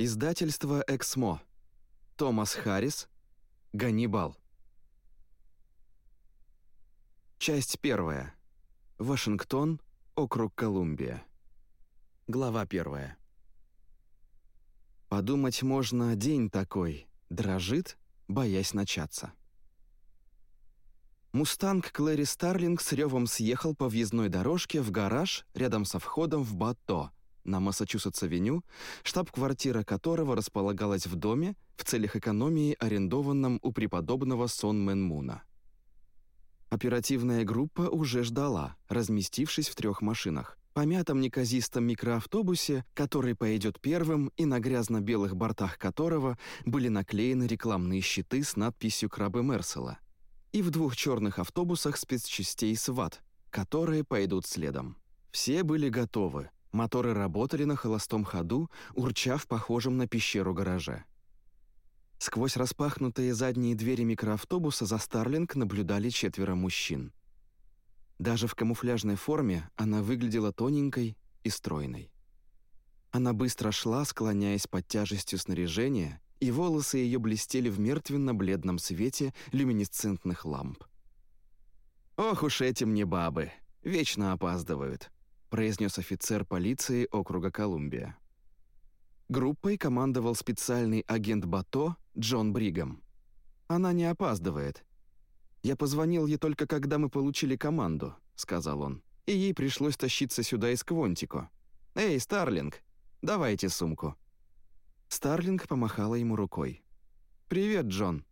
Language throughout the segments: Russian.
Издательство «Эксмо». Томас Харрис. «Ганнибал». Часть первая. Вашингтон, округ Колумбия. Глава первая. Подумать можно, день такой, дрожит, боясь начаться. «Мустанг» Клэри Старлинг с ревом съехал по въездной дорожке в гараж рядом со входом в Бато на Массачусетс-авеню, штаб-квартира которого располагалась в доме в целях экономии, арендованном у преподобного Сон Мэн Муна. Оперативная группа уже ждала, разместившись в трех машинах. Помятом неказистом микроавтобусе, который пойдет первым и на грязно-белых бортах которого были наклеены рекламные щиты с надписью «Крабы Мерсела», и в двух черных автобусах спецчастей СВАТ, которые пойдут следом. Все были готовы, моторы работали на холостом ходу, урча в похожем на пещеру гараже. Сквозь распахнутые задние двери микроавтобуса за Старлинг наблюдали четверо мужчин. Даже в камуфляжной форме она выглядела тоненькой и стройной. Она быстро шла, склоняясь под тяжестью снаряжения, и волосы ее блестели в мертвенно-бледном свете люминесцентных ламп. «Ох уж эти мне бабы! Вечно опаздывают», произнес офицер полиции округа Колумбия. Группой командовал специальный агент Бато Джон Бригам. «Она не опаздывает. Я позвонил ей только когда мы получили команду», — сказал он, «и ей пришлось тащиться сюда из Квонтико. Эй, Старлинг, давайте сумку». Старлинг помахала ему рукой. «Привет, Джон».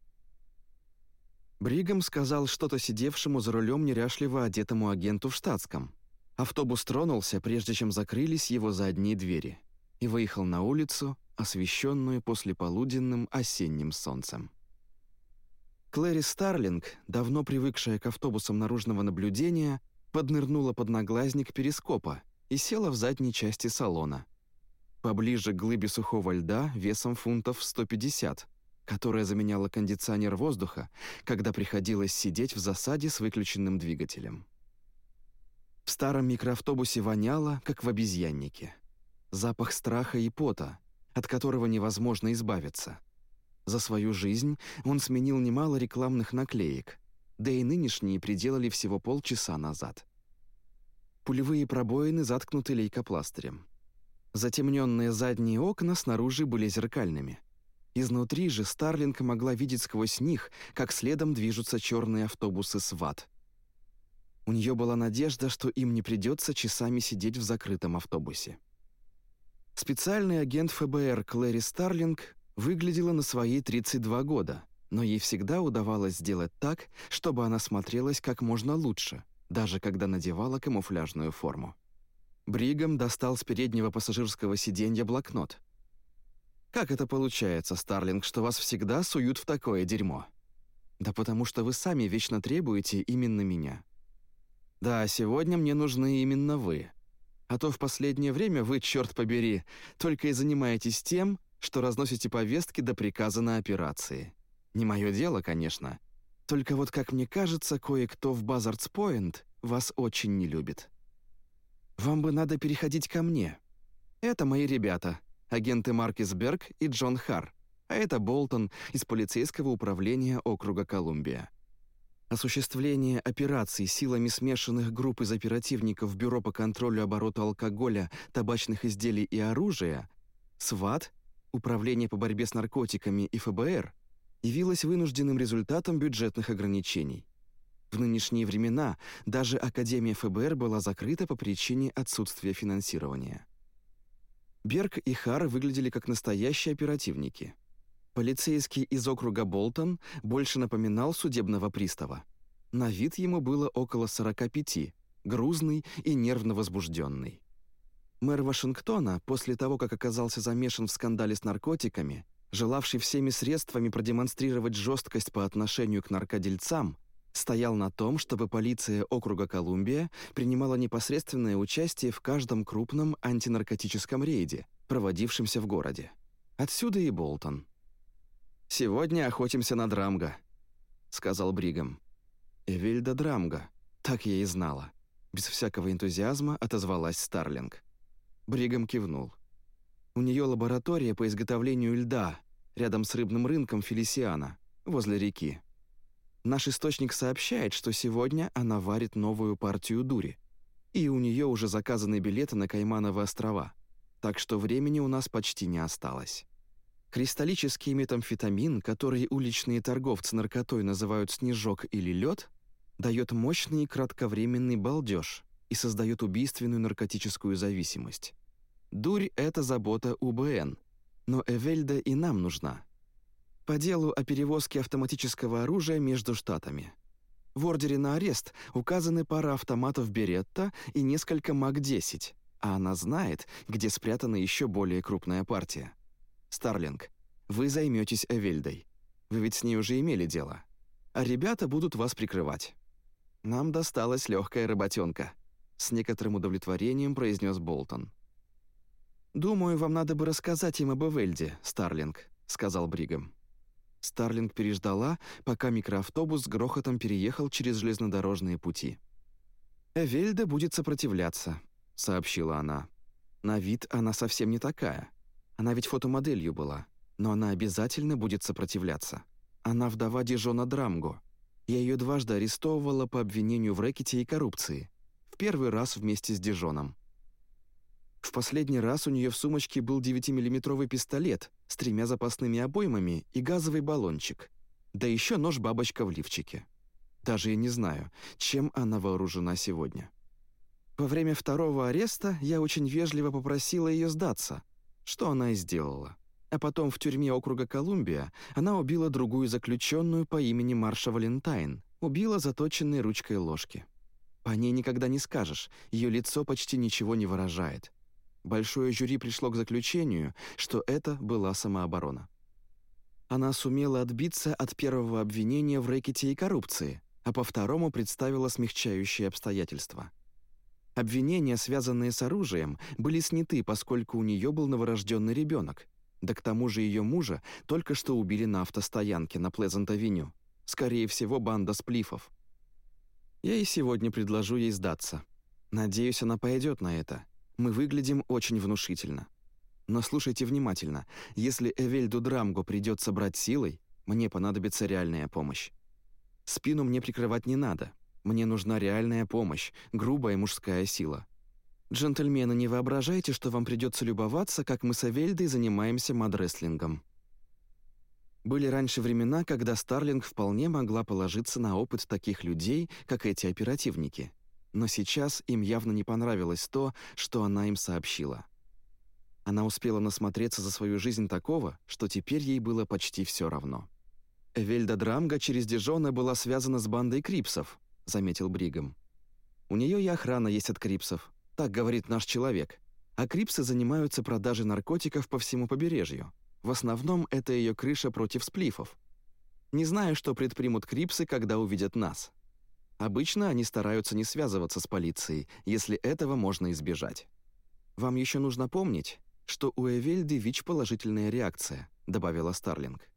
Бригам сказал что-то сидевшему за рулем неряшливо одетому агенту в штатском. Автобус тронулся, прежде чем закрылись его задние двери, и выехал на улицу, освещенную послеполуденным осенним солнцем. Клэри Старлинг, давно привыкшая к автобусам наружного наблюдения, поднырнула под наглазник перископа и села в задней части салона — поближе к глыбе сухого льда весом фунтов 150, которая заменяла кондиционер воздуха, когда приходилось сидеть в засаде с выключенным двигателем. В старом микроавтобусе воняло, как в обезьяннике. Запах страха и пота, от которого невозможно избавиться. За свою жизнь он сменил немало рекламных наклеек, да и нынешние приделали всего полчаса назад. Пулевые пробоины заткнуты лейкопластырем. Затемненные задние окна снаружи были зеркальными. Изнутри же Старлинг могла видеть сквозь них, как следом движутся черные автобусы СВАТ. У нее была надежда, что им не придется часами сидеть в закрытом автобусе. Специальный агент ФБР Клэри Старлинг выглядела на свои 32 года, но ей всегда удавалось сделать так, чтобы она смотрелась как можно лучше, даже когда надевала камуфляжную форму. Бригам достал с переднего пассажирского сиденья блокнот. «Как это получается, Старлинг, что вас всегда суют в такое дерьмо?» «Да потому что вы сами вечно требуете именно меня». «Да, сегодня мне нужны именно вы. А то в последнее время вы, черт побери, только и занимаетесь тем, что разносите повестки до приказа на операции. Не мое дело, конечно. Только вот, как мне кажется, кое-кто в Базардс-Пойнт вас очень не любит». Вам бы надо переходить ко мне. Это мои ребята, агенты Маркис Берг и Джон Хар, а это Болтон из полицейского управления округа Колумбия. Осуществление операций силами смешанных групп из оперативников Бюро по контролю оборота алкоголя, табачных изделий и оружия, СВАТ, Управление по борьбе с наркотиками и ФБР, явилось вынужденным результатом бюджетных ограничений. В нынешние времена даже Академия ФБР была закрыта по причине отсутствия финансирования. Берг и Хар выглядели как настоящие оперативники. Полицейский из округа Болтон больше напоминал судебного пристава. На вид ему было около 45, грузный и нервно возбужденный. Мэр Вашингтона, после того, как оказался замешан в скандале с наркотиками, желавший всеми средствами продемонстрировать жесткость по отношению к наркодельцам, стоял на том, чтобы полиция округа Колумбия принимала непосредственное участие в каждом крупном антинаркотическом рейде, проводившемся в городе. Отсюда и Болтон. «Сегодня охотимся на Драмга», — сказал Бригам. «Эвильда Драмга, так я и знала». Без всякого энтузиазма отозвалась Старлинг. Бригам кивнул. У нее лаборатория по изготовлению льда рядом с рыбным рынком Фелисиана, возле реки. Наш источник сообщает, что сегодня она варит новую партию дури, и у нее уже заказаны билеты на Каймановы острова, так что времени у нас почти не осталось. Кристаллический метамфетамин, который уличные торговцы наркотой называют снежок или лед, дает мощный и кратковременный балдеж и создает убийственную наркотическую зависимость. Дурь — это забота УБН, но Эвельда и нам нужна. По делу о перевозке автоматического оружия между штатами. В ордере на арест указаны пара автоматов «Беретта» и несколько МАК-10, а она знает, где спрятана еще более крупная партия. Старлинг, вы займетесь Эвельдой. Вы ведь с ней уже имели дело. А ребята будут вас прикрывать. Нам досталась легкая работенка», — с некоторым удовлетворением произнес Болтон. «Думаю, вам надо бы рассказать им об Эвельде, Старлинг», — сказал Бригам. Старлинг переждала, пока микроавтобус с грохотом переехал через железнодорожные пути. «Эвельда будет сопротивляться», — сообщила она. «На вид она совсем не такая. Она ведь фотомоделью была, но она обязательно будет сопротивляться. Она вдова Дижона Драмго. Я ее дважды арестовывала по обвинению в рэкете и коррупции. В первый раз вместе с Дижоном. В последний раз у нее в сумочке был 9-миллиметровый пистолет с тремя запасными обоймами и газовый баллончик. Да еще нож-бабочка в лифчике. Даже я не знаю, чем она вооружена сегодня. Во время второго ареста я очень вежливо попросила ее сдаться, что она и сделала. А потом в тюрьме округа Колумбия она убила другую заключенную по имени Марша Валентайн, убила заточенной ручкой ложки. По ней никогда не скажешь, ее лицо почти ничего не выражает большое жюри пришло к заключению, что это была самооборона. Она сумела отбиться от первого обвинения в рэкете и коррупции, а по второму представила смягчающие обстоятельства. Обвинения, связанные с оружием, были сняты, поскольку у нее был новорожденный ребенок, да к тому же ее мужа только что убили на автостоянке на Плезант-авеню. Скорее всего, банда сплифов. Я и сегодня предложу ей сдаться. Надеюсь, она пойдет на это мы выглядим очень внушительно. Но слушайте внимательно. Если Эвельду Драмго придется брать силой, мне понадобится реальная помощь. Спину мне прикрывать не надо. Мне нужна реальная помощь, грубая мужская сила. Джентльмены, не воображайте, что вам придется любоваться, как мы с Эвельдой занимаемся мадрестлингом. Были раньше времена, когда Старлинг вполне могла положиться на опыт таких людей, как эти оперативники — но сейчас им явно не понравилось то, что она им сообщила. Она успела насмотреться за свою жизнь такого, что теперь ей было почти все равно. «Эвельда Драмга через Дижона была связана с бандой Крипсов», — заметил Бригам. «У нее и охрана есть от Крипсов, так говорит наш человек. А Крипсы занимаются продажей наркотиков по всему побережью. В основном это ее крыша против сплифов. Не знаю, что предпримут Крипсы, когда увидят нас. Обычно они стараются не связываться с полицией, если этого можно избежать. «Вам еще нужно помнить, что у Эвельды ВИЧ-положительная реакция», — добавила Старлинг.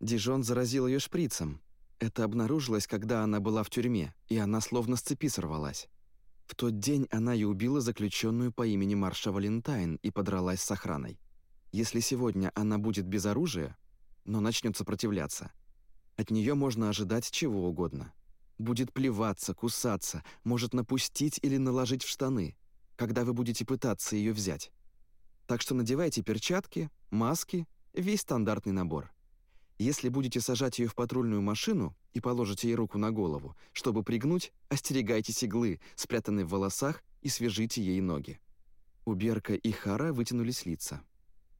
Дижон заразил ее шприцем. Это обнаружилось, когда она была в тюрьме, и она словно с цепи сорвалась. В тот день она и убила заключенную по имени Марша Валентайн и подралась с охраной. Если сегодня она будет без оружия, но начнет сопротивляться, от нее можно ожидать чего угодно — будет плеваться, кусаться, может напустить или наложить в штаны, когда вы будете пытаться ее взять. Так что надевайте перчатки, маски, весь стандартный набор. Если будете сажать ее в патрульную машину и положите ей руку на голову, чтобы пригнуть, остерегайтесь иглы, спрятанной в волосах, и свяжите ей ноги. У Берка и Хара вытянулись лица.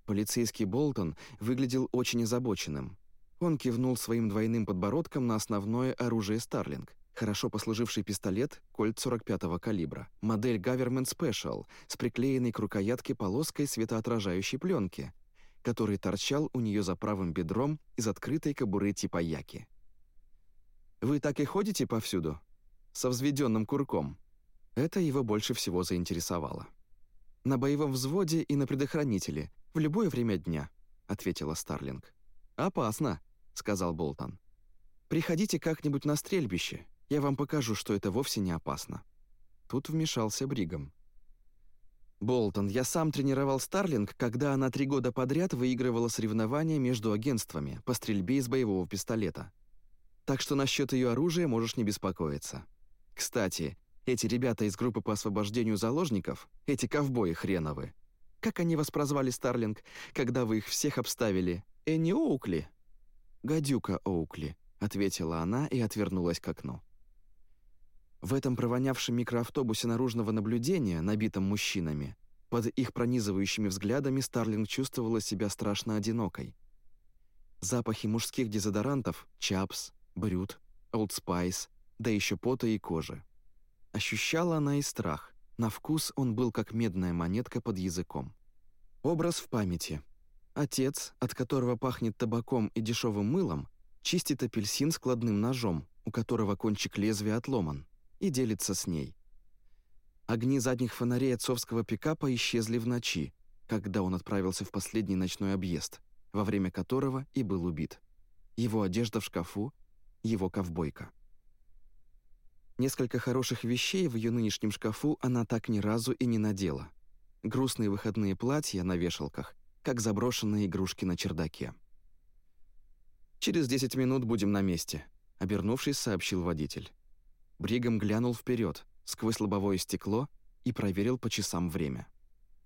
Полицейский Болтон выглядел очень озабоченным. Он кивнул своим двойным подбородком на основное оружие Старлинг. Хорошо послуживший пистолет Кольт 45-го калибра, модель Government Special с приклеенной к рукоятке полоской светоотражающей пленки, который торчал у нее за правым бедром из открытой кобуры типа Яки. «Вы так и ходите повсюду? Со взведенным курком?» Это его больше всего заинтересовало. «На боевом взводе и на предохранителе, в любое время дня», — ответила Старлинг. «Опасно», — сказал Болтон. «Приходите как-нибудь на стрельбище, я вам покажу, что это вовсе не опасно». Тут вмешался Бригам. «Болтон, я сам тренировал Старлинг, когда она три года подряд выигрывала соревнования между агентствами по стрельбе из боевого пистолета. Так что насчет ее оружия можешь не беспокоиться. Кстати, эти ребята из группы по освобождению заложников, эти ковбои хреновы, как они вас прозвали, Старлинг, когда вы их всех обставили? Энни Оукли?» «Гадюка Оукли», — ответила она и отвернулась к окну. В этом провонявшем микроавтобусе наружного наблюдения, набитом мужчинами, под их пронизывающими взглядами Старлинг чувствовала себя страшно одинокой. Запахи мужских дезодорантов — Chaps, Brut, Old Spice, да еще пота и кожи. Ощущала она и страх. На вкус он был как медная монетка под языком. Образ в памяти. Отец, от которого пахнет табаком и дешевым мылом, чистит апельсин складным ножом, у которого кончик лезвия отломан и делится с ней. Огни задних фонарей отцовского пикапа исчезли в ночи, когда он отправился в последний ночной объезд, во время которого и был убит. Его одежда в шкафу, его ковбойка. Несколько хороших вещей в ее нынешнем шкафу она так ни разу и не надела. Грустные выходные платья на вешалках, как заброшенные игрушки на чердаке. «Через 10 минут будем на месте», — обернувшись, сообщил водитель. Бригам глянул вперед, сквозь лобовое стекло, и проверил по часам время.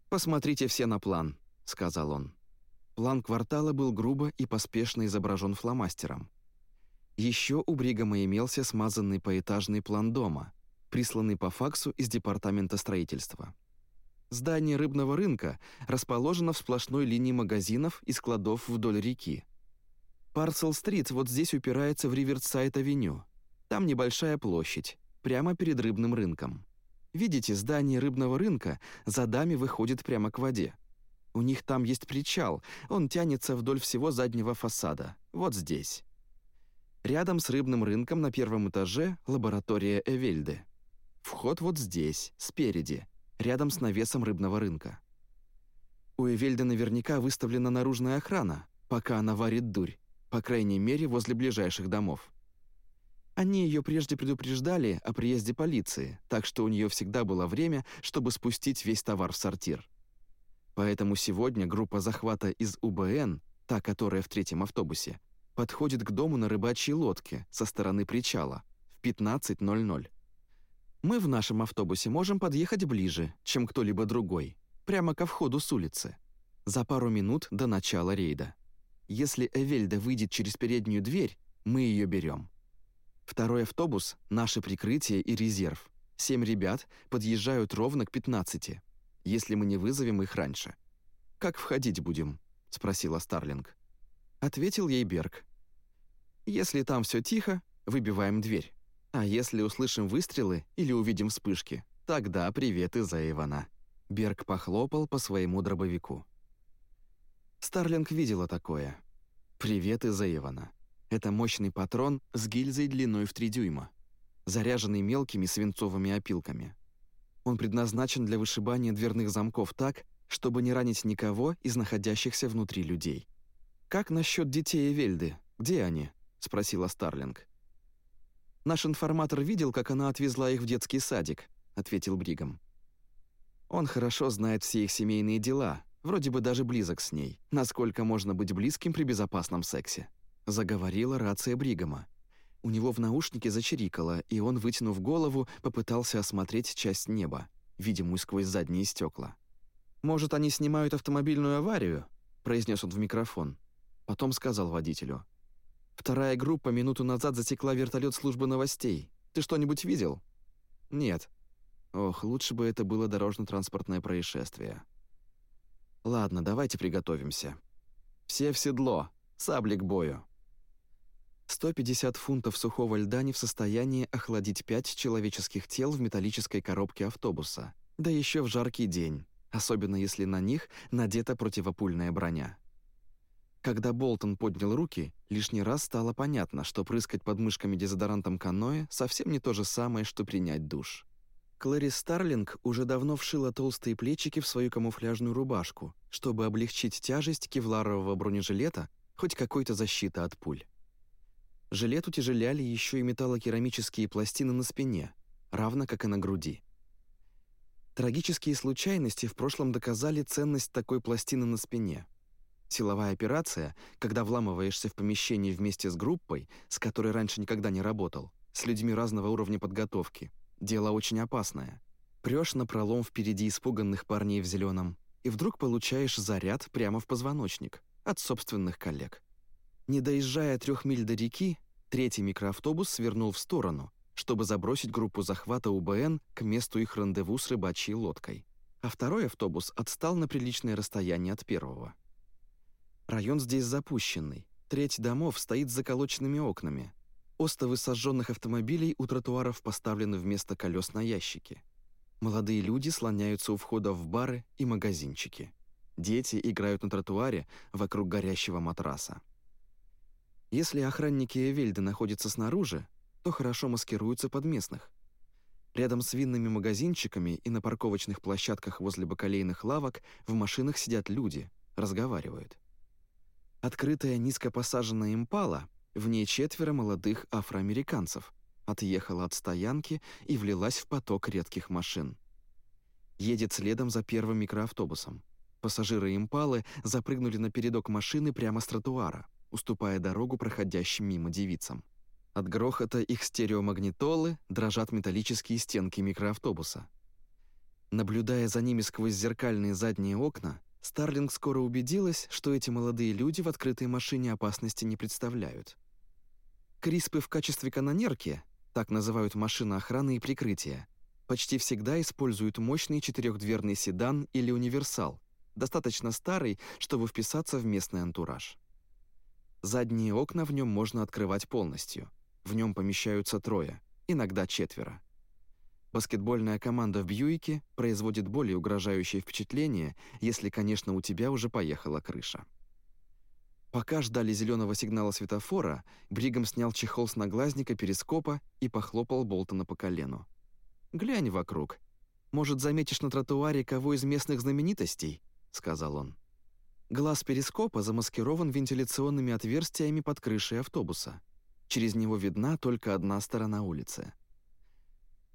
«Посмотрите все на план», — сказал он. План квартала был грубо и поспешно изображен фломастером. Еще у Бригама имелся смазанный поэтажный план дома, присланный по факсу из департамента строительства. Здание рыбного рынка расположено в сплошной линии магазинов и складов вдоль реки. Парсел-стрит вот здесь упирается в Риверсайд-авеню. Там небольшая площадь, прямо перед рыбным рынком. Видите, здание рыбного рынка за дами выходит прямо к воде. У них там есть причал, он тянется вдоль всего заднего фасада, вот здесь. Рядом с рыбным рынком на первом этаже лаборатория Эвельды. Вход вот здесь, спереди, рядом с навесом рыбного рынка. У Эвельды наверняка выставлена наружная охрана, пока она варит дурь, по крайней мере, возле ближайших домов. Они ее прежде предупреждали о приезде полиции, так что у нее всегда было время, чтобы спустить весь товар в сортир. Поэтому сегодня группа захвата из УБН, та, которая в третьем автобусе, подходит к дому на рыбачьей лодке со стороны причала в 15.00. Мы в нашем автобусе можем подъехать ближе, чем кто-либо другой, прямо ко входу с улицы, за пару минут до начала рейда. Если Эвельда выйдет через переднюю дверь, мы ее берем. Второй автобус — наше прикрытие и резерв. Семь ребят подъезжают ровно к 15, если мы не вызовем их раньше. «Как входить будем?» — спросила Старлинг. Ответил ей Берг. «Если там все тихо, выбиваем дверь. А если услышим выстрелы или увидим вспышки, тогда привет из Эйвона». Берг похлопал по своему дробовику. Старлинг видела такое. «Привет из Эйвона». Это мощный патрон с гильзой длиной в 3 дюйма, заряженный мелкими свинцовыми опилками. Он предназначен для вышибания дверных замков так, чтобы не ранить никого из находящихся внутри людей. «Как насчет детей Эвельды? Где они?» — спросила Старлинг. «Наш информатор видел, как она отвезла их в детский садик», — ответил Бригам. «Он хорошо знает все их семейные дела, вроде бы даже близок с ней, насколько можно быть близким при безопасном сексе». Заговорила рация Бригама. У него в наушнике зачирикало, и он, вытянув голову, попытался осмотреть часть неба, видимую сквозь задние стекла. «Может, они снимают автомобильную аварию?» – произнес он в микрофон. Потом сказал водителю. «Вторая группа минуту назад засекла вертолет службы новостей. Ты что-нибудь видел?» «Нет». «Ох, лучше бы это было дорожно-транспортное происшествие». «Ладно, давайте приготовимся. Все в седло, сабли к бою». 150 фунтов сухого льда не в состоянии охладить пять человеческих тел в металлической коробке автобуса, да еще в жаркий день, особенно если на них надета противопульная броня. Когда Болтон поднял руки, лишний раз стало понятно, что прыскать под мышками дезодорантом каноэ совсем не то же самое, что принять душ. Клэри Старлинг уже давно вшила толстые плечики в свою камуфляжную рубашку, чтобы облегчить тяжесть кевларового бронежилета хоть какой-то защиты от пуль. Жилет утяжеляли еще и металлокерамические пластины на спине, равно как и на груди. Трагические случайности в прошлом доказали ценность такой пластины на спине. Силовая операция, когда вламываешься в помещение вместе с группой, с которой раньше никогда не работал, с людьми разного уровня подготовки, дело очень опасное. Прешь на пролом впереди испуганных парней в зеленом, и вдруг получаешь заряд прямо в позвоночник от собственных коллег. Не доезжая трех миль до реки, третий микроавтобус свернул в сторону, чтобы забросить группу захвата УБН к месту их рандеву с рыбачьей лодкой. А второй автобус отстал на приличное расстояние от первого. Район здесь запущенный. Треть домов стоит с заколоченными окнами. Остовы сожженных автомобилей у тротуаров поставлены вместо колес на ящики. Молодые люди слоняются у входа в бары и магазинчики. Дети играют на тротуаре вокруг горящего матраса. Если охранники Эвельды находятся снаружи, то хорошо маскируются под местных. Рядом с винными магазинчиками и на парковочных площадках возле бакалейных лавок в машинах сидят люди, разговаривают. Открытая низко посаженная импала, в ней четверо молодых афроамериканцев, отъехала от стоянки и влилась в поток редких машин. Едет следом за первым микроавтобусом. Пассажиры импалы запрыгнули на передок машины прямо с тротуара, уступая дорогу проходящим мимо девицам. От грохота их стереомагнитолы дрожат металлические стенки микроавтобуса. Наблюдая за ними сквозь зеркальные задние окна, Старлинг скоро убедилась, что эти молодые люди в открытой машине опасности не представляют. Криспы в качестве канонерки, так называют машины охраны и прикрытия, почти всегда используют мощный четырехдверный седан или универсал, достаточно старый, чтобы вписаться в местный антураж. Задние окна в нем можно открывать полностью – в нем помещаются трое, иногда четверо. Баскетбольная команда в Бьюике производит более угрожающее впечатление, если, конечно, у тебя уже поехала крыша. Пока ждали зеленого сигнала светофора, Бригам снял чехол с наглазника перископа и похлопал Болтона по колену. «Глянь вокруг. Может, заметишь на тротуаре кого из местных знаменитостей?» — сказал он. Глаз перископа замаскирован вентиляционными отверстиями под крышей автобуса. Через него видна только одна сторона улицы.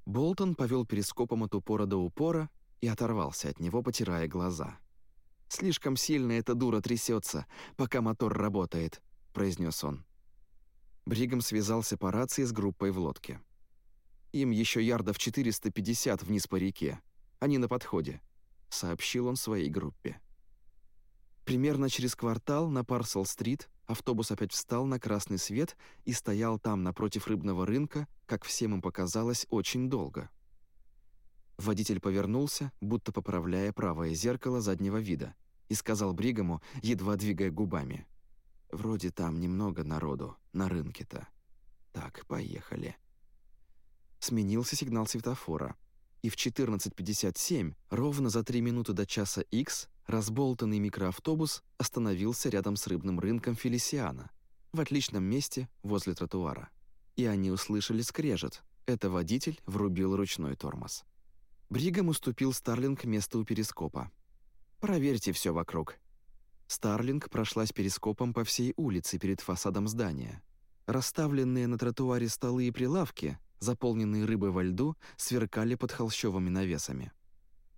Болтон повел перископом от упора до упора и оторвался от него, потирая глаза. «Слишком сильно эта дура трясется, пока мотор работает», — произнес он. Бригам связался по рации с группой в лодке. «Им еще ярдов 450 вниз по реке. Они на подходе», — сообщил он своей группе. Примерно через квартал на Парсел-стрит автобус опять встал на красный свет и стоял там напротив рыбного рынка, как всем им показалось, очень долго. Водитель повернулся, будто поправляя правое зеркало заднего вида, и сказал Бригаму, едва двигая губами. «Вроде там немного народу, на рынке-то. Так, поехали». Сменился сигнал светофора, и в 14.57, ровно за три минуты до часа X, Разболтанный микроавтобус остановился рядом с рыбным рынком Фелисиана, в отличном месте возле тротуара. И они услышали скрежет. Это водитель врубил ручной тормоз. Бригам уступил Старлинг место у перископа. «Проверьте все вокруг». Старлинг прошлась перископом по всей улице перед фасадом здания. Расставленные на тротуаре столы и прилавки, заполненные рыбой во льду, сверкали под холщовыми навесами.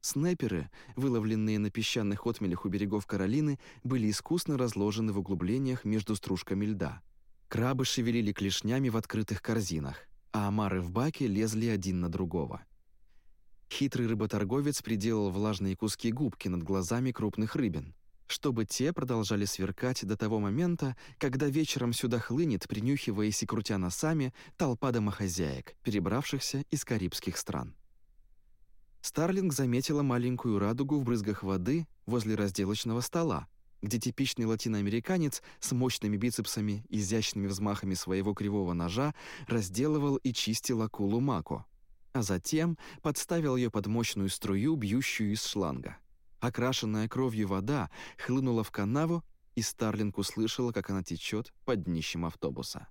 Снайперы, выловленные на песчаных отмелях у берегов Каролины, были искусно разложены в углублениях между стружками льда. Крабы шевелили клешнями в открытых корзинах, а омары в баке лезли один на другого. Хитрый рыботорговец приделал влажные куски губки над глазами крупных рыбин, чтобы те продолжали сверкать до того момента, когда вечером сюда хлынет, принюхиваясь и крутя носами, толпа домохозяек, перебравшихся из карибских стран. Старлинг заметила маленькую радугу в брызгах воды возле разделочного стола, где типичный латиноамериканец с мощными бицепсами и изящными взмахами своего кривого ножа разделывал и чистил акулу мако, а затем подставил ее под мощную струю, бьющую из шланга. Окрашенная кровью вода хлынула в канаву, и Старлинг услышала, как она течет под днищем автобуса.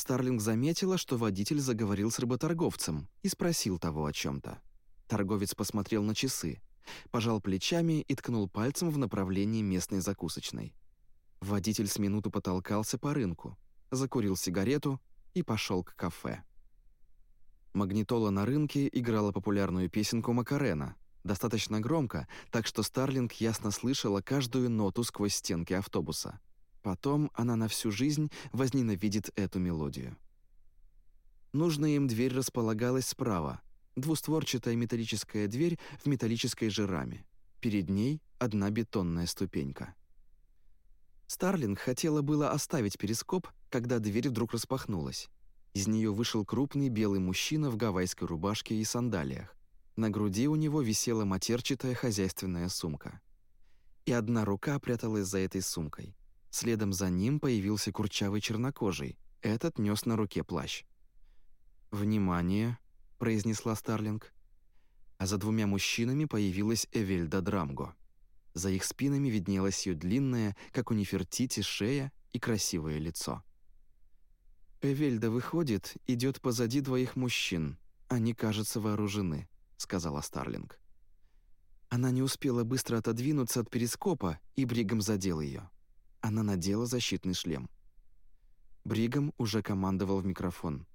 Старлинг заметила, что водитель заговорил с работорговцем и спросил того о чем-то. Торговец посмотрел на часы, пожал плечами и ткнул пальцем в направлении местной закусочной. Водитель с минуту потолкался по рынку, закурил сигарету и пошел к кафе. Магнитола на рынке играла популярную песенку Макарена, достаточно громко, так что Старлинг ясно слышала каждую ноту сквозь стенки автобуса. Потом она на всю жизнь возненавидит эту мелодию. Нужная им дверь располагалась справа, двустворчатая металлическая дверь в металлической же раме. Перед ней одна бетонная ступенька. Старлинг хотела было оставить перископ, когда дверь вдруг распахнулась. Из нее вышел крупный белый мужчина в гавайской рубашке и сандалиях. На груди у него висела матерчатая хозяйственная сумка. И одна рука пряталась за этой сумкой. Следом за ним появился курчавый чернокожий. Этот нес на руке плащ. «Внимание!» — произнесла Старлинг. А за двумя мужчинами появилась Эвельда Драмго. За их спинами виднелась ее длинная, как у Нефертити, шея и красивое лицо. «Эвельда выходит, идет позади двоих мужчин. Они, кажется, вооружены», — сказала Старлинг. Она не успела быстро отодвинуться от перископа, и Бригам задел ее. Она надела защитный шлем. Бригам уже командовал в микрофон.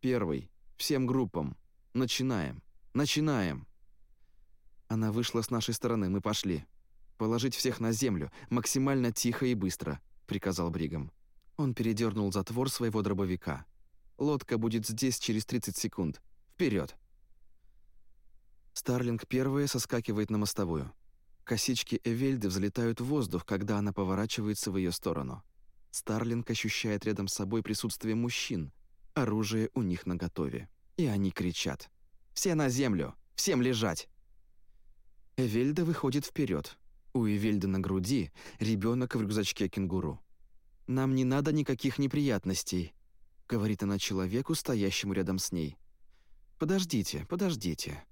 «Первый. Всем группам. Начинаем. Начинаем!» Она вышла с нашей стороны, мы пошли. «Положить всех на землю, максимально тихо и быстро», — приказал Бригам. Он передернул затвор своего дробовика. «Лодка будет здесь через 30 секунд. Вперед! Старлинг первая соскакивает на мостовую. Косички Эвельды взлетают в воздух, когда она поворачивается в ее сторону. Старлинг ощущает рядом с собой присутствие мужчин. Оружие у них наготове. И они кричат. «Все на землю! Всем лежать!» Эвельда выходит вперед. У Эвельды на груди ребенок в рюкзачке кенгуру. «Нам не надо никаких неприятностей», — говорит она человеку, стоящему рядом с ней. «Подождите, подождите».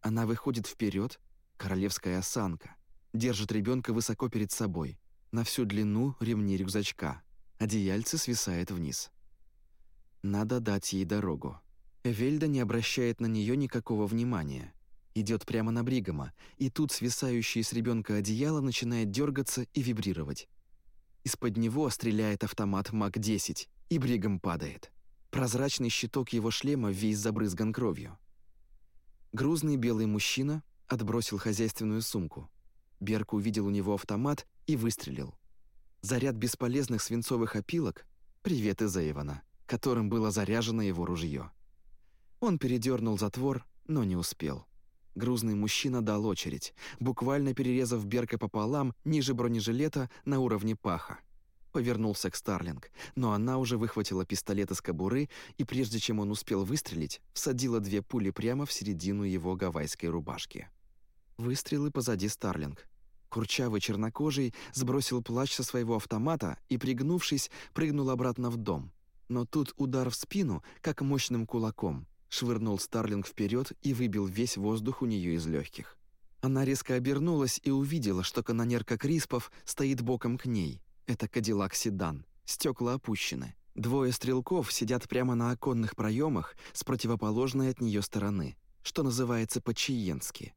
Она выходит вперед, королевская осанка, держит ребенка высоко перед собой, на всю длину ремни рюкзачка. Одеяльце свисает вниз. Надо дать ей дорогу. Эвельда не обращает на нее никакого внимания. Идет прямо на Бригама, и тут свисающее с ребенка одеяло начинает дергаться и вибрировать. Из-под него стреляет автомат МАК-10, и Бригам падает. Прозрачный щиток его шлема весь забрызган кровью. Грузный белый мужчина отбросил хозяйственную сумку. Берк увидел у него автомат и выстрелил. Заряд бесполезных свинцовых опилок — привет из Эйвона, которым было заряжено его ружье. Он передернул затвор, но не успел. Грузный мужчина дал очередь, буквально перерезав Берка пополам ниже бронежилета на уровне паха. Повернулся к Старлинг, но она уже выхватила пистолет из кобуры и, прежде чем он успел выстрелить, всадила две пули прямо в середину его гавайской рубашки. Выстрелы позади Старлинг. Курчавый чернокожий сбросил плащ со своего автомата и, пригнувшись, прыгнул обратно в дом. Но тут удар в спину, как мощным кулаком, швырнул Старлинг вперед и выбил весь воздух у нее из легких. Она резко обернулась и увидела, что канонерка Криспов стоит боком к ней. Это Кадиллак Седан. Стекла опущены. Двое стрелков сидят прямо на оконных проемах с противоположной от нее стороны, что называется по-чиенски,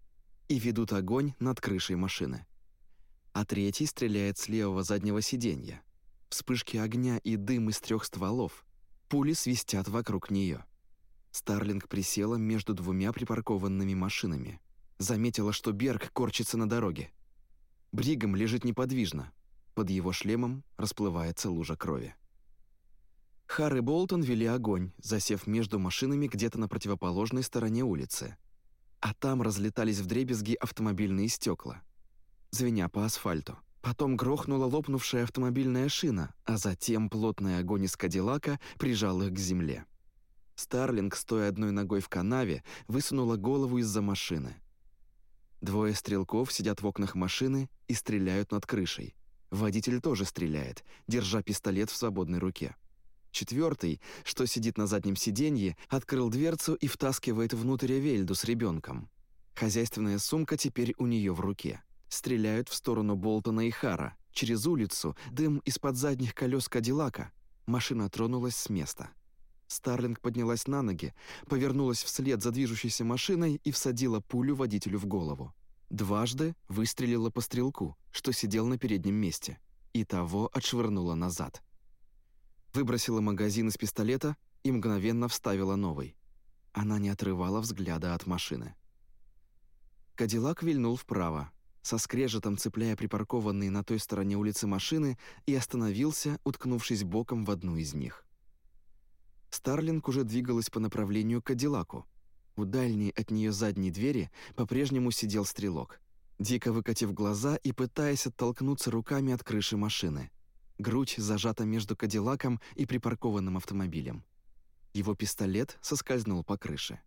и ведут огонь над крышей машины. А третий стреляет с левого заднего сиденья. Вспышки огня и дым из трех стволов. Пули свистят вокруг нее. Старлинг присела между двумя припаркованными машинами. Заметила, что Берг корчится на дороге. Бригам лежит неподвижно. Под его шлемом расплывается лужа крови. Хар и Болтон вели огонь, засев между машинами где-то на противоположной стороне улицы. А там разлетались вдребезги автомобильные стекла, звеня по асфальту. Потом грохнула лопнувшая автомобильная шина, а затем плотный огонь из Кадиллака прижал их к земле. Старлинг, стоя одной ногой в канаве, высунула голову из-за машины. Двое стрелков сидят в окнах машины и стреляют над крышей. Водитель тоже стреляет, держа пистолет в свободной руке. Четвертый, что сидит на заднем сиденье, открыл дверцу и втаскивает внутрь Вельду с ребенком. Хозяйственная сумка теперь у нее в руке. Стреляют в сторону Болтона и Хара. Через улицу дым из-под задних колес Кадиллака. Машина тронулась с места. Старлинг поднялась на ноги, повернулась вслед за движущейся машиной и всадила пулю водителю в голову. Дважды выстрелила по стрелку, что сидел на переднем месте, и того отшвырнула назад. Выбросила магазин из пистолета и мгновенно вставила новый. Она не отрывала взгляда от машины. Кадиллак вильнул вправо, со скрежетом цепляя припаркованные на той стороне улицы машины, и остановился, уткнувшись боком в одну из них. Старлинг уже двигалась по направлению к Кадиллаку. У дальней от нее задней двери по-прежнему сидел стрелок, дико выкатив глаза и пытаясь оттолкнуться руками от крыши машины. Грудь зажата между Кадиллаком и припаркованным автомобилем. Его пистолет соскользнул по крыше.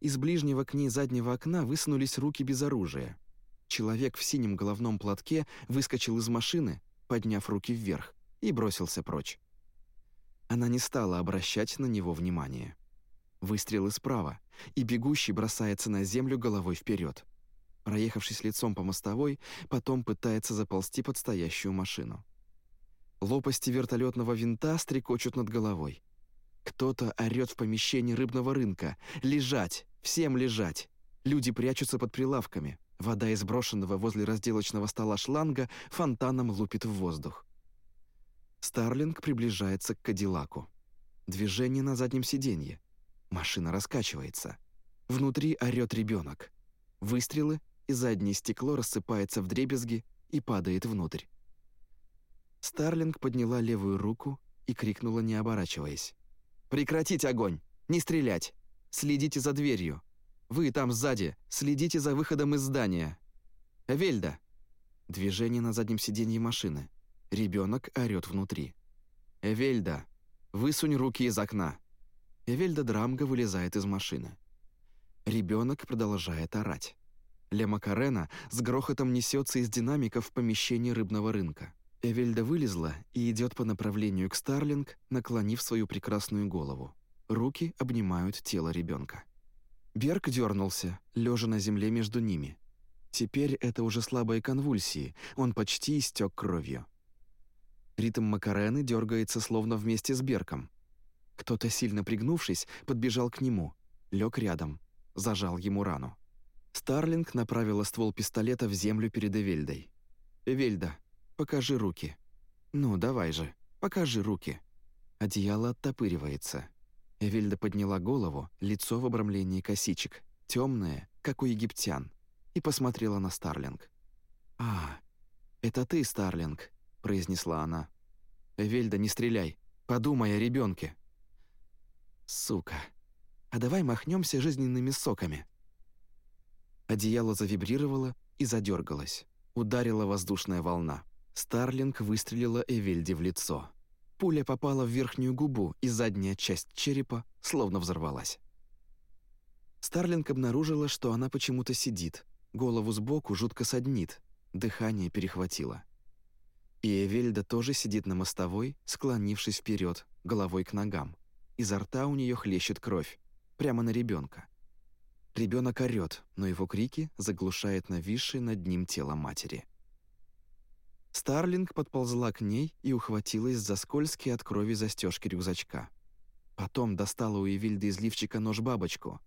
Из ближнего к ней заднего окна высунулись руки без оружия. Человек в синем головном платке выскочил из машины, подняв руки вверх, и бросился прочь. Она не стала обращать на него внимания. Выстрелы справа, и бегущий бросается на землю головой вперед. Проехавшись лицом по мостовой, потом пытается заползти под стоящую машину. Лопасти вертолетного винта стрекочут над головой. Кто-то орёт в помещении рыбного рынка. «Лежать! Всем лежать!» Люди прячутся под прилавками. Вода из брошенного возле разделочного стола шланга фонтаном лупит в воздух. Старлинг приближается к Кадиллаку. Движение на заднем сиденье. Машина раскачивается. Внутри орёт ребенок. Выстрелы, и заднее стекло рассыпается в дребезги и падает внутрь. Старлинг подняла левую руку и крикнула, не оборачиваясь. «Прекратить огонь! Не стрелять! Следите за дверью! Вы там сзади, следите за выходом из здания! Вельда!» Движение на заднем сиденье машины. Ребенок орёт внутри. «Эвельда, высунь руки из окна!» Эвельда Драмга вылезает из машины. Ребенок продолжает орать. Ле Макарена с грохотом несется из динамиков в помещении рыбного рынка. Эвельда вылезла и идет по направлению к Старлинг, наклонив свою прекрасную голову. Руки обнимают тело ребенка. Берг дернулся, лежа на земле между ними. Теперь это уже слабые конвульсии, он почти истек кровью. Ритм Макарены дергается словно вместе с Берком. Кто-то, сильно пригнувшись, подбежал к нему, лег рядом, зажал ему рану. Старлинг направила ствол пистолета в землю перед Эвельдой. «Эвельда, Покажи руки. Ну, давай же, покажи руки. Одеяло оттопыривается. Эвельда подняла голову, лицо в обрамлении косичек, темное, как у египтян, и посмотрела на Старлинг. «А, это ты, Старлинг», — произнесла она. «Эвельда, не стреляй. Подумай о ребенке. «Сука. А давай махнемся жизненными соками». Одеяло завибрировало и задергалось. Ударила воздушная волна. Старлинг выстрелила Эвельде в лицо. Пуля попала в верхнюю губу, и задняя часть черепа словно взорвалась. Старлинг обнаружила, что она почему-то сидит. Голову сбоку жутко саднит, дыхание перехватило. И Эвельда тоже сидит на мостовой, склонившись вперед, головой к ногам. Изо рта у нее хлещет кровь, прямо на ребенка. Ребенок орёт, но его крики заглушает нависшее над ним тело матери. Старлинг подползла к ней и ухватилась за скользкие от крови застежки рюкзачка. Потом достала у Эвильды из лифчика нож-бабочку.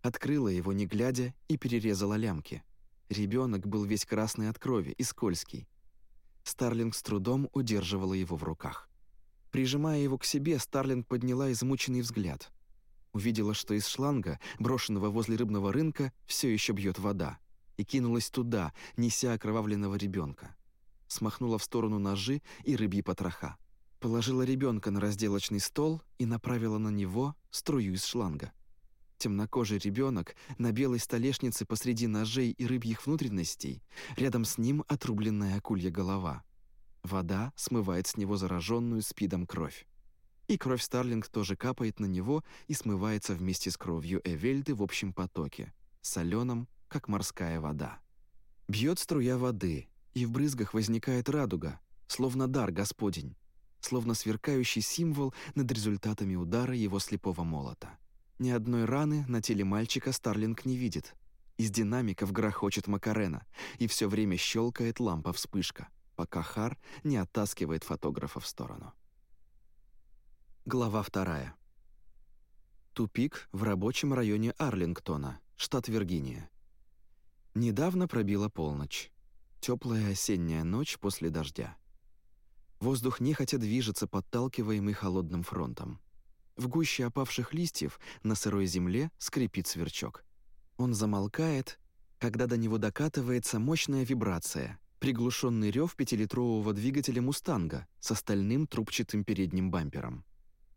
Открыла его, не глядя, и перерезала лямки. Ребенок был весь красный от крови и скользкий. Старлинг с трудом удерживала его в руках. Прижимая его к себе, Старлинг подняла измученный взгляд. Увидела, что из шланга, брошенного возле рыбного рынка, все еще бьет вода, и кинулась туда, неся окровавленного ребенка смахнула в сторону ножи и рыбьи потроха. Положила ребенка на разделочный стол и направила на него струю из шланга. Темнокожий ребенок на белой столешнице посреди ножей и рыбьих внутренностей, рядом с ним отрубленная акулья голова. Вода смывает с него зараженную спидом кровь. И кровь Старлинг тоже капает на него и смывается вместе с кровью Эвельды в общем потоке, соленом, как морская вода. Бьет струя воды, и в брызгах возникает радуга, словно дар Господень, словно сверкающий символ над результатами удара его слепого молота. Ни одной раны на теле мальчика Старлинг не видит. Из динамиков грохочет Макарена, и все время щелкает лампа-вспышка, пока Хар не оттаскивает фотографа в сторону. Глава вторая. Тупик в рабочем районе Арлингтона, штат Виргиния. Недавно пробила полночь. Теплая осенняя ночь после дождя. Воздух нехотя движется, подталкиваемый холодным фронтом. В гуще опавших листьев на сырой земле скрипит сверчок. Он замолкает, когда до него докатывается мощная вибрация, приглушенный рев пятилитрового двигателя «Мустанга» с остальным трубчатым передним бампером.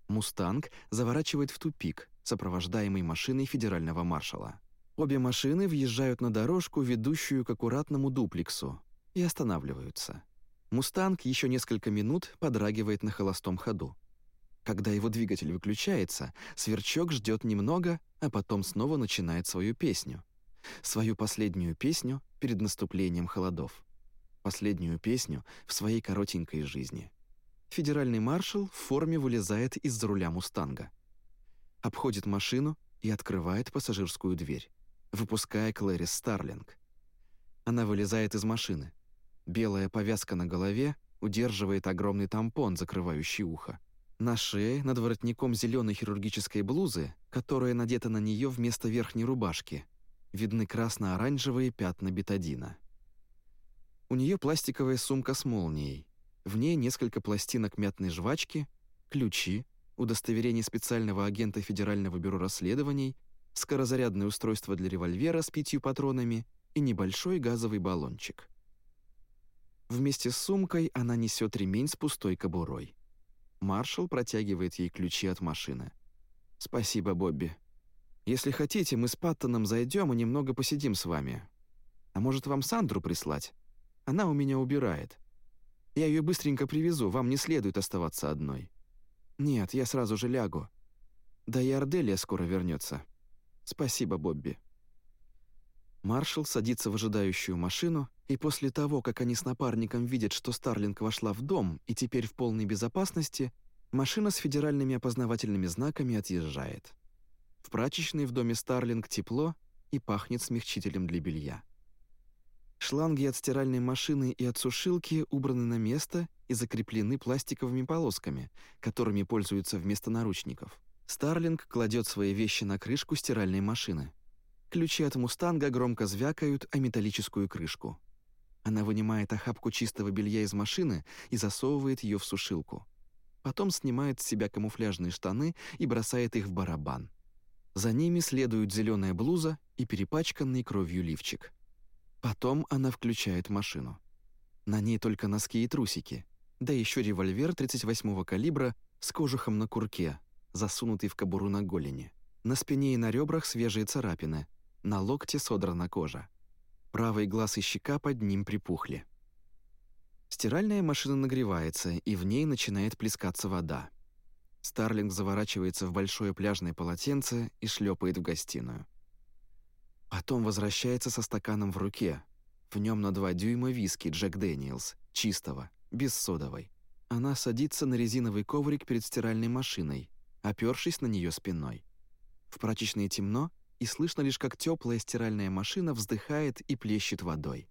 «Мустанг» заворачивает в тупик, сопровождаемый машиной федерального маршала. Обе машины въезжают на дорожку, ведущую к аккуратному дуплексу, и останавливаются. «Мустанг» еще несколько минут подрагивает на холостом ходу. Когда его двигатель выключается, сверчок ждет немного, а потом снова начинает свою песню. Свою последнюю песню перед наступлением холодов. Последнюю песню в своей коротенькой жизни. Федеральный маршал в форме вылезает из-за руля «Мустанга». Обходит машину и открывает пассажирскую дверь, выпуская Клэрис Старлинг. Она вылезает из машины. Белая повязка на голове удерживает огромный тампон, закрывающий ухо. На шее, над воротником зеленой хирургической блузы, которая надета на нее вместо верхней рубашки, видны красно-оранжевые пятна бетадина. У нее пластиковая сумка с молнией. В ней несколько пластинок мятной жвачки, ключи, удостоверение специального агента Федерального бюро расследований, скорозарядное устройство для револьвера с пятью патронами и небольшой газовый баллончик. Вместе с сумкой она несет ремень с пустой кобурой. Маршал протягивает ей ключи от машины. «Спасибо, Бобби. Если хотите, мы с Паттоном зайдем и немного посидим с вами. А может, вам Сандру прислать? Она у меня убирает. Я ее быстренько привезу, вам не следует оставаться одной». «Нет, я сразу же лягу. Да и Арделия скоро вернется. Спасибо, Бобби». Маршал садится в ожидающую машину, и после того, как они с напарником видят, что Старлинг вошла в дом и теперь в полной безопасности, машина с федеральными опознавательными знаками отъезжает. В прачечной в доме Старлинг тепло и пахнет смягчителем для белья. Шланги от стиральной машины и от сушилки убраны на место и закреплены пластиковыми полосками, которыми пользуются вместо наручников. Старлинг кладет свои вещи на крышку стиральной машины. Ключи от «Мустанга» громко звякают о металлическую крышку. Она вынимает охапку чистого белья из машины и засовывает ее в сушилку. Потом снимает с себя камуфляжные штаны и бросает их в барабан. За ними следуют зеленая блуза и перепачканный кровью лифчик. Потом она включает машину. На ней только носки и трусики, да еще револьвер 38-го калибра с кожухом на курке, засунутый в кобуру на голени. На спине и на ребрах свежие царапины, на локте содрана кожа. Правый глаз и щека под ним припухли. Стиральная машина нагревается, и в ней начинает плескаться вода. Старлинг заворачивается в большое пляжное полотенце и шлепает в гостиную. Потом возвращается со стаканом в руке. В нем на два дюйма виски Джек Дэниелс, чистого, без содовой. Она садится на резиновый коврик перед стиральной машиной, опёршись на нее спиной. В прачечной темно, и слышно лишь, как теплая стиральная машина вздыхает и плещет водой.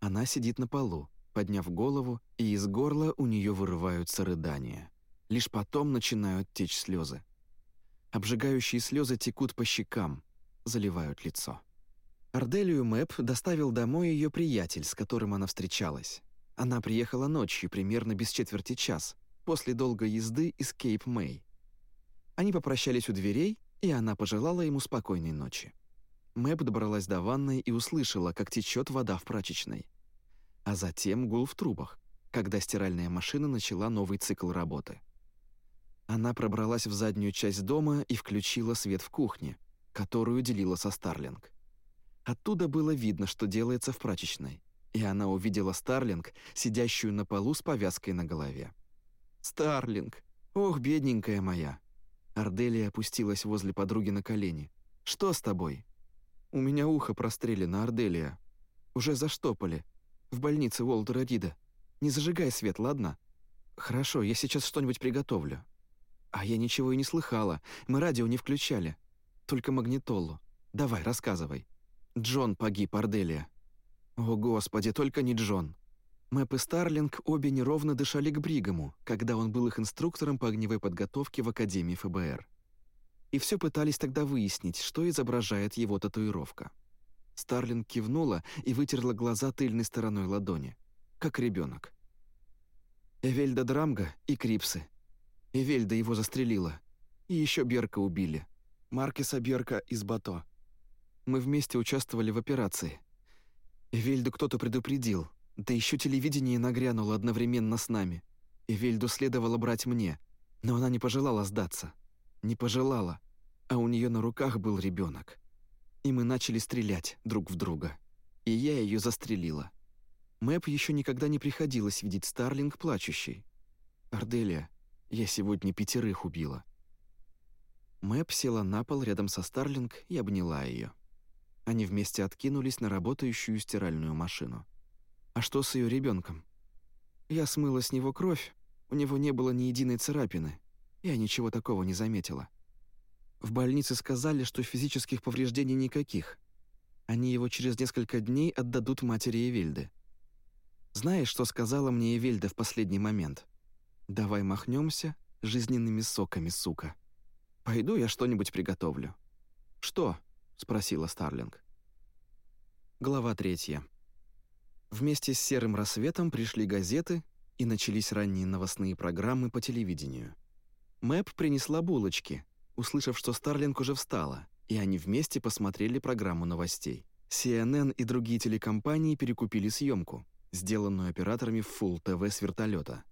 Она сидит на полу, подняв голову, и из горла у нее вырываются рыдания. Лишь потом начинают течь слезы. Обжигающие слезы текут по щекам, заливают лицо. Арделию Мэп доставил домой ее приятель, с которым она встречалась. Она приехала ночью, примерно без четверти час, после долгой езды из Кейп-Мэй. Они попрощались у дверей, и она пожелала ему спокойной ночи. Мэп добралась до ванной и услышала, как течет вода в прачечной. А затем гул в трубах, когда стиральная машина начала новый цикл работы. Она пробралась в заднюю часть дома и включила свет в кухне, которую делила со Старлинг. Оттуда было видно, что делается в прачечной, и она увидела Старлинг, сидящую на полу с повязкой на голове. «Старлинг! Ох, бедненькая моя!» Арделия опустилась возле подруги на колени. «Что с тобой?» «У меня ухо прострелено, Арделия. Уже заштопали. В больнице Уолтера Рида. Не зажигай свет, ладно?» «Хорошо, я сейчас что-нибудь приготовлю». «А я ничего и не слыхала. Мы радио не включали. Только магнитолу. Давай, рассказывай». «Джон погиб, Арделия». «О, Господи, только не Джон». Мэп и Старлинг обе неровно дышали к Бригаму, когда он был их инструктором по огневой подготовке в Академии ФБР. И все пытались тогда выяснить, что изображает его татуировка. Старлинг кивнула и вытерла глаза тыльной стороной ладони, как ребенок. Эвельда Драмга и Крипсы. Эвельда его застрелила. И еще Берка убили. Маркеса Берка из Бато. Мы вместе участвовали в операции. Эвельду кто-то предупредил, да еще телевидение нагрянуло одновременно с нами. Эвельду следовало брать мне, но она не пожелала сдаться. Не пожелала, а у нее на руках был ребенок. И мы начали стрелять друг в друга. И я ее застрелила. Мэп еще никогда не приходилось видеть Старлинг плачущей. «Арделия, я сегодня пятерых убила». Мэп села на пол рядом со Старлинг и обняла ее. Они вместе откинулись на работающую стиральную машину. «А что с ее ребенком? Я смыла с него кровь, у него не было ни единой царапины. Я ничего такого не заметила. В больнице сказали, что физических повреждений никаких. Они его через несколько дней отдадут матери Эвельды. Знаешь, что сказала мне Эвельда в последний момент? «Давай махнемся жизненными соками, сука. Пойду я что-нибудь приготовлю». «Что?» — спросила Старлинг. Глава третья. Вместе с серым рассветом пришли газеты, и начались ранние новостные программы по телевидению. Мэп принесла булочки, услышав, что Старлинг уже встала, и они вместе посмотрели программу новостей. CNN и другие телекомпании перекупили съемку, сделанную операторами Full TV с вертолета.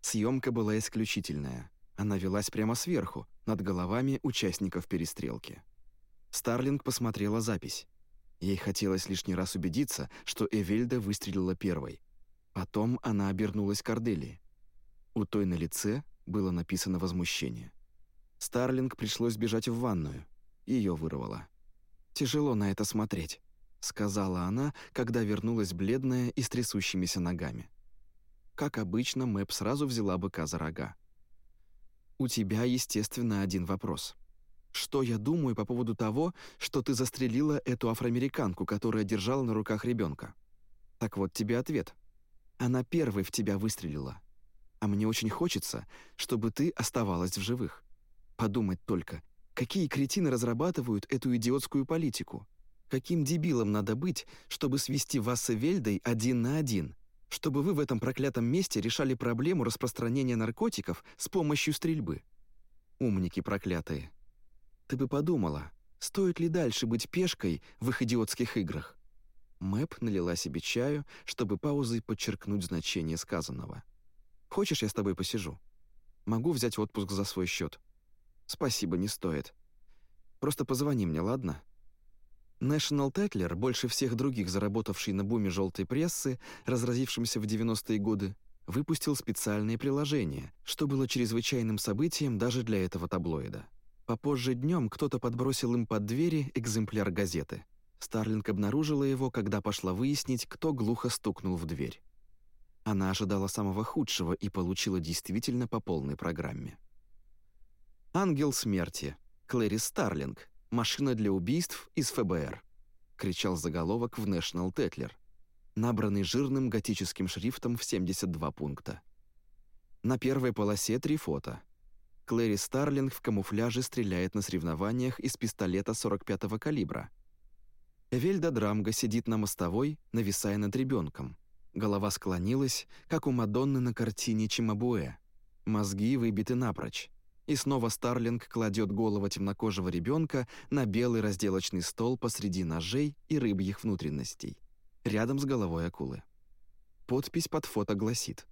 Съемка была исключительная. Она велась прямо сверху, над головами участников перестрелки. Старлинг посмотрела запись. Ей хотелось лишний раз убедиться, что Эвельда выстрелила первой. Потом она обернулась к Арделии. У той на лице было написано возмущение. Старлинг пришлось бежать в ванную. Ее вырвало. «Тяжело на это смотреть», — сказала она, когда вернулась бледная и с трясущимися ногами. Как обычно, Мэп сразу взяла быка за рога. «У тебя, естественно, один вопрос. Что я думаю по поводу того, что ты застрелила эту афроамериканку, которая держала на руках ребенка? Так вот тебе ответ. Она первой в тебя выстрелила. А мне очень хочется, чтобы ты оставалась в живых. Подумать только, какие кретины разрабатывают эту идиотскую политику? Каким дебилом надо быть, чтобы свести вас с Вельдой один на один? Чтобы вы в этом проклятом месте решали проблему распространения наркотиков с помощью стрельбы? Умники проклятые. Ты бы подумала, стоит ли дальше быть пешкой в их идиотских играх? Мэп налила себе чаю, чтобы паузой подчеркнуть значение сказанного. «Хочешь, я с тобой посижу? Могу взять отпуск за свой счет. «Спасибо, не стоит. Просто позвони мне, ладно?» National Tetler, больше всех других заработавший на буме желтой прессы, разразившемся в 90-е годы, выпустил специальное приложение, что было чрезвычайным событием даже для этого таблоида. Попозже днем кто-то подбросил им под двери экземпляр газеты. Старлинг обнаружила его, когда пошла выяснить, кто глухо стукнул в дверь. Она ожидала самого худшего и получила действительно по полной программе. «Ангел смерти. Клэри Старлинг. Машина для убийств из ФБР», — кричал заголовок в National Tetler, набранный жирным готическим шрифтом в 72 пункта. На первой полосе три фото. Клэри Старлинг в камуфляже стреляет на соревнованиях из пистолета 45-го калибра. Эвельда Драмга сидит на мостовой, нависая над ребенком. Голова склонилась, как у Мадонны на картине Чимабуэ. Мозги выбиты напрочь. И снова Старлинг кладет голову темнокожего ребенка на белый разделочный стол посреди ножей и рыбьих внутренностей, рядом с головой акулы. Подпись под фото гласит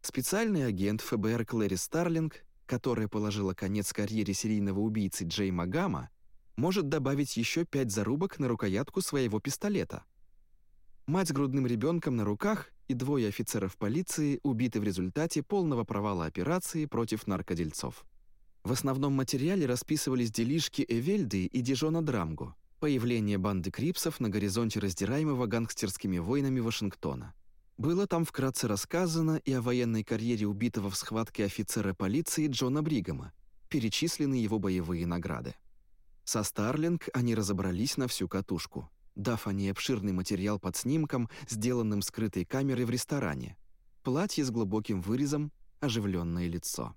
«Специальный агент ФБР Клэри Старлинг, которая положила конец карьере серийного убийцы Джей Магама, может добавить еще пять зарубок на рукоятку своего пистолета. Мать с грудным ребенком на руках и двое офицеров полиции убиты в результате полного провала операции против наркодельцов. В основном материале расписывались делишки Эвельды и Дижона Драмгу, появление банды Крипсов на горизонте раздираемого гангстерскими войнами Вашингтона. Было там вкратце рассказано и о военной карьере убитого в схватке офицера полиции Джона Бригама, перечислены его боевые награды. Со Старлинг они разобрались на всю катушку – дав они обширный материал под снимком, сделанным скрытой камерой в ресторане. Платье с глубоким вырезом, оживленное лицо.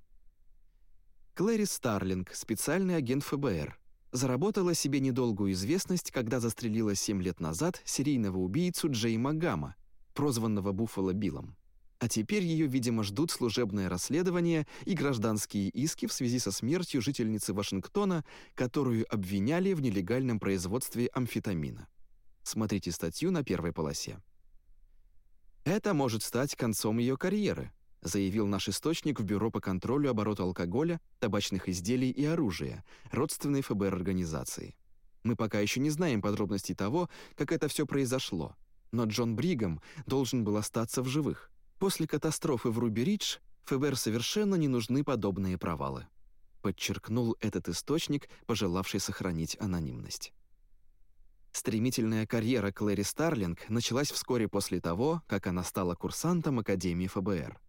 Клэри Старлинг, специальный агент ФБР, заработала себе недолгую известность, когда застрелила 7 лет назад серийного убийцу Джейма Гамма, прозванного Буффало Биллом. А теперь ее, видимо, ждут служебное расследование и гражданские иски в связи со смертью жительницы Вашингтона, которую обвиняли в нелегальном производстве амфетамина. Смотрите статью на первой полосе. Это может стать концом ее карьеры, заявил наш источник в Бюро по контролю оборота алкоголя, табачных изделий и оружия, родственной ФБР организации. Мы пока еще не знаем подробностей того, как это все произошло, но Джон Бригам должен был остаться в живых. После катастрофы в Руби-Ридж ФБР совершенно не нужны подобные провалы. Подчеркнул этот источник, пожелавший сохранить анонимность. Стремительная карьера Клэри Старлинг началась вскоре после того, как она стала курсантом Академии ФБР.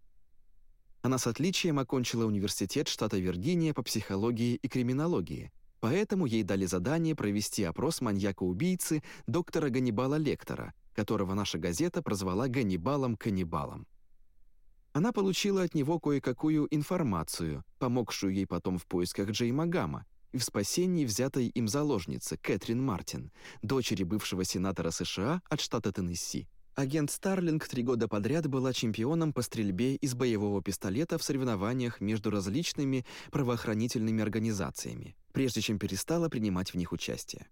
Она с отличием окончила университет штата Виргиния по психологии и криминологии, поэтому ей дали задание провести опрос маньяка-убийцы доктора Ганнибала Лектора, которого наша газета прозвала Ганнибалом-каннибалом. Она получила от него кое-какую информацию, помогшую ей потом в поисках Джейма Гамма и в спасении взятой им заложницы Кэтрин Мартин, дочери бывшего сенатора США от штата Теннесси. Агент Старлинг три года подряд была чемпионом по стрельбе из боевого пистолета в соревнованиях между различными правоохранительными организациями, прежде чем перестала принимать в них участие.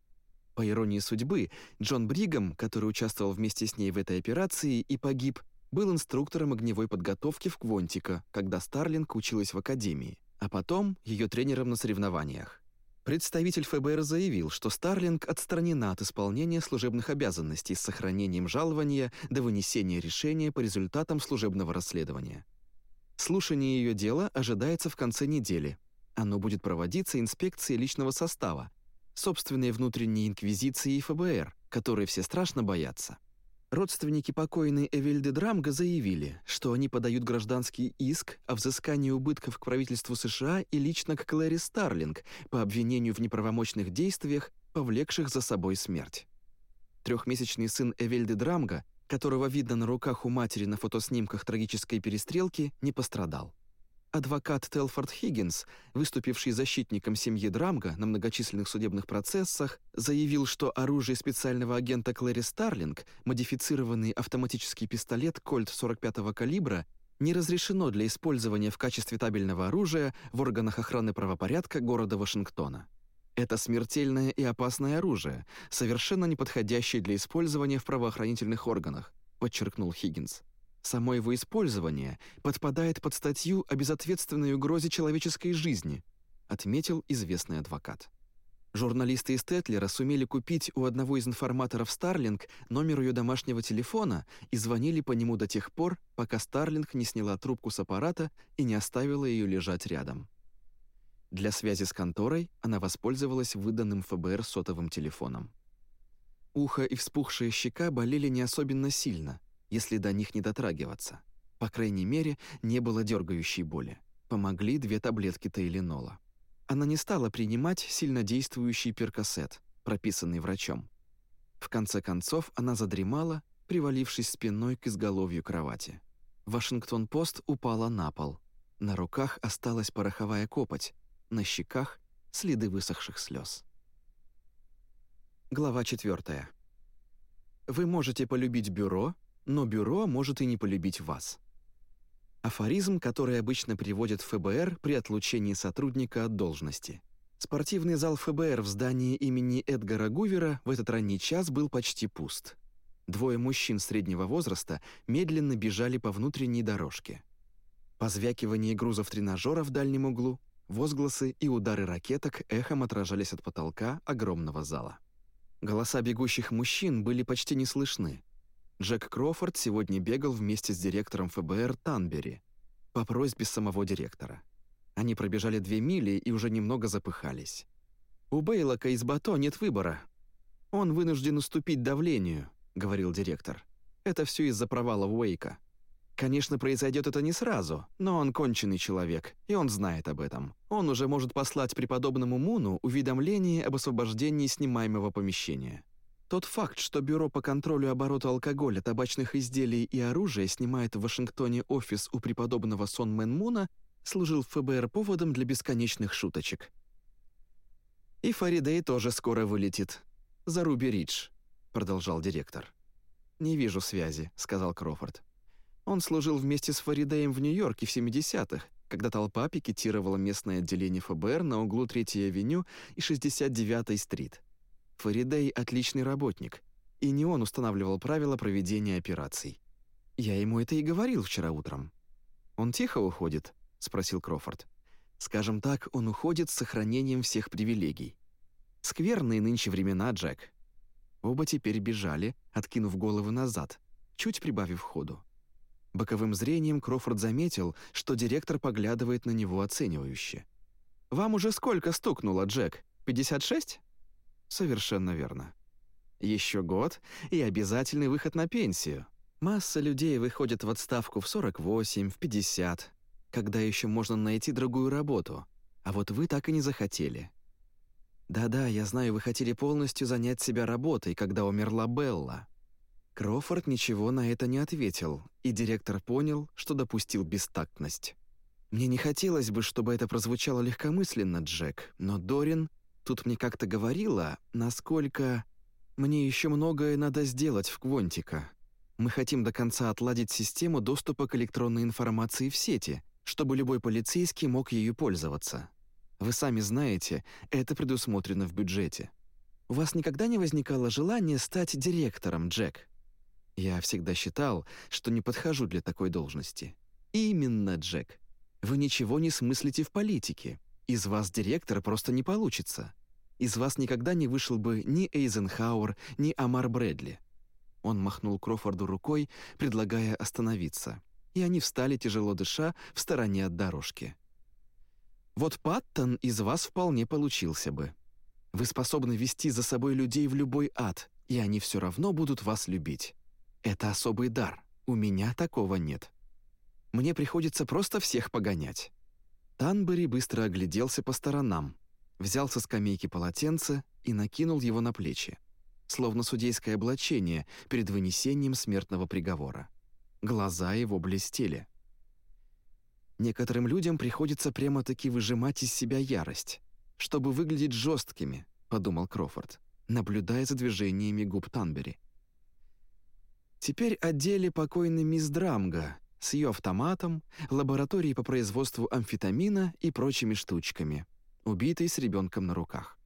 По иронии судьбы, Джон Бригам, который участвовал вместе с ней в этой операции и погиб, был инструктором огневой подготовки в Квонтико, когда Старлинг училась в академии, а потом ее тренером на соревнованиях. Представитель ФБР заявил, что Старлинг отстранена от исполнения служебных обязанностей с сохранением жалования до вынесения решения по результатам служебного расследования. Слушание ее дела ожидается в конце недели. Оно будет проводиться инспекцией личного состава, собственной внутренней инквизиции и ФБР, которые все страшно боятся. Родственники покойной Эвельды Драмга заявили, что они подают гражданский иск о взыскании убытков к правительству США и лично к Клэри Старлинг по обвинению в неправомочных действиях, повлекших за собой смерть. Трехмесячный сын Эвельды Драмга, которого видно на руках у матери на фотоснимках трагической перестрелки, не пострадал. Адвокат Телфорд Хиггинс, выступивший защитником семьи Драмга на многочисленных судебных процессах, заявил, что оружие специального агента Клэри Старлинг, модифицированный автоматический пистолет Кольт 45-го калибра, не разрешено для использования в качестве табельного оружия в органах охраны правопорядка города Вашингтона. Это смертельное и опасное оружие, совершенно не подходящее для использования в правоохранительных органах, подчеркнул Хиггинс. Само его использование подпадает под статью о безответственной угрозе человеческой жизни, отметил известный адвокат. Журналисты из Тетлера сумели купить у одного из информаторов Старлинг номер ее домашнего телефона и звонили по нему до тех пор, пока Старлинг не сняла трубку с аппарата и не оставила ее лежать рядом. Для связи с конторой она воспользовалась выданным ФБР сотовым телефоном. Ухо и вспухшая щека болели не особенно сильно, если до них не дотрагиваться. По крайней мере, не было дергающей боли. Помогли две таблетки тейленола. Она не стала принимать сильнодействующий перкосет, прописанный врачом. В конце концов, она задремала, привалившись спиной к изголовью кровати. Вашингтон-Пост упала на пол. На руках осталась пороховая копоть, на щеках — следы высохших слез. Глава 4. Вы можете полюбить бюро, но бюро может и не полюбить вас. Афоризм, который обычно приводят ФБР при отлучении сотрудника от должности. Спортивный зал ФБР в здании имени Эдгара Гувера в этот ранний час был почти пуст. Двое мужчин среднего возраста медленно бежали по внутренней дорожке. Позвякивание грузов тренажера в дальнем углу, возгласы и удары ракеток эхом отражались от потолка огромного зала. Голоса бегущих мужчин были почти не слышны, Джек Крофорд сегодня бегал вместе с директором ФБР Танбери по просьбе самого директора. Они пробежали две мили и уже немного запыхались. «У Бейлока из Бато нет выбора. Он вынужден уступить давлению», — говорил директор. «Это все из-за провала Уэйка. Конечно, произойдет это не сразу, но он конченый человек, и он знает об этом. Он уже может послать преподобному Муну уведомление об освобождении снимаемого помещения. Тот факт, что Бюро по контролю оборота алкоголя, табачных изделий и оружия снимает в Вашингтоне офис у преподобного Сон Мэн Муна, служил ФБР поводом для бесконечных шуточек. «И Фаридей тоже скоро вылетит. За Руби Ридж», — продолжал директор. «Не вижу связи», — сказал Крофорд. Он служил вместе с Фаридеем в Нью-Йорке в 70-х, когда толпа пикетировала местное отделение ФБР на углу 3-й авеню и 69-й стрит. Фаридей — отличный работник, и не он устанавливал правила проведения операций. Я ему это и говорил вчера утром. «Он тихо уходит?» — спросил Крофорд. «Скажем так, он уходит с сохранением всех привилегий. Скверные нынче времена, Джек». Оба теперь бежали, откинув головы назад, чуть прибавив ходу. Боковым зрением Крофорд заметил, что директор поглядывает на него оценивающе. «Вам уже сколько стукнуло, Джек? 56?» «Совершенно верно. Еще год и обязательный выход на пенсию. Масса людей выходит в отставку в 48, в 50, когда еще можно найти другую работу, а вот вы так и не захотели. Да-да, я знаю, вы хотели полностью занять себя работой, когда умерла Белла. Крофорд ничего на это не ответил, и директор понял, что допустил бестактность. «Мне не хотелось бы, чтобы это прозвучало легкомысленно, Джек, но Дорин тут мне как-то говорила, насколько... Мне еще многое надо сделать в Квонтика. Мы хотим до конца отладить систему доступа к электронной информации в сети, чтобы любой полицейский мог ею пользоваться. Вы сами знаете, это предусмотрено в бюджете. У вас никогда не возникало желания стать директором, Джек?» Я всегда считал, что не подхожу для такой должности. Именно, Джек. Вы ничего не смыслите в политике. Из вас директор просто не получится. Из вас никогда не вышел бы ни Эйзенхауэр, ни Амар Брэдли. Он махнул Крофорду рукой, предлагая остановиться. И они встали, тяжело дыша, в стороне от дорожки. Вот Паттон из вас вполне получился бы. Вы способны вести за собой людей в любой ад, и они все равно будут вас любить. Это особый дар. У меня такого нет. Мне приходится просто всех погонять». Танбери быстро огляделся по сторонам, взял со скамейки полотенце и накинул его на плечи, словно судейское облачение перед вынесением смертного приговора. Глаза его блестели. Некоторым людям приходится прямо-таки выжимать из себя ярость, чтобы выглядеть жесткими, подумал Крофорд, наблюдая за движениями губ Танбери. Теперь о деле покойной мисс Драмга с ее автоматом, лабораторией по производству амфетамина и прочими штучками, убитой с ребенком на руках.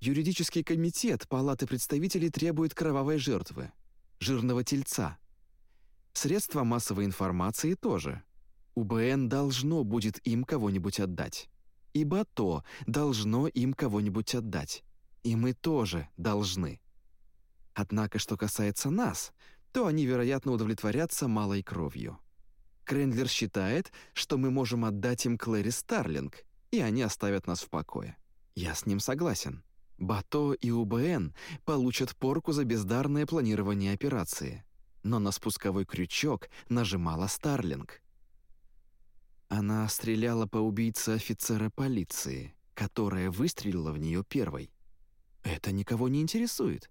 Юридический комитет Палаты представителей требует кровавой жертвы, жирного тельца. Средства массовой информации тоже. УБН должно будет им кого-нибудь отдать. Ибо то должно им кого-нибудь отдать. И мы тоже должны. Однако, что касается нас, то они, вероятно, удовлетворятся малой кровью. Крендлер считает, что мы можем отдать им Клэри Старлинг, и они оставят нас в покое. Я с ним согласен. Бато и УБН получат порку за бездарное планирование операции. Но на спусковой крючок нажимала Старлинг. Она стреляла по убийце офицера полиции, которая выстрелила в нее первой. Это никого не интересует.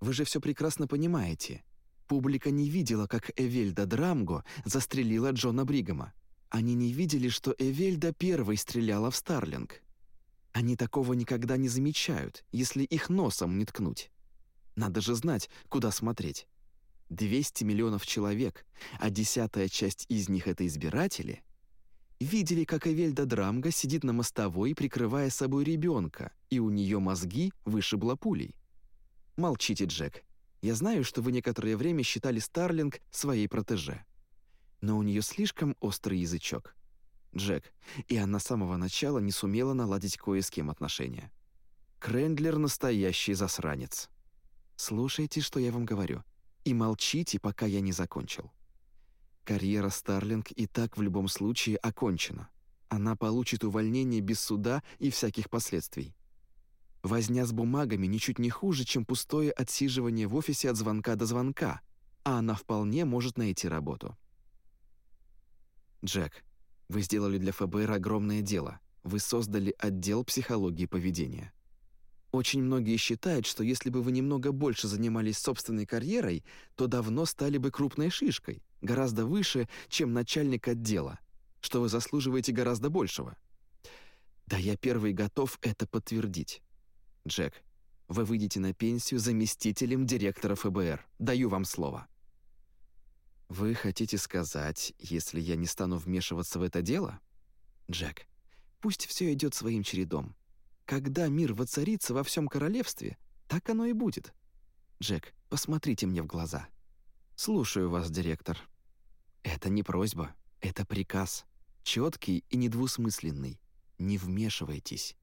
Вы же все прекрасно понимаете. Публика не видела, как Эвельда Драмго застрелила Джона Бригама. Они не видели, что Эвельда первой стреляла в Старлинг. Они такого никогда не замечают, если их носом не ткнуть. Надо же знать, куда смотреть. 200 миллионов человек, а десятая часть из них — это избиратели, видели, как Эвельда Драмга сидит на мостовой, прикрывая собой ребенка, и у нее мозги вышибло пулей. Молчите, Джек. Я знаю, что вы некоторое время считали Старлинг своей протеже. Но у нее слишком острый язычок. Джек, и она с самого начала не сумела наладить кое с кем отношения. Крендлер — настоящий засранец. Слушайте, что я вам говорю, и молчите, пока я не закончил. Карьера Старлинг и так в любом случае окончена. Она получит увольнение без суда и всяких последствий. Возня с бумагами ничуть не хуже, чем пустое отсиживание в офисе от звонка до звонка, а она вполне может найти работу. Джек, вы сделали для ФБР огромное дело. Вы создали отдел психологии поведения. Очень многие считают, что если бы вы немного больше занимались собственной карьерой, то давно стали бы крупной шишкой, гораздо выше, чем начальник отдела, что вы заслуживаете гораздо большего. Да я первый готов это подтвердить. Джек, вы выйдете на пенсию заместителем директора ФБР. Даю вам слово». «Вы хотите сказать, если я не стану вмешиваться в это дело?» «Джек, пусть все идет своим чередом. Когда мир воцарится во всем королевстве, так оно и будет. Джек, посмотрите мне в глаза». «Слушаю вас, директор». «Это не просьба, это приказ. Четкий и недвусмысленный. Не вмешивайтесь.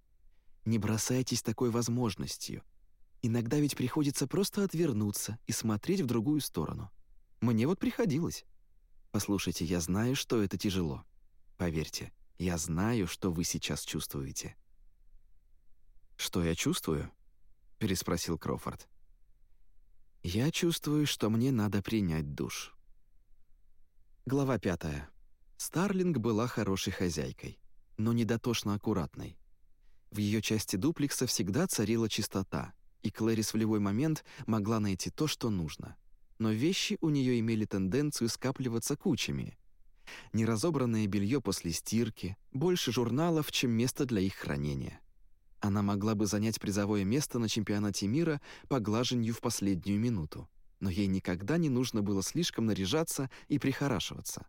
Не бросайтесь такой возможностью. Иногда ведь приходится просто отвернуться и смотреть в другую сторону. Мне вот приходилось. Послушайте, я знаю, что это тяжело. Поверьте, я знаю, что вы сейчас чувствуете». «Что я чувствую?» — переспросил Крофорд. «Я чувствую, что мне надо принять душ». Глава пятая. Старлинг была хорошей хозяйкой, но недотошно аккуратной. В ее части дуплекса всегда царила чистота, и Клэрис в любой момент могла найти то, что нужно но вещи у нее имели тенденцию скапливаться кучами. Неразобранное белье после стирки, больше журналов, чем место для их хранения. Она могла бы занять призовое место на чемпионате мира по глаженью в последнюю минуту, но ей никогда не нужно было слишком наряжаться и прихорашиваться.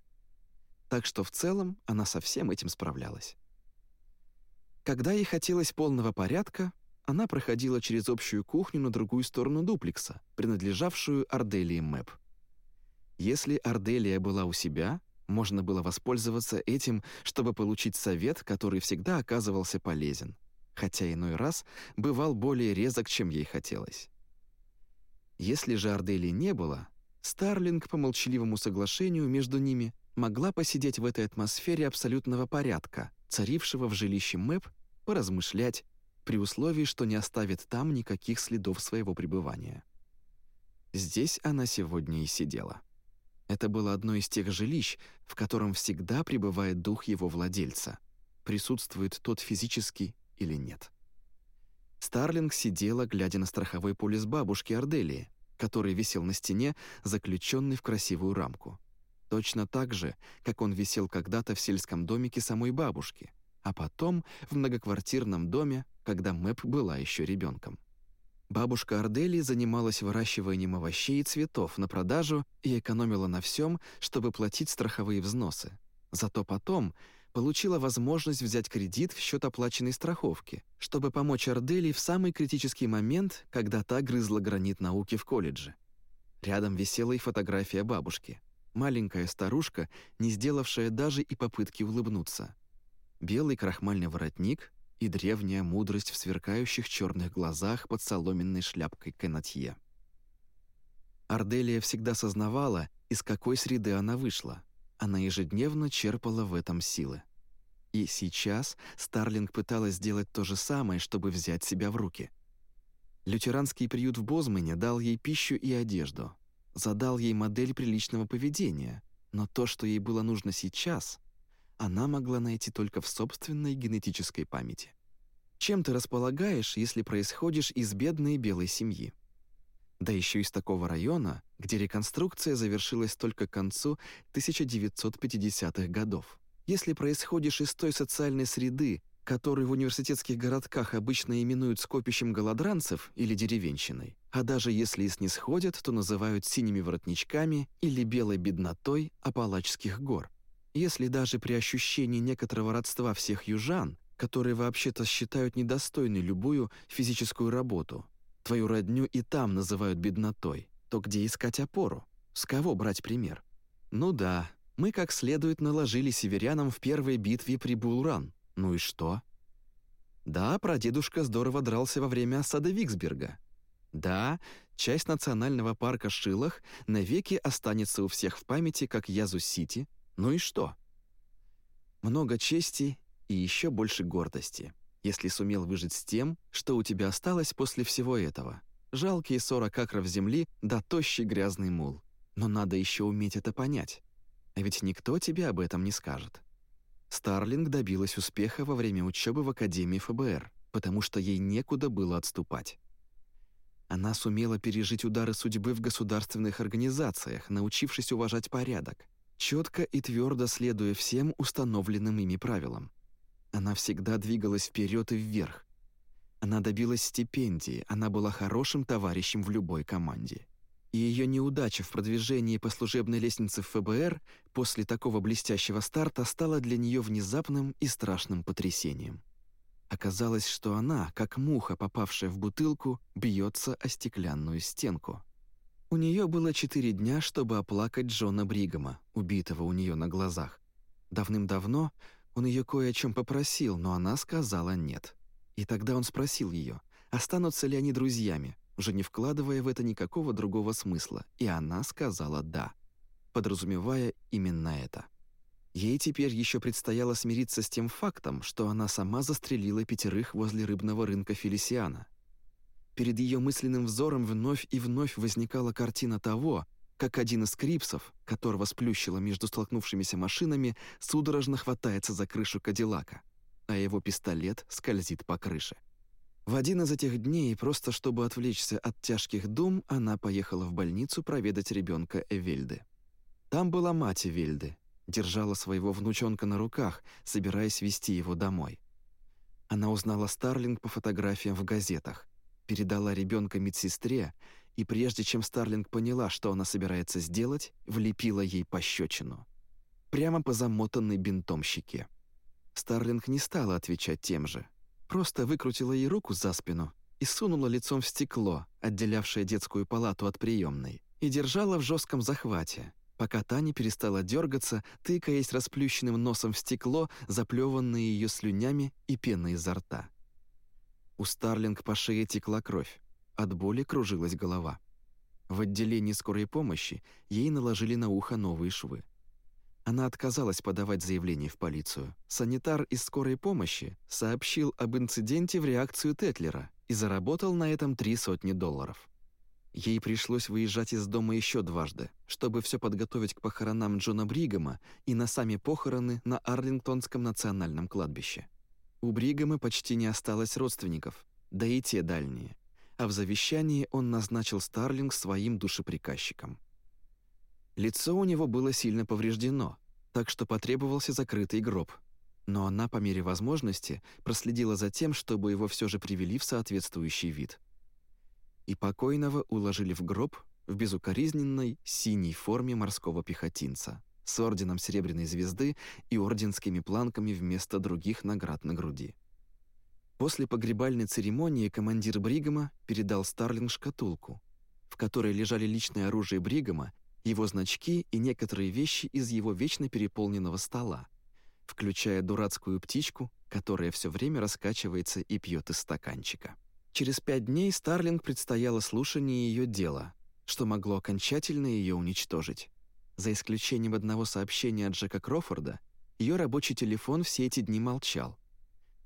Так что в целом она со всем этим справлялась. Когда ей хотелось полного порядка, она проходила через общую кухню на другую сторону дуплекса, принадлежавшую Арделии Мэп. Если Арделия была у себя, можно было воспользоваться этим, чтобы получить совет, который всегда оказывался полезен, хотя иной раз бывал более резок, чем ей хотелось. Если же Арделии не было, Старлинг по молчаливому соглашению между ними могла посидеть в этой атмосфере абсолютного порядка, царившего в жилище Мэп, поразмышлять, при условии, что не оставит там никаких следов своего пребывания. Здесь она сегодня и сидела. Это было одно из тех жилищ, в котором всегда пребывает дух его владельца, присутствует тот физически или нет. Старлинг сидела, глядя на страховой полис бабушки Арделии, который висел на стене, заключенный в красивую рамку. Точно так же, как он висел когда-то в сельском домике самой бабушки, а потом в многоквартирном доме когда Мэп была еще ребенком. Бабушка Ардели занималась выращиванием овощей и цветов на продажу и экономила на всем, чтобы платить страховые взносы. Зато потом получила возможность взять кредит в счет оплаченной страховки, чтобы помочь Ардели в самый критический момент, когда та грызла гранит науки в колледже. Рядом висела и фотография бабушки. Маленькая старушка, не сделавшая даже и попытки улыбнуться. Белый крахмальный воротник, и древняя мудрость в сверкающих черных глазах под соломенной шляпкой канатье. Арделия всегда сознавала, из какой среды она вышла. Она ежедневно черпала в этом силы. И сейчас Старлинг пыталась сделать то же самое, чтобы взять себя в руки. Лютеранский приют в Бозмане дал ей пищу и одежду, задал ей модель приличного поведения, но то, что ей было нужно сейчас, она могла найти только в собственной генетической памяти. Чем ты располагаешь, если происходишь из бедной белой семьи? Да еще из такого района, где реконструкция завершилась только к концу 1950-х годов. Если происходишь из той социальной среды, которую в университетских городках обычно именуют скопищем голодранцев или деревенщиной, а даже если и снисходят, то называют синими воротничками или белой беднотой Апалачских гор. Если даже при ощущении некоторого родства всех южан, которые вообще-то считают недостойной любую физическую работу, твою родню и там называют беднотой, то где искать опору? С кого брать пример? Ну да, мы как следует наложили северянам в первой битве при Булран. Ну и что? Да, прадедушка здорово дрался во время осады Виксберга. Да, часть национального парка Шилах навеки останется у всех в памяти как Язу-Сити, ну и что? Много чести и еще больше гордости, если сумел выжить с тем, что у тебя осталось после всего этого. Жалкие 40 акров земли да тощий грязный мул. Но надо еще уметь это понять. А ведь никто тебе об этом не скажет. Старлинг добилась успеха во время учебы в Академии ФБР, потому что ей некуда было отступать. Она сумела пережить удары судьбы в государственных организациях, научившись уважать порядок, четко и твердо следуя всем установленным ими правилам. Она всегда двигалась вперед и вверх. Она добилась стипендии, она была хорошим товарищем в любой команде. и ее неудача в продвижении по служебной лестнице в ФБР после такого блестящего старта стала для нее внезапным и страшным потрясением. Оказалось, что она, как муха, попавшая в бутылку, бьется о стеклянную стенку. У нее было четыре дня, чтобы оплакать Джона Бригама, убитого у нее на глазах. Давным-давно он ее кое о чем попросил, но она сказала «нет». И тогда он спросил ее, останутся ли они друзьями, уже не вкладывая в это никакого другого смысла, и она сказала «да», подразумевая именно это. Ей теперь еще предстояло смириться с тем фактом, что она сама застрелила пятерых возле рыбного рынка Фелисиана. Перед ее мысленным взором вновь и вновь возникала картина того, как один из крипсов, которого сплющило между столкнувшимися машинами, судорожно хватается за крышу Кадиллака, а его пистолет скользит по крыше. В один из этих дней, просто чтобы отвлечься от тяжких дум, она поехала в больницу проведать ребенка Эвельды. Там была мать Эвельды, держала своего внучонка на руках, собираясь вести его домой. Она узнала Старлинг по фотографиям в газетах, передала ребенка медсестре, и прежде чем Старлинг поняла, что она собирается сделать, влепила ей пощечину. Прямо по замотанной бинтом щеке. Старлинг не стала отвечать тем же, просто выкрутила ей руку за спину и сунула лицом в стекло, отделявшее детскую палату от приемной, и держала в жестком захвате, пока та не перестала дергаться, тыкаясь расплющенным носом в стекло, заплеванное ее слюнями и пеной изо рта. У Старлинг по шее текла кровь. От боли кружилась голова. В отделении скорой помощи ей наложили на ухо новые швы. Она отказалась подавать заявление в полицию. Санитар из скорой помощи сообщил об инциденте в реакцию Тетлера и заработал на этом три сотни долларов. Ей пришлось выезжать из дома еще дважды, чтобы все подготовить к похоронам Джона Бригама и на сами похороны на Арлингтонском национальном кладбище. У Бригама почти не осталось родственников, да и те дальние. А в завещании он назначил Старлинг своим душеприказчиком. Лицо у него было сильно повреждено, так что потребовался закрытый гроб. Но она, по мере возможности, проследила за тем, чтобы его все же привели в соответствующий вид. И покойного уложили в гроб в безукоризненной синей форме морского пехотинца с орденом Серебряной Звезды и орденскими планками вместо других наград на груди. После погребальной церемонии командир Бригама передал Старлинг шкатулку, в которой лежали личное оружие Бригама, его значки и некоторые вещи из его вечно переполненного стола, включая дурацкую птичку, которая все время раскачивается и пьет из стаканчика. Через пять дней Старлинг предстояло слушание ее дела, что могло окончательно ее уничтожить. За исключением одного сообщения от Джека Крофорда, ее рабочий телефон все эти дни молчал.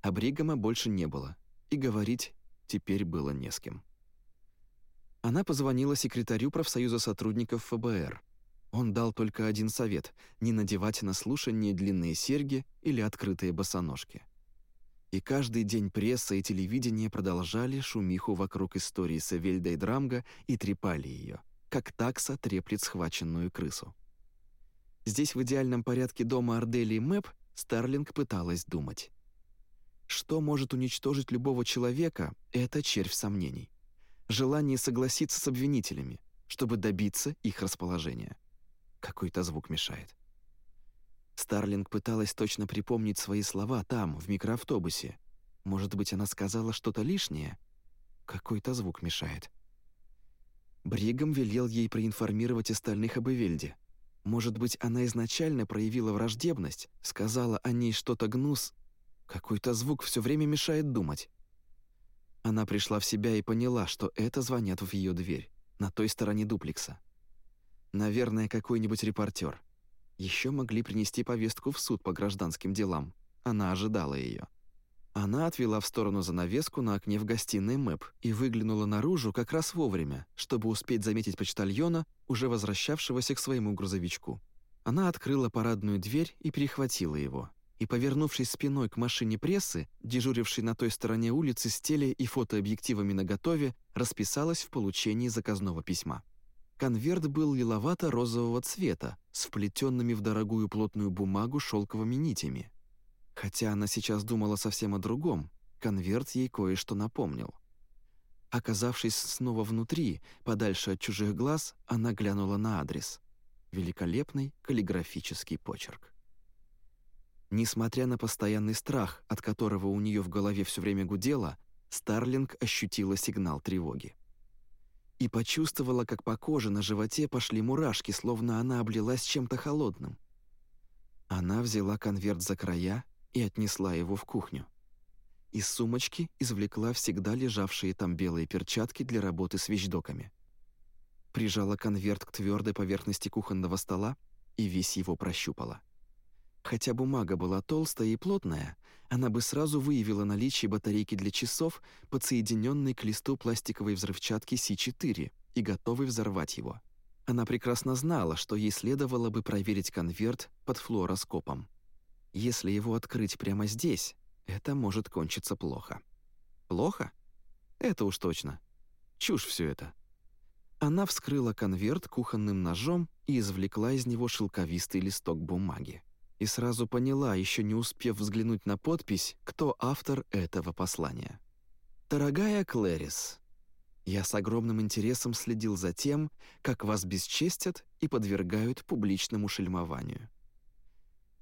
А Бригама больше не было, и говорить теперь было не с кем. Она позвонила секретарю профсоюза сотрудников ФБР. Он дал только один совет — не надевать на слушание длинные серьги или открытые босоножки. И каждый день пресса и телевидение продолжали шумиху вокруг истории Савельда и Драмга и трепали ее, как такса треплет схваченную крысу. Здесь в идеальном порядке дома Арделии Мэп Старлинг пыталась думать. Что может уничтожить любого человека — это червь сомнений. Желание согласиться с обвинителями, чтобы добиться их расположения. Какой-то звук мешает. Старлинг пыталась точно припомнить свои слова там, в микроавтобусе. Может быть, она сказала что-то лишнее? Какой-то звук мешает. Бригам велел ей проинформировать остальных об Эвельде — может быть, она изначально проявила враждебность, сказала о ней что-то гнус. Какой-то звук все время мешает думать. Она пришла в себя и поняла, что это звонят в ее дверь, на той стороне дуплекса. Наверное, какой-нибудь репортер. Еще могли принести повестку в суд по гражданским делам. Она ожидала ее. Она отвела в сторону занавеску на окне в гостиной Мэп и выглянула наружу как раз вовремя, чтобы успеть заметить почтальона, уже возвращавшегося к своему грузовичку. Она открыла парадную дверь и перехватила его. И, повернувшись спиной к машине прессы, дежурившей на той стороне улицы с теле- и фотообъективами наготове, расписалась в получении заказного письма. Конверт был лиловато-розового цвета, с вплетенными в дорогую плотную бумагу шелковыми нитями, Хотя она сейчас думала совсем о другом, конверт ей кое-что напомнил. Оказавшись снова внутри, подальше от чужих глаз, она глянула на адрес. Великолепный каллиграфический почерк. Несмотря на постоянный страх, от которого у нее в голове все время гудело, Старлинг ощутила сигнал тревоги. И почувствовала, как по коже на животе пошли мурашки, словно она облилась чем-то холодным. Она взяла конверт за края и отнесла его в кухню. Из сумочки извлекла всегда лежавшие там белые перчатки для работы с вещдоками. Прижала конверт к твердой поверхности кухонного стола и весь его прощупала. Хотя бумага была толстая и плотная, она бы сразу выявила наличие батарейки для часов, подсоединенной к листу пластиковой взрывчатки Си-4 и готовой взорвать его. Она прекрасно знала, что ей следовало бы проверить конверт под флуороскопом. Если его открыть прямо здесь, это может кончиться плохо. Плохо? Это уж точно. Чушь все это. Она вскрыла конверт кухонным ножом и извлекла из него шелковистый листок бумаги. И сразу поняла, еще не успев взглянуть на подпись, кто автор этого послания. «Дорогая Клэрис, я с огромным интересом следил за тем, как вас бесчестят и подвергают публичному шельмованию.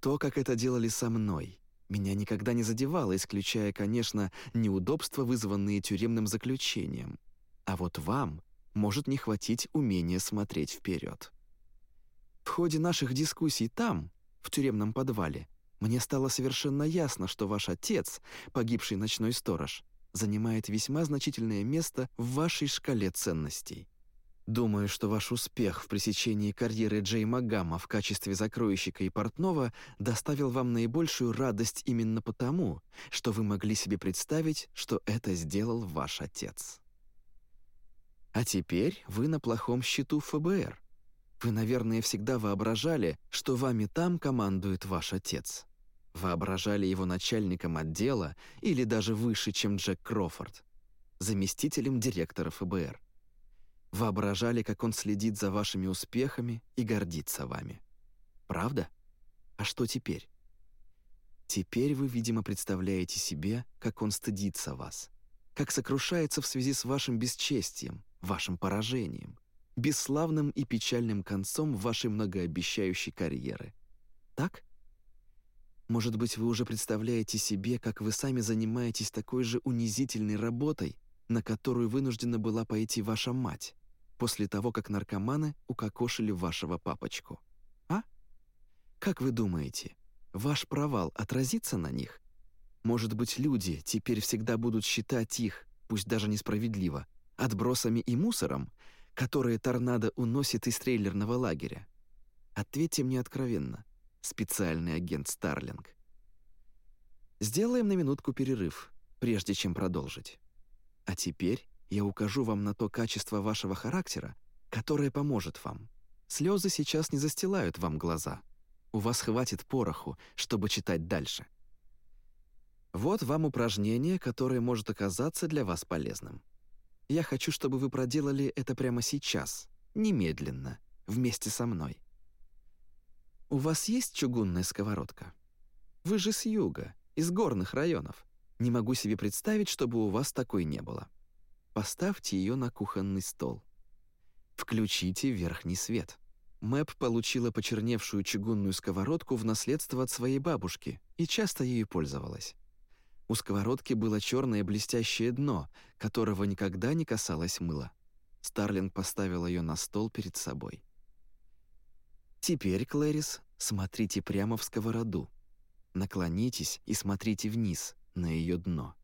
То, как это делали со мной, меня никогда не задевало, исключая, конечно, неудобства, вызванные тюремным заключением. А вот вам может не хватить умения смотреть вперед. В ходе наших дискуссий там, в тюремном подвале, мне стало совершенно ясно, что ваш отец, погибший ночной сторож, занимает весьма значительное место в вашей шкале ценностей. Думаю, что ваш успех в пресечении карьеры Джей Магама в качестве закройщика и портного доставил вам наибольшую радость именно потому, что вы могли себе представить, что это сделал ваш отец. А теперь вы на плохом счету ФБР. Вы, наверное, всегда воображали, что вами там командует ваш отец. Воображали его начальником отдела или даже выше, чем Джек Крофорд, заместителем директора ФБР воображали, как он следит за вашими успехами и гордится вами. Правда? А что теперь? Теперь вы, видимо, представляете себе, как он стыдится вас, как сокрушается в связи с вашим бесчестием, вашим поражением, бесславным и печальным концом вашей многообещающей карьеры. Так? Может быть, вы уже представляете себе, как вы сами занимаетесь такой же унизительной работой, на которую вынуждена была пойти ваша мать, после того, как наркоманы укокошили вашего папочку. А? Как вы думаете, ваш провал отразится на них? Может быть, люди теперь всегда будут считать их, пусть даже несправедливо, отбросами и мусором, которые торнадо уносит из трейлерного лагеря? Ответьте мне откровенно, специальный агент Старлинг. Сделаем на минутку перерыв, прежде чем продолжить. А теперь я укажу вам на то качество вашего характера, которое поможет вам. Слезы сейчас не застилают вам глаза. У вас хватит пороху, чтобы читать дальше. Вот вам упражнение, которое может оказаться для вас полезным. Я хочу, чтобы вы проделали это прямо сейчас, немедленно, вместе со мной. У вас есть чугунная сковородка? Вы же с юга, из горных районов. Не могу себе представить, чтобы у вас такой не было. Поставьте ее на кухонный стол. Включите верхний свет. Мэп получила почерневшую чугунную сковородку в наследство от своей бабушки и часто ею пользовалась. У сковородки было черное блестящее дно, которого никогда не касалось мыла. Старлинг поставил ее на стол перед собой. «Теперь, Клэрис, смотрите прямо в сковороду. Наклонитесь и смотрите вниз, на ее дно.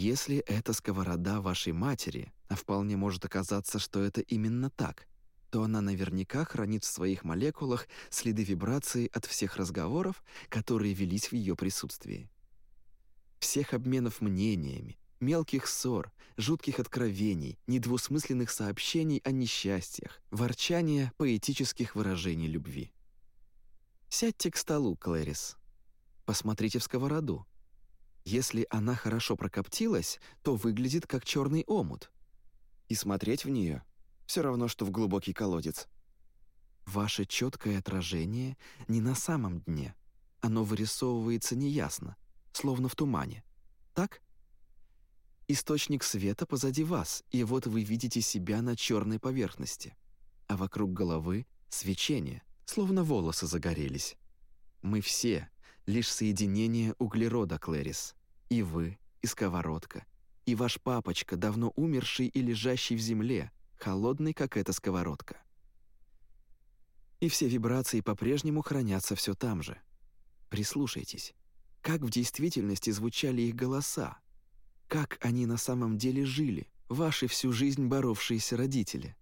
Если это сковорода вашей матери, а вполне может оказаться, что это именно так, то она наверняка хранит в своих молекулах следы вибрации от всех разговоров, которые велись в ее присутствии. Всех обменов мнениями, мелких ссор, жутких откровений, недвусмысленных сообщений о несчастьях, ворчания поэтических выражений любви. Сядьте к столу, Клэрис. Посмотрите в сковороду. Если она хорошо прокоптилась, то выглядит как черный омут. И смотреть в нее все равно, что в глубокий колодец. Ваше четкое отражение не на самом дне. Оно вырисовывается неясно, словно в тумане. Так? Источник света позади вас, и вот вы видите себя на черной поверхности. А вокруг головы — свечение, словно волосы загорелись. Мы все — лишь соединение углерода, Клэрис. И вы, и сковородка, и ваш папочка, давно умерший и лежащий в земле, холодный, как эта сковородка. И все вибрации по-прежнему хранятся все там же. Прислушайтесь. Как в действительности звучали их голоса? Как они на самом деле жили, ваши всю жизнь боровшиеся родители?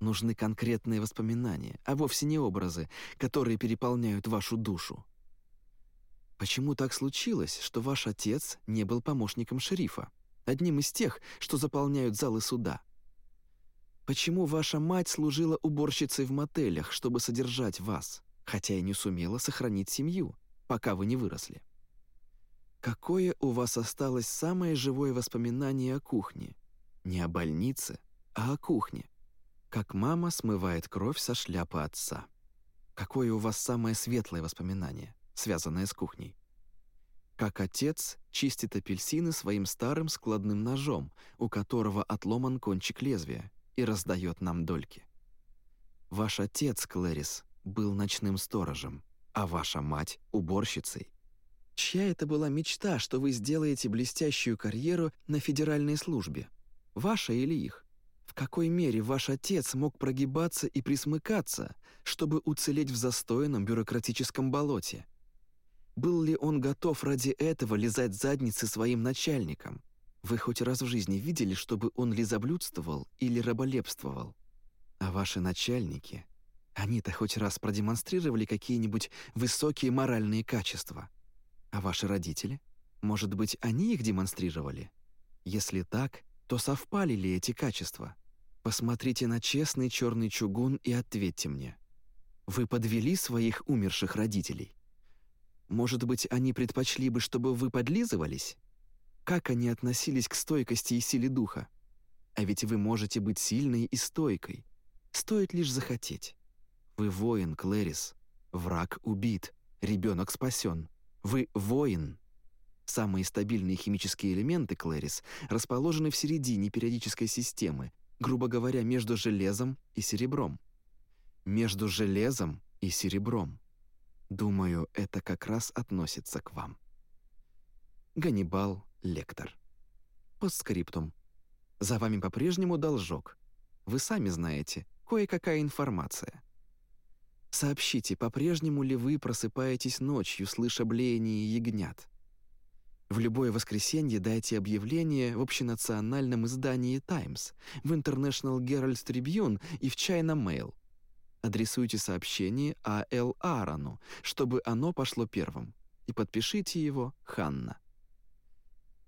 Нужны конкретные воспоминания, а вовсе не образы, которые переполняют вашу душу. Почему так случилось, что ваш отец не был помощником шерифа, одним из тех, что заполняют залы суда? Почему ваша мать служила уборщицей в мотелях, чтобы содержать вас, хотя и не сумела сохранить семью, пока вы не выросли? Какое у вас осталось самое живое воспоминание о кухне? Не о больнице, а о кухне. Как мама смывает кровь со шляпы отца. Какое у вас самое светлое воспоминание, связанное с кухней? Как отец чистит апельсины своим старым складным ножом, у которого отломан кончик лезвия, и раздает нам дольки. Ваш отец, Клэрис, был ночным сторожем, а ваша мать — уборщицей. Чья это была мечта, что вы сделаете блестящую карьеру на федеральной службе? Ваша или их? В какой мере ваш отец мог прогибаться и присмыкаться, чтобы уцелеть в застойном бюрократическом болоте? Был ли он готов ради этого лизать задницы своим начальникам? Вы хоть раз в жизни видели, чтобы он лизоблюдствовал или раболепствовал? А ваши начальники, они-то хоть раз продемонстрировали какие-нибудь высокие моральные качества? А ваши родители? Может быть, они их демонстрировали? Если так, то совпали ли эти качества? Посмотрите на честный черный чугун и ответьте мне. Вы подвели своих умерших родителей? Может быть, они предпочли бы, чтобы вы подлизывались? Как они относились к стойкости и силе духа? А ведь вы можете быть сильной и стойкой. Стоит лишь захотеть. Вы воин, Клэрис. Враг убит, ребенок спасен. Вы воин. Самые стабильные химические элементы, Клэрис, расположены в середине периодической системы, грубо говоря, между железом и серебром. Между железом и серебром. Думаю, это как раз относится к вам. Ганнибал Лектор. Постскриптум. За вами по-прежнему должок. Вы сами знаете, кое-какая информация. Сообщите, по-прежнему ли вы просыпаетесь ночью, слыша блеяние ягнят? В любое воскресенье дайте объявление в общенациональном издании «Таймс», в International Herald Tribune и в China Mail. Адресуйте сообщение А.Л. Аарону, чтобы оно пошло первым, и подпишите его «Ханна».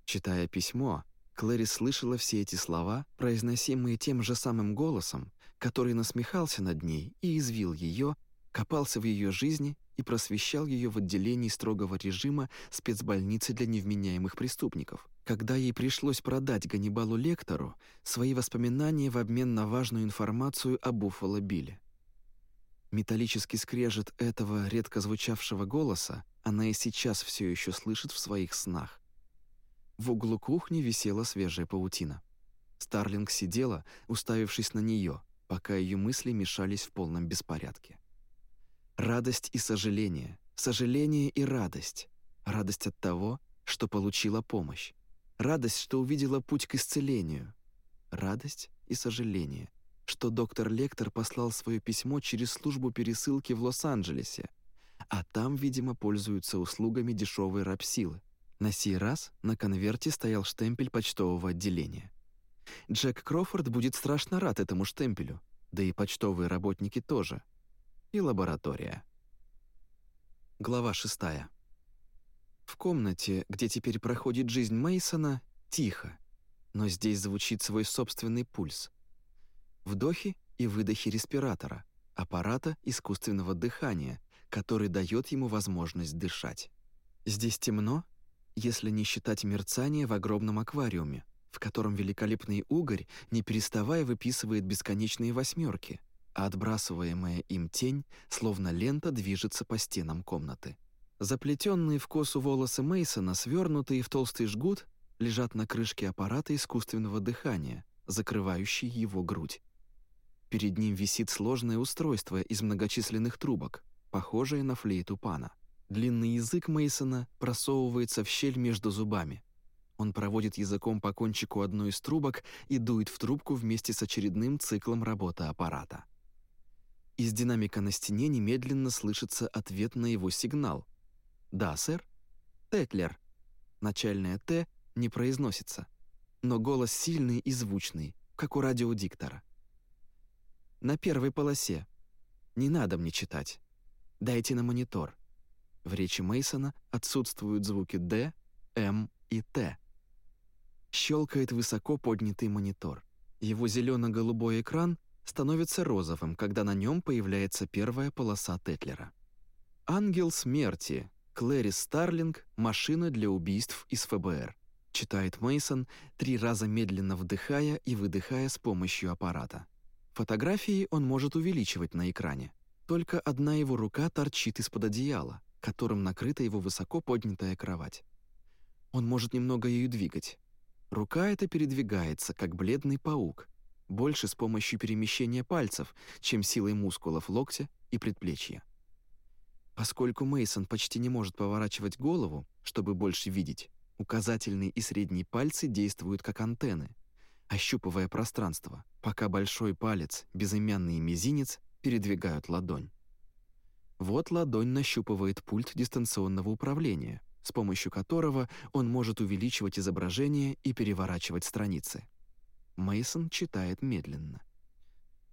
Читая письмо, Клэри слышала все эти слова, произносимые тем же самым голосом, который насмехался над ней и извил ее, копался в ее жизни и просвещал ее в отделении строгого режима спецбольницы для невменяемых преступников. Когда ей пришлось продать Ганнибалу Лектору свои воспоминания в обмен на важную информацию о Буффало Билле. Металлический скрежет этого редко звучавшего голоса она и сейчас все еще слышит в своих снах. В углу кухни висела свежая паутина. Старлинг сидела, уставившись на нее, пока ее мысли мешались в полном беспорядке. Радость и сожаление, сожаление и радость. Радость от того, что получила помощь. Радость, что увидела путь к исцелению. Радость и сожаление, что доктор Лектор послал свое письмо через службу пересылки в Лос-Анджелесе, а там, видимо, пользуются услугами дешевой рабсилы. На сей раз на конверте стоял штемпель почтового отделения. Джек Крофорд будет страшно рад этому штемпелю, да и почтовые работники тоже — и лаборатория. Глава шестая. В комнате, где теперь проходит жизнь Мейсона, тихо, но здесь звучит свой собственный пульс. Вдохи и выдохи респиратора, аппарата искусственного дыхания, который дает ему возможность дышать. Здесь темно, если не считать мерцание в огромном аквариуме, в котором великолепный угорь, не переставая, выписывает бесконечные восьмерки — а отбрасываемая им тень, словно лента, движется по стенам комнаты. Заплетенные в косу волосы Мейсона, свернутые в толстый жгут, лежат на крышке аппарата искусственного дыхания, закрывающей его грудь. Перед ним висит сложное устройство из многочисленных трубок, похожее на флейту пана. Длинный язык Мейсона просовывается в щель между зубами. Он проводит языком по кончику одной из трубок и дует в трубку вместе с очередным циклом работы аппарата. Из динамика на стене немедленно слышится ответ на его сигнал. «Да, сэр?» «Тетлер». Начальное «Т» не произносится, но голос сильный и звучный, как у радиодиктора. «На первой полосе. Не надо мне читать. Дайте на монитор». В речи Мейсона отсутствуют звуки «Д», «М» и «Т». Щелкает высоко поднятый монитор. Его зелено-голубой экран становится розовым, когда на нем появляется первая полоса Тетлера. «Ангел смерти. Клэри Старлинг. Машина для убийств из ФБР», читает Мейсон, три раза медленно вдыхая и выдыхая с помощью аппарата. Фотографии он может увеличивать на экране. Только одна его рука торчит из-под одеяла, которым накрыта его высоко поднятая кровать. Он может немного ею двигать, Рука эта передвигается, как бледный паук, больше с помощью перемещения пальцев, чем силой мускулов локтя и предплечья. Поскольку Мейсон почти не может поворачивать голову, чтобы больше видеть, указательные и средние пальцы действуют как антенны, ощупывая пространство, пока большой палец, безымянный мизинец передвигают ладонь. Вот ладонь нащупывает пульт дистанционного управления, с помощью которого он может увеличивать изображение и переворачивать страницы. Мейсон читает медленно.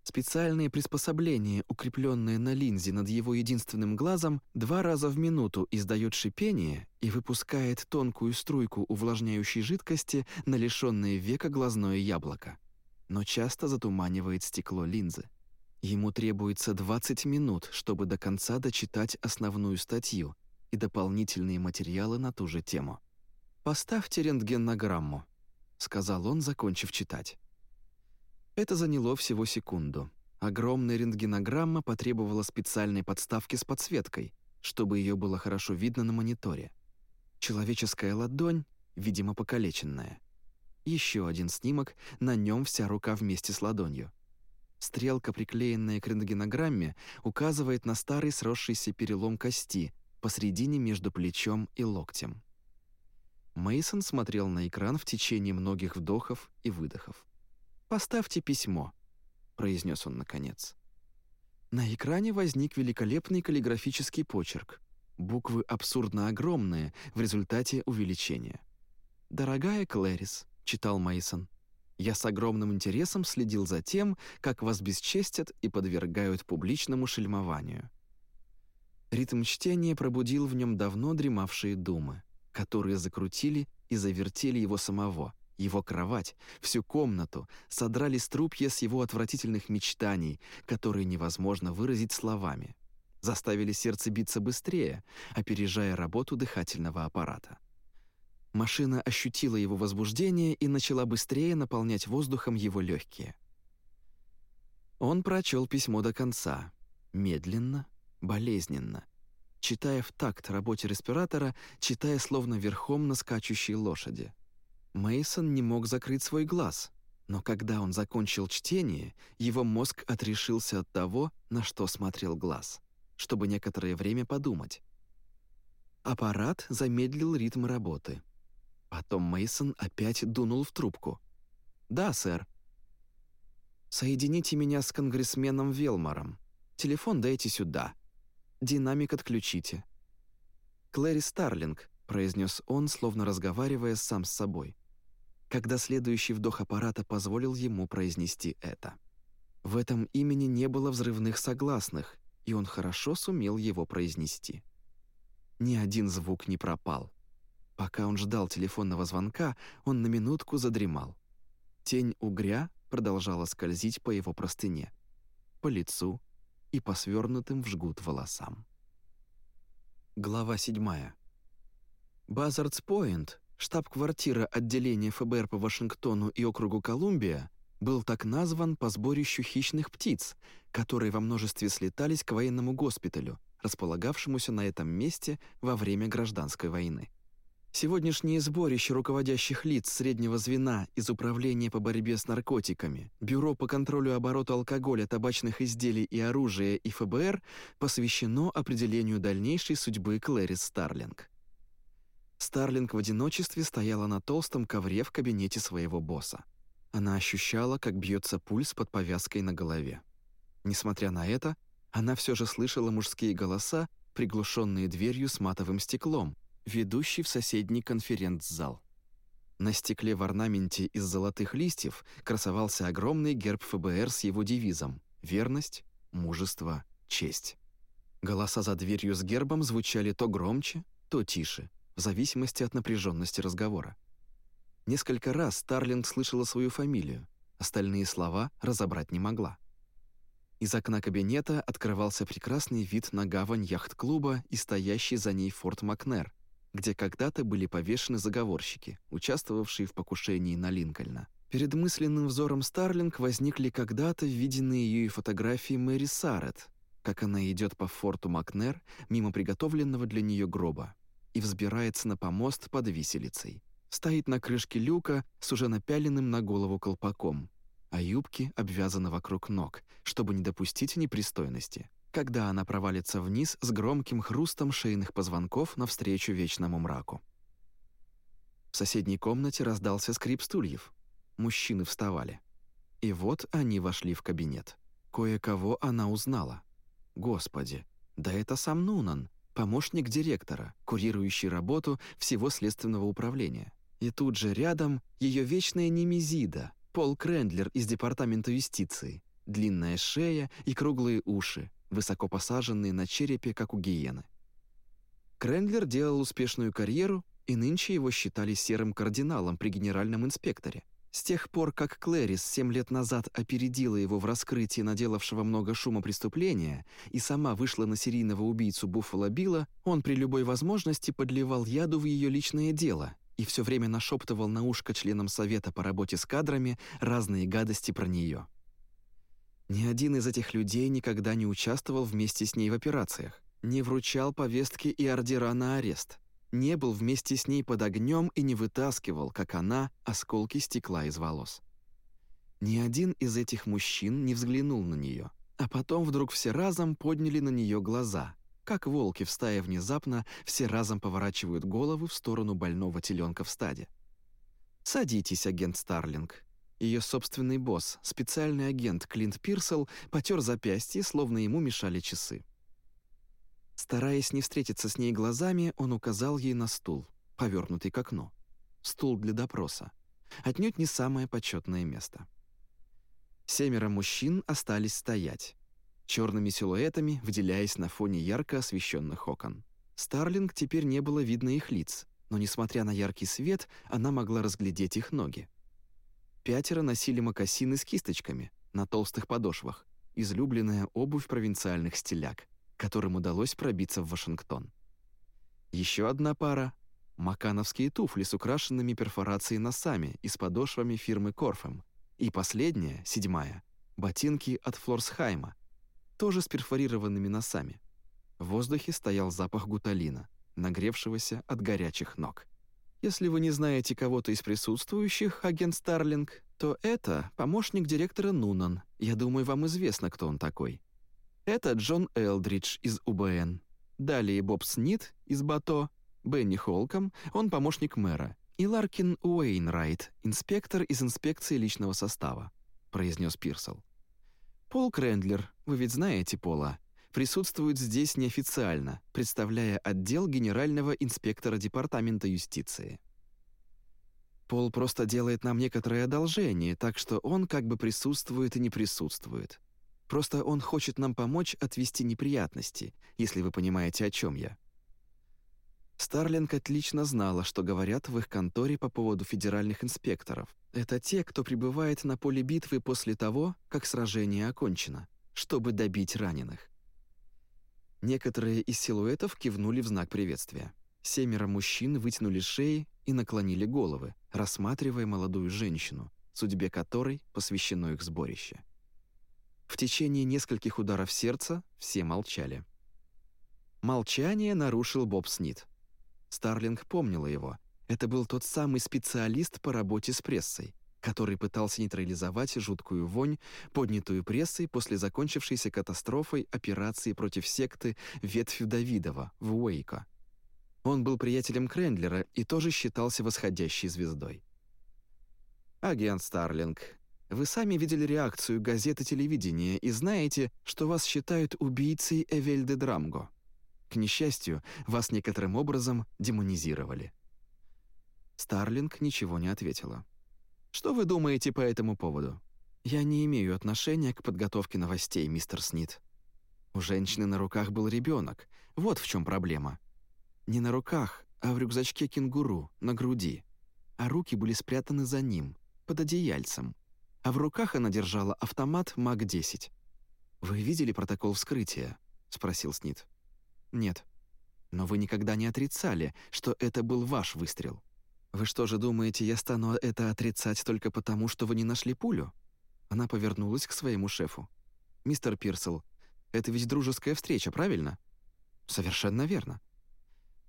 Специальные приспособления, укрепленные на линзе над его единственным глазом, два раза в минуту издает шипение и выпускает тонкую струйку увлажняющей жидкости на лишённое века глазное яблоко, но часто затуманивает стекло линзы. Ему требуется 20 минут, чтобы до конца дочитать основную статью, и дополнительные материалы на ту же тему. «Поставьте рентгенограмму», — сказал он, закончив читать. Это заняло всего секунду. Огромная рентгенограмма потребовала специальной подставки с подсветкой, чтобы ее было хорошо видно на мониторе. Человеческая ладонь, видимо, покалеченная. Еще один снимок, на нем вся рука вместе с ладонью. Стрелка, приклеенная к рентгенограмме, указывает на старый сросшийся перелом кости, посредине между плечом и локтем. Мейсон смотрел на экран в течение многих вдохов и выдохов. «Поставьте письмо», — произнес он наконец. На экране возник великолепный каллиграфический почерк. Буквы абсурдно огромные в результате увеличения. «Дорогая Клэрис», — читал Мейсон, «я с огромным интересом следил за тем, как вас бесчестят и подвергают публичному шельмованию. Ритм чтения пробудил в нем давно дремавшие думы, которые закрутили и завертели его самого, его кровать, всю комнату, содрали струпья с его отвратительных мечтаний, которые невозможно выразить словами, заставили сердце биться быстрее, опережая работу дыхательного аппарата. Машина ощутила его возбуждение и начала быстрее наполнять воздухом его легкие. Он прочел письмо до конца, медленно, болезненно, читая в такт работе респиратора, читая словно верхом на скачущей лошади. Мейсон не мог закрыть свой глаз, но когда он закончил чтение, его мозг отрешился от того, на что смотрел глаз, чтобы некоторое время подумать. Аппарат замедлил ритм работы. Потом Мейсон опять дунул в трубку. «Да, сэр». «Соедините меня с конгрессменом Велмором. Телефон дайте сюда», Динамик отключите». «Клэри Старлинг», — произнес он, словно разговаривая сам с собой, когда следующий вдох аппарата позволил ему произнести это. В этом имени не было взрывных согласных, и он хорошо сумел его произнести. Ни один звук не пропал. Пока он ждал телефонного звонка, он на минутку задремал. Тень угря продолжала скользить по его простыне, по лицу, и по свернутым в жгут волосам. Глава 7. Базардс-Пойнт, штаб-квартира отделения ФБР по Вашингтону и округу Колумбия, был так назван по сборищу хищных птиц, которые во множестве слетались к военному госпиталю, располагавшемуся на этом месте во время гражданской войны. Сегодняшнее сборище руководящих лиц среднего звена из Управления по борьбе с наркотиками, Бюро по контролю оборота алкоголя, табачных изделий и оружия и ФБР посвящено определению дальнейшей судьбы Клэрис Старлинг. Старлинг в одиночестве стояла на толстом ковре в кабинете своего босса. Она ощущала, как бьется пульс под повязкой на голове. Несмотря на это, она все же слышала мужские голоса, приглушенные дверью с матовым стеклом, ведущий в соседний конференц-зал. На стекле в орнаменте из золотых листьев красовался огромный герб ФБР с его девизом «Верность, мужество, честь». Голоса за дверью с гербом звучали то громче, то тише, в зависимости от напряженности разговора. Несколько раз Старлинг слышала свою фамилию, остальные слова разобрать не могла. Из окна кабинета открывался прекрасный вид на гавань яхт-клуба и стоящий за ней форт Макнер, где когда-то были повешены заговорщики, участвовавшие в покушении на Линкольна. Перед мысленным взором Старлинг возникли когда-то виденные ею фотографии Мэри Сарет, как она идет по форту Макнер мимо приготовленного для нее гроба и взбирается на помост под виселицей. Стоит на крышке люка с уже напяленным на голову колпаком, а юбки обвязаны вокруг ног, чтобы не допустить непристойности когда она провалится вниз с громким хрустом шейных позвонков навстречу вечному мраку. В соседней комнате раздался скрип стульев. Мужчины вставали. И вот они вошли в кабинет. Кое-кого она узнала. Господи, да это сам Нунан, помощник директора, курирующий работу всего следственного управления. И тут же рядом ее вечная немезида, Пол Крендлер из Департамента юстиции. Длинная шея и круглые уши, высоко посаженные на черепе, как у гиены. Крендлер делал успешную карьеру, и нынче его считали серым кардиналом при генеральном инспекторе. С тех пор, как Клэрис семь лет назад опередила его в раскрытии наделавшего много шума преступления и сама вышла на серийного убийцу Буффало Билла, он при любой возможности подливал яду в ее личное дело и все время нашептывал на ушко членам Совета по работе с кадрами разные гадости про нее. Ни один из этих людей никогда не участвовал вместе с ней в операциях, не вручал повестки и ордера на арест, не был вместе с ней под огнем и не вытаскивал, как она, осколки стекла из волос. Ни один из этих мужчин не взглянул на нее, а потом вдруг все разом подняли на нее глаза, как волки в стае внезапно все разом поворачивают головы в сторону больного теленка в стаде. «Садитесь, агент Старлинг», ее собственный босс, специальный агент Клинт Пирсел, потер запястье, словно ему мешали часы. Стараясь не встретиться с ней глазами, он указал ей на стул, повернутый к окну. Стул для допроса. Отнюдь не самое почетное место. Семеро мужчин остались стоять, черными силуэтами выделяясь на фоне ярко освещенных окон. Старлинг теперь не было видно их лиц, но, несмотря на яркий свет, она могла разглядеть их ноги. Пятеро носили мокасины с кисточками на толстых подошвах, излюбленная обувь провинциальных стиляк, которым удалось пробиться в Вашингтон. Еще одна пара — макановские туфли с украшенными перфорацией носами и с подошвами фирмы Корфем. И последняя, седьмая — ботинки от Флорсхайма, тоже с перфорированными носами. В воздухе стоял запах гуталина, нагревшегося от горячих ног. Если вы не знаете кого-то из присутствующих, агент Старлинг, то это помощник директора Нунан. Я думаю, вам известно, кто он такой. Это Джон Элдридж из УБН. Далее Боб Снит из БАТО, Бенни Холком, он помощник мэра, и Ларкин Уэйнрайт, инспектор из инспекции личного состава», — произнес Пирсел. «Пол Крендлер, вы ведь знаете Пола, присутствует здесь неофициально, представляя отдел генерального инспектора Департамента юстиции. Пол просто делает нам некоторое одолжение, так что он как бы присутствует и не присутствует. Просто он хочет нам помочь отвести неприятности, если вы понимаете, о чем я. Старлинг отлично знала, что говорят в их конторе по поводу федеральных инспекторов. Это те, кто прибывает на поле битвы после того, как сражение окончено, чтобы добить раненых. Некоторые из силуэтов кивнули в знак приветствия. Семеро мужчин вытянули шеи и наклонили головы, рассматривая молодую женщину, судьбе которой посвящено их сборище. В течение нескольких ударов сердца все молчали. Молчание нарушил Боб Снит. Старлинг помнила его, Это был тот самый специалист по работе с прессой, который пытался нейтрализовать жуткую вонь, поднятую прессой после закончившейся катастрофой операции против секты Ветвь Давидова в Уэйко. Он был приятелем Крендлера и тоже считался восходящей звездой. «Агент Старлинг, вы сами видели реакцию газет и телевидения и знаете, что вас считают убийцей Эвельды Драмго. К несчастью, вас некоторым образом демонизировали». Старлинг ничего не ответила. «Что вы думаете по этому поводу?» «Я не имею отношения к подготовке новостей, мистер Снит. У женщины на руках был ребенок. Вот в чем проблема. Не на руках, а в рюкзачке кенгуру, на груди. А руки были спрятаны за ним, под одеяльцем. А в руках она держала автомат МАГ-10. «Вы видели протокол вскрытия?» — спросил Снит. «Нет. Но вы никогда не отрицали, что это был ваш выстрел. Вы что же думаете, я стану это отрицать только потому, что вы не нашли пулю?» Она повернулась к своему шефу. «Мистер Пирсел, это ведь дружеская встреча, правильно?» «Совершенно верно».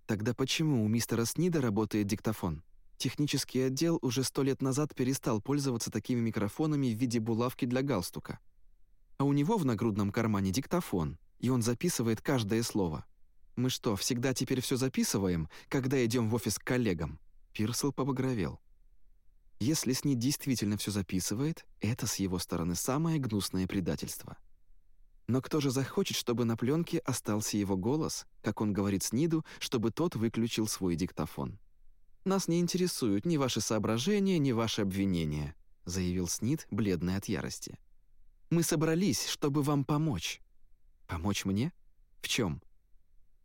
«Тогда почему у мистера Снида работает диктофон?» Технический отдел уже сто лет назад перестал пользоваться такими микрофонами в виде булавки для галстука. А у него в нагрудном кармане диктофон, и он записывает каждое слово. Мы что, всегда теперь все записываем, когда идем в офис к коллегам? Пирсел побагровел. Если Снит действительно все записывает, это с его стороны самое гнусное предательство. Но кто же захочет, чтобы на пленке остался его голос, как он говорит Сниду, чтобы тот выключил свой диктофон? «Нас не интересуют ни ваши соображения, ни ваши обвинения», заявил Снит, бледный от ярости. «Мы собрались, чтобы вам помочь». «Помочь мне? В чем?»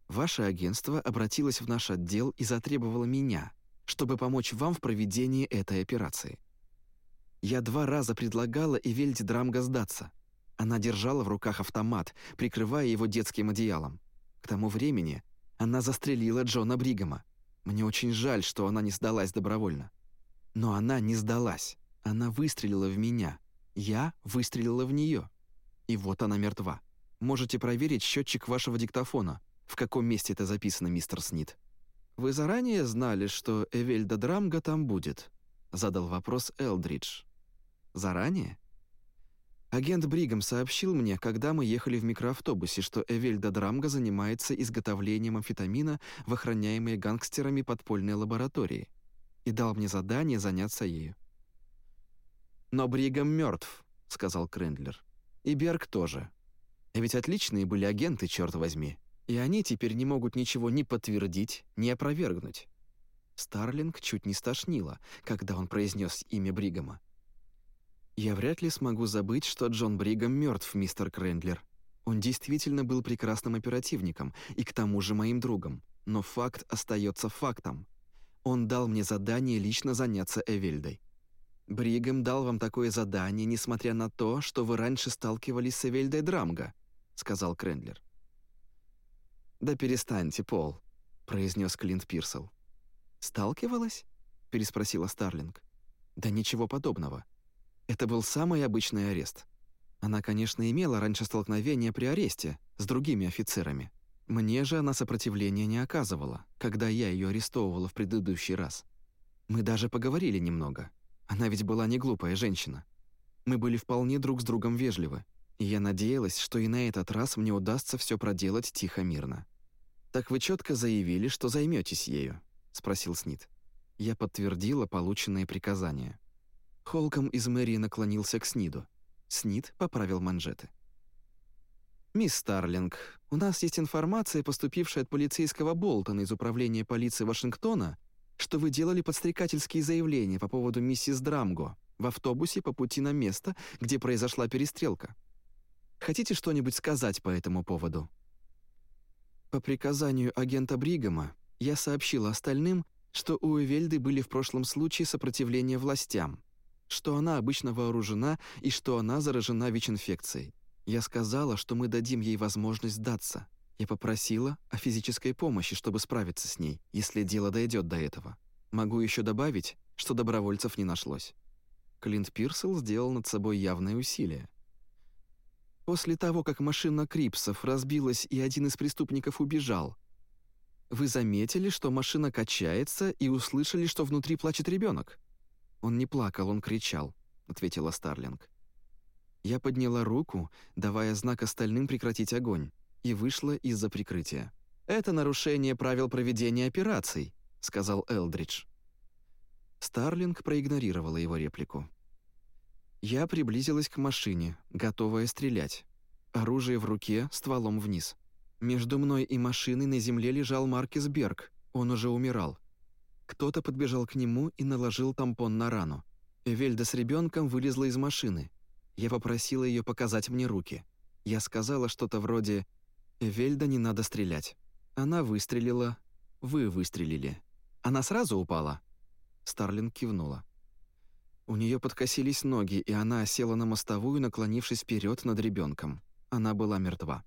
«Ваше агентство обратилось в наш отдел и затребовало меня, чтобы помочь вам в проведении этой операции. Я два раза предлагала Ивельде Драмга сдаться. Она держала в руках автомат, прикрывая его детским одеялом. К тому времени она застрелила Джона Бригама. Мне очень жаль, что она не сдалась добровольно. Но она не сдалась. Она выстрелила в меня. Я выстрелила в нее. И вот она мертва. Можете проверить счетчик вашего диктофона. В каком месте это записано, мистер Снит? Вы заранее знали, что Эвельда Драмга там будет? Задал вопрос Элдридж. Заранее? Агент Бригам сообщил мне, когда мы ехали в микроавтобусе, что Эвельда Драмга занимается изготовлением амфетамина в охраняемой гангстерами подпольной лаборатории и дал мне задание заняться ею. «Но Бригам мертв», — сказал Крендлер. «И Берг тоже. А ведь отличные были агенты, черт возьми. И они теперь не могут ничего ни подтвердить, ни опровергнуть». Старлинг чуть не стошнило, когда он произнес имя Бригама. Я вряд ли смогу забыть, что Джон Бригам мертв, мистер Крендлер. Он действительно был прекрасным оперативником и к тому же моим другом. Но факт остается фактом. Он дал мне задание лично заняться Эвельдой. Бригам дал вам такое задание, несмотря на то, что вы раньше сталкивались с Эвельдой Драмга, сказал Крендлер. Да перестаньте, Пол, произнес Клинт Пирсел. Сталкивалась? переспросила Старлинг. Да ничего подобного. Это был самый обычный арест. Она, конечно, имела раньше столкновение при аресте с другими офицерами. Мне же она сопротивления не оказывала, когда я ее арестовывала в предыдущий раз. Мы даже поговорили немного. Она ведь была не глупая женщина. Мы были вполне друг с другом вежливы, и я надеялась, что и на этот раз мне удастся все проделать тихо-мирно. «Так вы четко заявили, что займетесь ею?» — спросил Снит. Я подтвердила полученные приказания. Холком из мэрии наклонился к Сниду. Снид поправил манжеты. «Мисс Старлинг, у нас есть информация, поступившая от полицейского Болтона из Управления полиции Вашингтона, что вы делали подстрекательские заявления по поводу миссис Драмго в автобусе по пути на место, где произошла перестрелка. Хотите что-нибудь сказать по этому поводу?» По приказанию агента Бригама я сообщила остальным, что у Эвельды были в прошлом случае сопротивление властям, что она обычно вооружена и что она заражена ВИЧ-инфекцией. Я сказала, что мы дадим ей возможность сдаться. Я попросила о физической помощи, чтобы справиться с ней, если дело дойдет до этого. Могу еще добавить, что добровольцев не нашлось. Клинт Пирсел сделал над собой явное усилие. После того, как машина Крипсов разбилась и один из преступников убежал, Вы заметили, что машина качается, и услышали, что внутри плачет ребенок?» «Он не плакал, он кричал», — ответила Старлинг. Я подняла руку, давая знак остальным прекратить огонь, и вышла из-за прикрытия. «Это нарушение правил проведения операций», — сказал Элдридж. Старлинг проигнорировала его реплику. Я приблизилась к машине, готовая стрелять. Оружие в руке, стволом вниз. Между мной и машиной на земле лежал Маркис Берг. Он уже умирал. Кто-то подбежал к нему и наложил тампон на рану. Вельда с ребенком вылезла из машины. Я попросила ее показать мне руки. Я сказала что-то вроде «Вельда, не надо стрелять». Она выстрелила. Вы выстрелили. Она сразу упала?» Старлин кивнула. У нее подкосились ноги, и она села на мостовую, наклонившись вперед над ребенком. Она была мертва.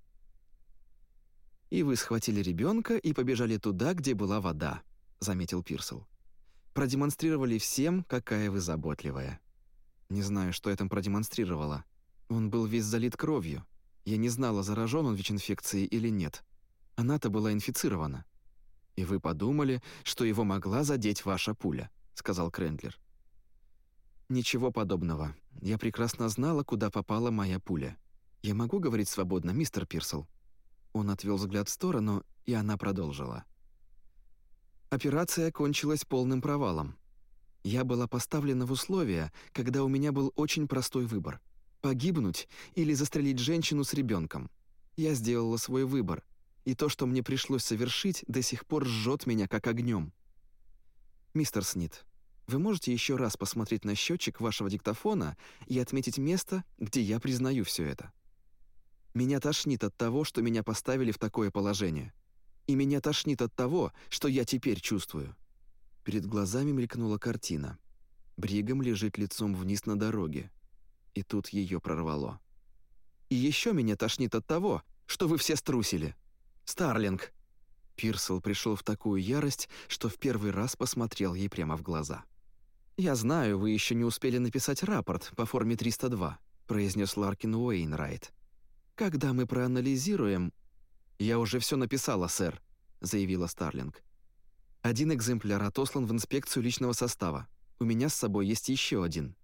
«И вы схватили ребенка и побежали туда, где была вода», — заметил Пирсел. «Продемонстрировали всем, какая вы заботливая». Не знаю, что я там продемонстрировала. Он был весь залит кровью. Я не знала, заражен он ВИЧ-инфекцией или нет. Она-то была инфицирована. «И вы подумали, что его могла задеть ваша пуля», — сказал Крендлер. «Ничего подобного. Я прекрасно знала, куда попала моя пуля. Я могу говорить свободно, мистер Пирсел?» Он отвел взгляд в сторону, и она продолжила. Операция кончилась полным провалом. Я была поставлена в условия, когда у меня был очень простой выбор — погибнуть или застрелить женщину с ребенком. Я сделала свой выбор, и то, что мне пришлось совершить, до сих пор жжет меня как огнем. Мистер Снит, вы можете еще раз посмотреть на счетчик вашего диктофона и отметить место, где я признаю все это. Меня тошнит от того, что меня поставили в такое положение. И меня тошнит от того, что я теперь чувствую. Перед глазами мелькнула картина. Бригам лежит лицом вниз на дороге. И тут ее прорвало. «И еще меня тошнит от того, что вы все струсили. Старлинг!» Пирсел пришел в такую ярость, что в первый раз посмотрел ей прямо в глаза. «Я знаю, вы еще не успели написать рапорт по форме 302», произнес Ларкин Уэйнрайт. «Когда мы проанализируем...» «Я уже все написала, сэр», — заявила Старлинг. «Один экземпляр отослан в инспекцию личного состава. У меня с собой есть еще один.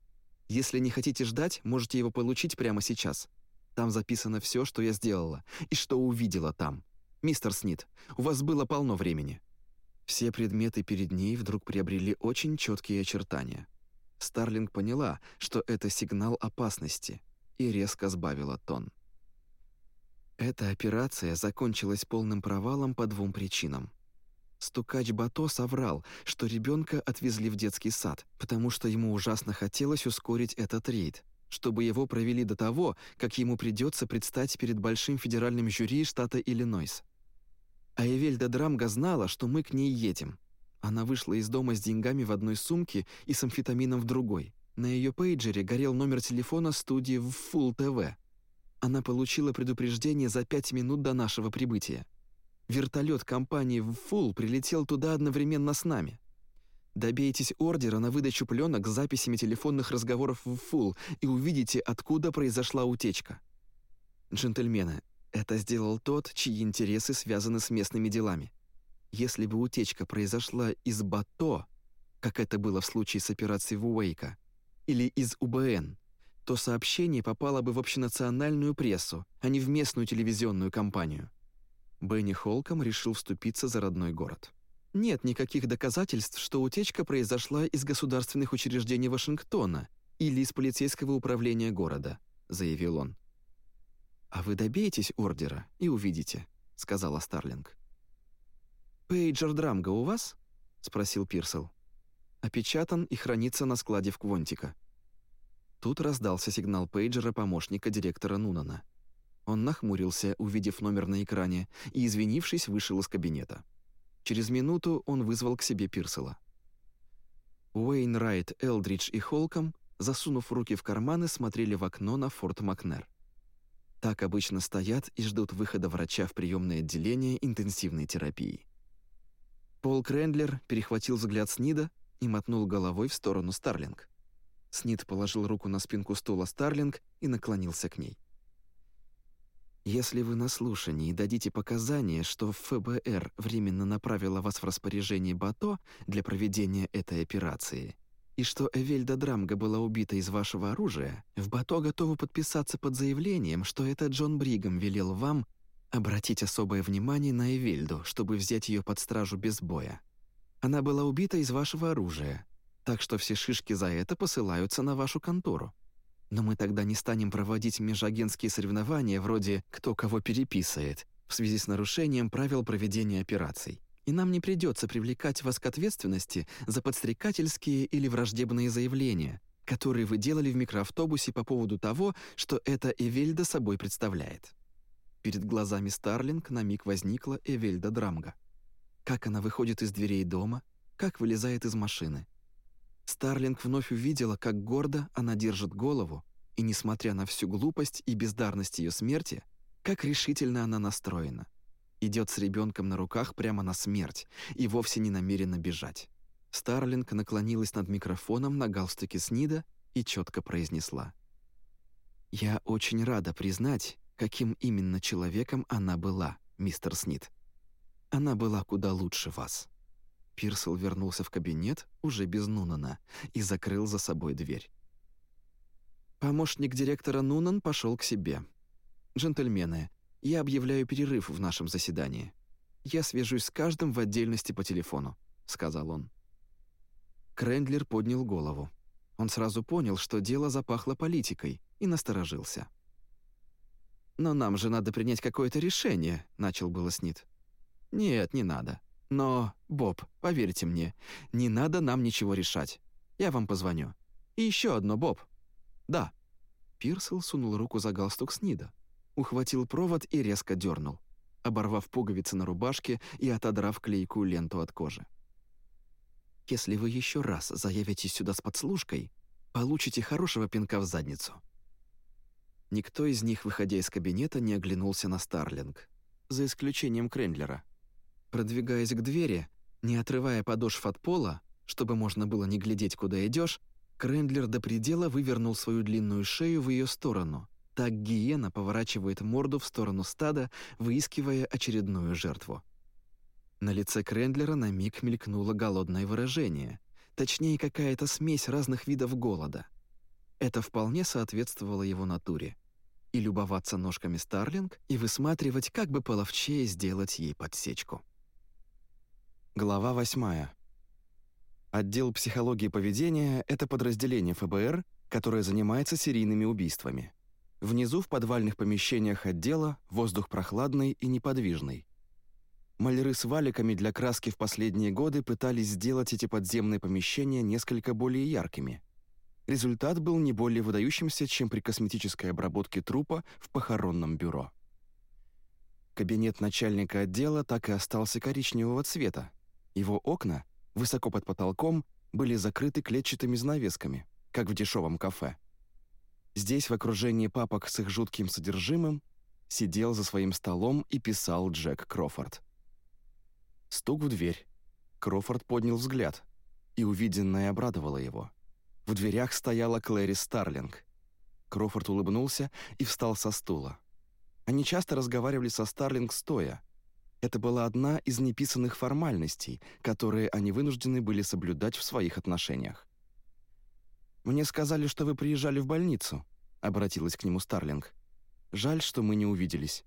Если не хотите ждать, можете его получить прямо сейчас. Там записано все, что я сделала, и что увидела там. Мистер Снит, у вас было полно времени». Все предметы перед ней вдруг приобрели очень четкие очертания. Старлинг поняла, что это сигнал опасности, и резко сбавила тон. Эта операция закончилась полным провалом по двум причинам. Стукач Бато соврал, что ребенка отвезли в детский сад, потому что ему ужасно хотелось ускорить этот рейд, чтобы его провели до того, как ему придется предстать перед большим федеральным жюри штата Иллинойс. А Эвельда Драмга знала, что мы к ней едем. Она вышла из дома с деньгами в одной сумке и с амфетамином в другой. На ее пейджере горел номер телефона студии в Full TV. Она получила предупреждение за пять минут до нашего прибытия. Вертолет компании Full прилетел туда одновременно с нами. Добейтесь ордера на выдачу пленок с записями телефонных разговоров в Full и увидите, откуда произошла утечка. Джентльмены, это сделал тот, чьи интересы связаны с местными делами. Если бы утечка произошла из БАТО, как это было в случае с операцией Вуэйка, или из УБН, то сообщение попало бы в общенациональную прессу, а не в местную телевизионную компанию. Бенни Холком решил вступиться за родной город. Нет никаких доказательств, что утечка произошла из государственных учреждений Вашингтона или из полицейского управления города, заявил он. «А вы добеетесь ордера и увидите», — сказала Старлинг. «Пейджер Драмга у вас?» — спросил Пирсел. «Опечатан и хранится на складе в Квонтика». Тут раздался сигнал пейджера помощника директора Нунана. Он нахмурился, увидев номер на экране, и, извинившись, вышел из кабинета. Через минуту он вызвал к себе Пирсела. Уэйн Райт, Элдридж и Холком, засунув руки в карманы, смотрели в окно на Форт Макнер. Так обычно стоят и ждут выхода врача в приемное отделение интенсивной терапии. Пол Крендлер перехватил взгляд Снида и мотнул головой в сторону Старлинг. Снид положил руку на спинку стула Старлинг и наклонился к ней. Если вы на слушании дадите показания, что ФБР временно направила вас в распоряжение Бато для проведения этой операции, и что Эвельда Драмга была убита из вашего оружия, в Бато готовы подписаться под заявлением, что это Джон Бригам велел вам обратить особое внимание на Эвельду, чтобы взять ее под стражу без боя. Она была убита из вашего оружия, так что все шишки за это посылаются на вашу контору. Но мы тогда не станем проводить межагентские соревнования вроде «кто кого переписывает» в связи с нарушением правил проведения операций. И нам не придется привлекать вас к ответственности за подстрекательские или враждебные заявления, которые вы делали в микроавтобусе по поводу того, что это Эвельда собой представляет. Перед глазами Старлинг на миг возникла Эвельда Драмга. Как она выходит из дверей дома, как вылезает из машины — Старлинг вновь увидела, как гордо она держит голову, и, несмотря на всю глупость и бездарность ее смерти, как решительно она настроена. Идет с ребенком на руках прямо на смерть и вовсе не намерена бежать. Старлинг наклонилась над микрофоном на галстуке Снида и четко произнесла. «Я очень рада признать, каким именно человеком она была, мистер Снид. Она была куда лучше вас». Пирсел вернулся в кабинет уже без Нунана и закрыл за собой дверь. Помощник директора Нунан пошел к себе. «Джентльмены, я объявляю перерыв в нашем заседании. Я свяжусь с каждым в отдельности по телефону», — сказал он. Крендлер поднял голову. Он сразу понял, что дело запахло политикой, и насторожился. «Но нам же надо принять какое-то решение», — начал было Снит. «Нет, не надо. Но, Боб, поверьте мне, не надо нам ничего решать. Я вам позвоню. И еще одно, Боб. Да. Пирсел сунул руку за галстук Снида, ухватил провод и резко дернул, оборвав пуговицы на рубашке и отодрав клейкую ленту от кожи. Если вы еще раз заявитесь сюда с подслушкой, получите хорошего пинка в задницу. Никто из них, выходя из кабинета, не оглянулся на Старлинг, за исключением Крендлера. Продвигаясь к двери, не отрывая подошв от пола, чтобы можно было не глядеть, куда идешь, Крендлер до предела вывернул свою длинную шею в ее сторону. Так гиена поворачивает морду в сторону стада, выискивая очередную жертву. На лице Крендлера на миг мелькнуло голодное выражение, точнее какая-то смесь разных видов голода. Это вполне соответствовало его натуре. И любоваться ножками Старлинг, и высматривать, как бы половчее сделать ей подсечку. Глава 8. Отдел психологии поведения — это подразделение ФБР, которое занимается серийными убийствами. Внизу в подвальных помещениях отдела воздух прохладный и неподвижный. Маляры с валиками для краски в последние годы пытались сделать эти подземные помещения несколько более яркими. Результат был не более выдающимся, чем при косметической обработке трупа в похоронном бюро. Кабинет начальника отдела так и остался коричневого цвета, его окна, высоко под потолком, были закрыты клетчатыми занавесками, как в дешевом кафе. Здесь, в окружении папок с их жутким содержимым, сидел за своим столом и писал Джек Крофорд. Стук в дверь. Крофорд поднял взгляд, и увиденное обрадовало его. В дверях стояла Клэри Старлинг. Крофорд улыбнулся и встал со стула. Они часто разговаривали со Старлинг стоя, это была одна из неписанных формальностей, которые они вынуждены были соблюдать в своих отношениях. «Мне сказали, что вы приезжали в больницу», — обратилась к нему Старлинг. «Жаль, что мы не увиделись».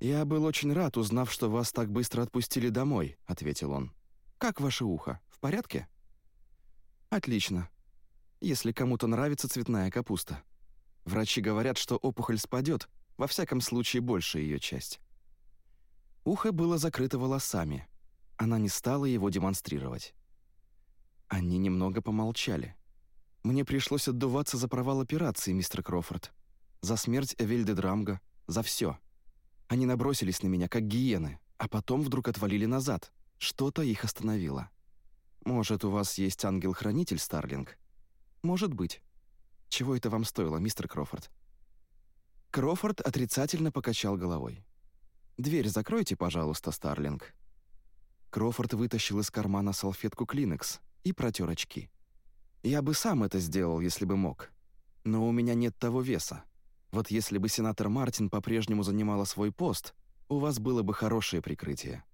«Я был очень рад, узнав, что вас так быстро отпустили домой», — ответил он. «Как ваше ухо? В порядке?» «Отлично. Если кому-то нравится цветная капуста. Врачи говорят, что опухоль спадет, во всяком случае, большая ее часть. Ухо было закрыто волосами. Она не стала его демонстрировать. Они немного помолчали. Мне пришлось отдуваться за провал операции, мистер Крофорд. За смерть Эвельды Драмга. За все. Они набросились на меня, как гиены, а потом вдруг отвалили назад. Что-то их остановило. Может, у вас есть ангел-хранитель, Старлинг? Может быть. Чего это вам стоило, мистер Крофорд? Крофорд отрицательно покачал головой. «Дверь закройте, пожалуйста, Старлинг». Крофорд вытащил из кармана салфетку Клинекс и протер очки. «Я бы сам это сделал, если бы мог. Но у меня нет того веса. Вот если бы сенатор Мартин по-прежнему занимала свой пост, у вас было бы хорошее прикрытие.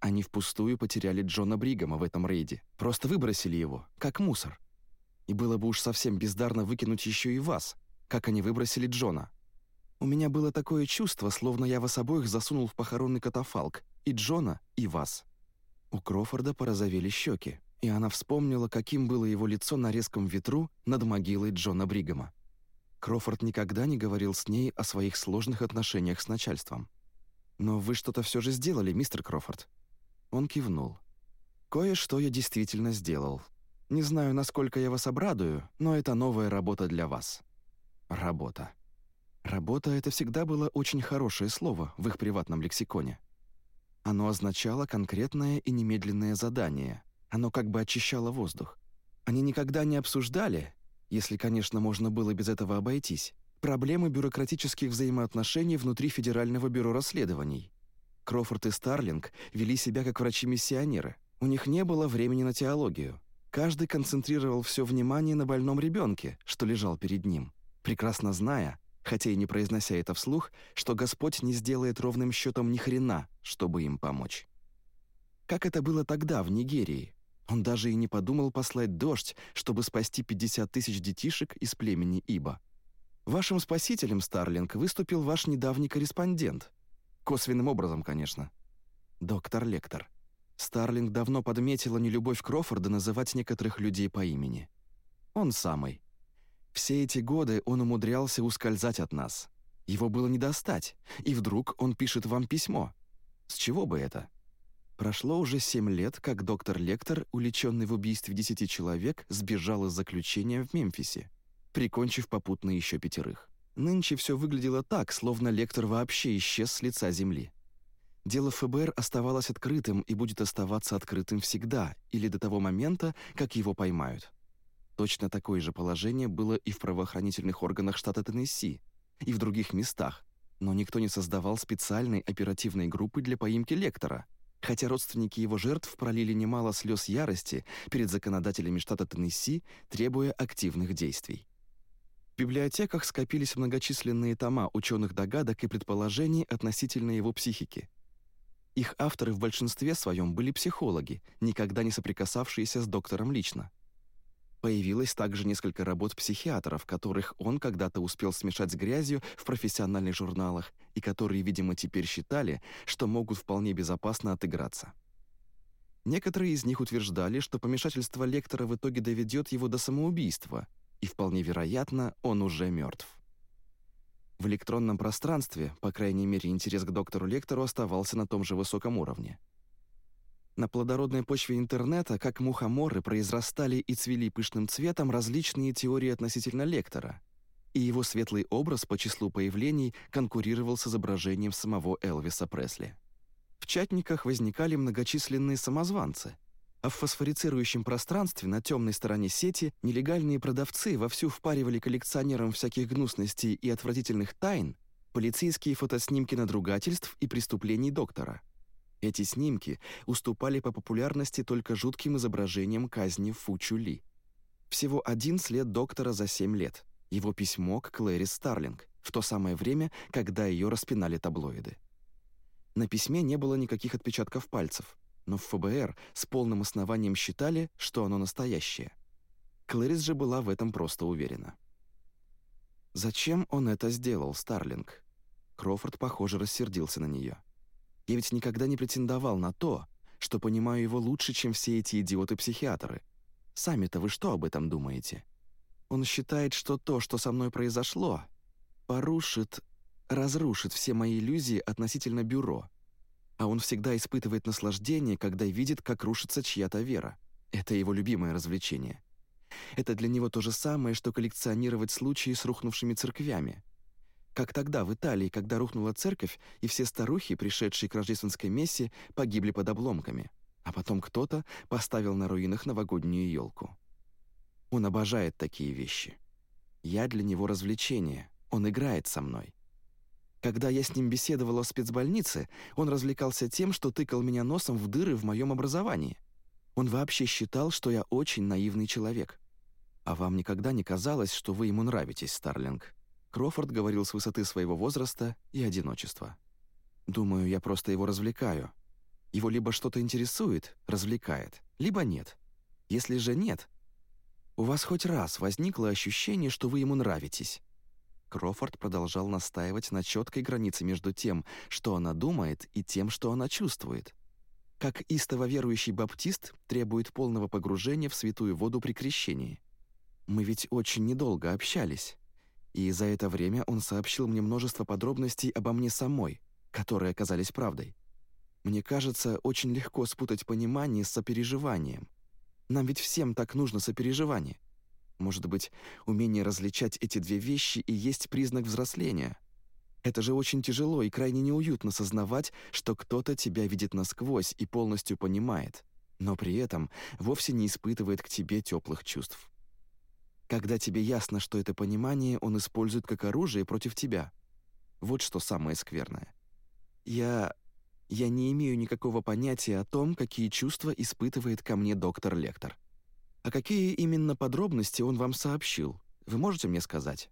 Они впустую потеряли Джона Бригама в этом рейде, просто выбросили его, как мусор. И было бы уж совсем бездарно выкинуть еще и вас, как они выбросили Джона. У меня было такое чувство, словно я вас обоих засунул в похоронный катафалк, и Джона, и вас. У Крофорда порозовели щеки, и она вспомнила, каким было его лицо на резком ветру над могилой Джона Бригама. Крофорд никогда не говорил с ней о своих сложных отношениях с начальством. «Но вы что-то все же сделали, мистер Крофорд?» Он кивнул. «Кое-что я действительно сделал. Не знаю, насколько я вас обрадую, но это новая работа для вас». «Работа». Работа — это всегда было очень хорошее слово в их приватном лексиконе. Оно означало конкретное и немедленное задание. Оно как бы очищало воздух. Они никогда не обсуждали, если, конечно, можно было без этого обойтись, проблемы бюрократических взаимоотношений внутри Федерального бюро расследований. Крофорд и Старлинг вели себя как врачи-миссионеры. У них не было времени на теологию. Каждый концентрировал все внимание на больном ребенке, что лежал перед ним, прекрасно зная, хотя и не произнося это вслух, что Господь не сделает ровным счетом ни хрена, чтобы им помочь. Как это было тогда, в Нигерии? Он даже и не подумал послать дождь, чтобы спасти 50 тысяч детишек из племени Иба. Вашим спасителем, Старлинг, выступил ваш недавний корреспондент. Косвенным образом, конечно. Доктор Лектор. Старлинг давно подметила нелюбовь Крофорда называть некоторых людей по имени. Он самый. Все эти годы он умудрялся ускользать от нас. Его было не достать, и вдруг он пишет вам письмо. С чего бы это? Прошло уже семь лет, как доктор Лектор, уличенный в убийстве десяти человек, сбежал из заключения в Мемфисе, прикончив попутно еще пятерых. Нынче все выглядело так, словно Лектор вообще исчез с лица земли. Дело ФБР оставалось открытым и будет оставаться открытым всегда, или до того момента, как его поймают. Точно такое же положение было и в правоохранительных органах штата Теннесси, и в других местах, но никто не создавал специальной оперативной группы для поимки лектора, хотя родственники его жертв пролили немало слез ярости перед законодателями штата Теннесси, требуя активных действий. В библиотеках скопились многочисленные тома ученых догадок и предположений относительно его психики. Их авторы в большинстве своем были психологи, никогда не соприкасавшиеся с доктором лично. Появилось также несколько работ психиатров, которых он когда-то успел смешать с грязью в профессиональных журналах и которые, видимо, теперь считали, что могут вполне безопасно отыграться. Некоторые из них утверждали, что помешательство лектора в итоге доведет его до самоубийства, и вполне вероятно, он уже мертв. В электронном пространстве, по крайней мере, интерес к доктору-лектору оставался на том же высоком уровне – на плодородной почве интернета, как мухоморы, произрастали и цвели пышным цветом различные теории относительно лектора, и его светлый образ по числу появлений конкурировал с изображением самого Элвиса Пресли. В чатниках возникали многочисленные самозванцы, а в фосфорицирующем пространстве на темной стороне сети нелегальные продавцы вовсю впаривали коллекционерам всяких гнусностей и отвратительных тайн полицейские фотоснимки надругательств и преступлений доктора – эти снимки уступали по популярности только жутким изображениям казни Фучу Ли. Всего один след доктора за семь лет. Его письмо к Клэрис Старлинг в то самое время, когда ее распинали таблоиды. На письме не было никаких отпечатков пальцев, но в ФБР с полным основанием считали, что оно настоящее. Клэрис же была в этом просто уверена. Зачем он это сделал, Старлинг? Крофорд, похоже, рассердился на нее. Я ведь никогда не претендовал на то, что понимаю его лучше, чем все эти идиоты-психиатры. Сами-то вы что об этом думаете? Он считает, что то, что со мной произошло, порушит, разрушит все мои иллюзии относительно бюро. А он всегда испытывает наслаждение, когда видит, как рушится чья-то вера. Это его любимое развлечение. Это для него то же самое, что коллекционировать случаи с рухнувшими церквями. Как тогда в Италии, когда рухнула церковь, и все старухи, пришедшие к рождественской мессе, погибли под обломками, а потом кто-то поставил на руинах новогоднюю елку. Он обожает такие вещи. Я для него развлечение, он играет со мной. Когда я с ним беседовала в спецбольнице, он развлекался тем, что тыкал меня носом в дыры в моем образовании. Он вообще считал, что я очень наивный человек. А вам никогда не казалось, что вы ему нравитесь, Старлинг? Крофорд говорил с высоты своего возраста и одиночества. «Думаю, я просто его развлекаю. Его либо что-то интересует, развлекает, либо нет. Если же нет, у вас хоть раз возникло ощущение, что вы ему нравитесь?» Крофорд продолжал настаивать на четкой границе между тем, что она думает, и тем, что она чувствует. Как истово верующий баптист требует полного погружения в святую воду при крещении. Мы ведь очень недолго общались, и за это время он сообщил мне множество подробностей обо мне самой, которые оказались правдой. Мне кажется, очень легко спутать понимание с сопереживанием. Нам ведь всем так нужно сопереживание. Может быть, умение различать эти две вещи и есть признак взросления. Это же очень тяжело и крайне неуютно сознавать, что кто-то тебя видит насквозь и полностью понимает, но при этом вовсе не испытывает к тебе теплых чувств. Когда тебе ясно, что это понимание он использует как оружие против тебя. Вот что самое скверное. Я я не имею никакого понятия о том, какие чувства испытывает ко мне доктор Лектор. А какие именно подробности он вам сообщил? Вы можете мне сказать?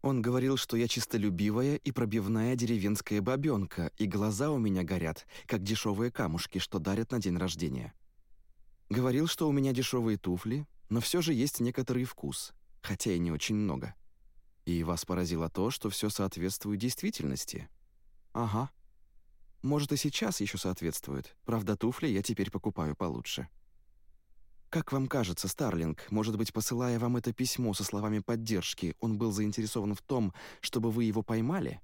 Он говорил, что я чистолюбивая и пробивная деревенская бабёнка, и глаза у меня горят, как дешевые камушки, что дарят на день рождения. Говорил, что у меня дешевые туфли, но все же есть некоторый вкус, хотя и не очень много. И вас поразило то, что все соответствует действительности? Ага. Может, и сейчас еще соответствует. Правда, туфли я теперь покупаю получше. Как вам кажется, Старлинг, может быть, посылая вам это письмо со словами поддержки, он был заинтересован в том, чтобы вы его поймали?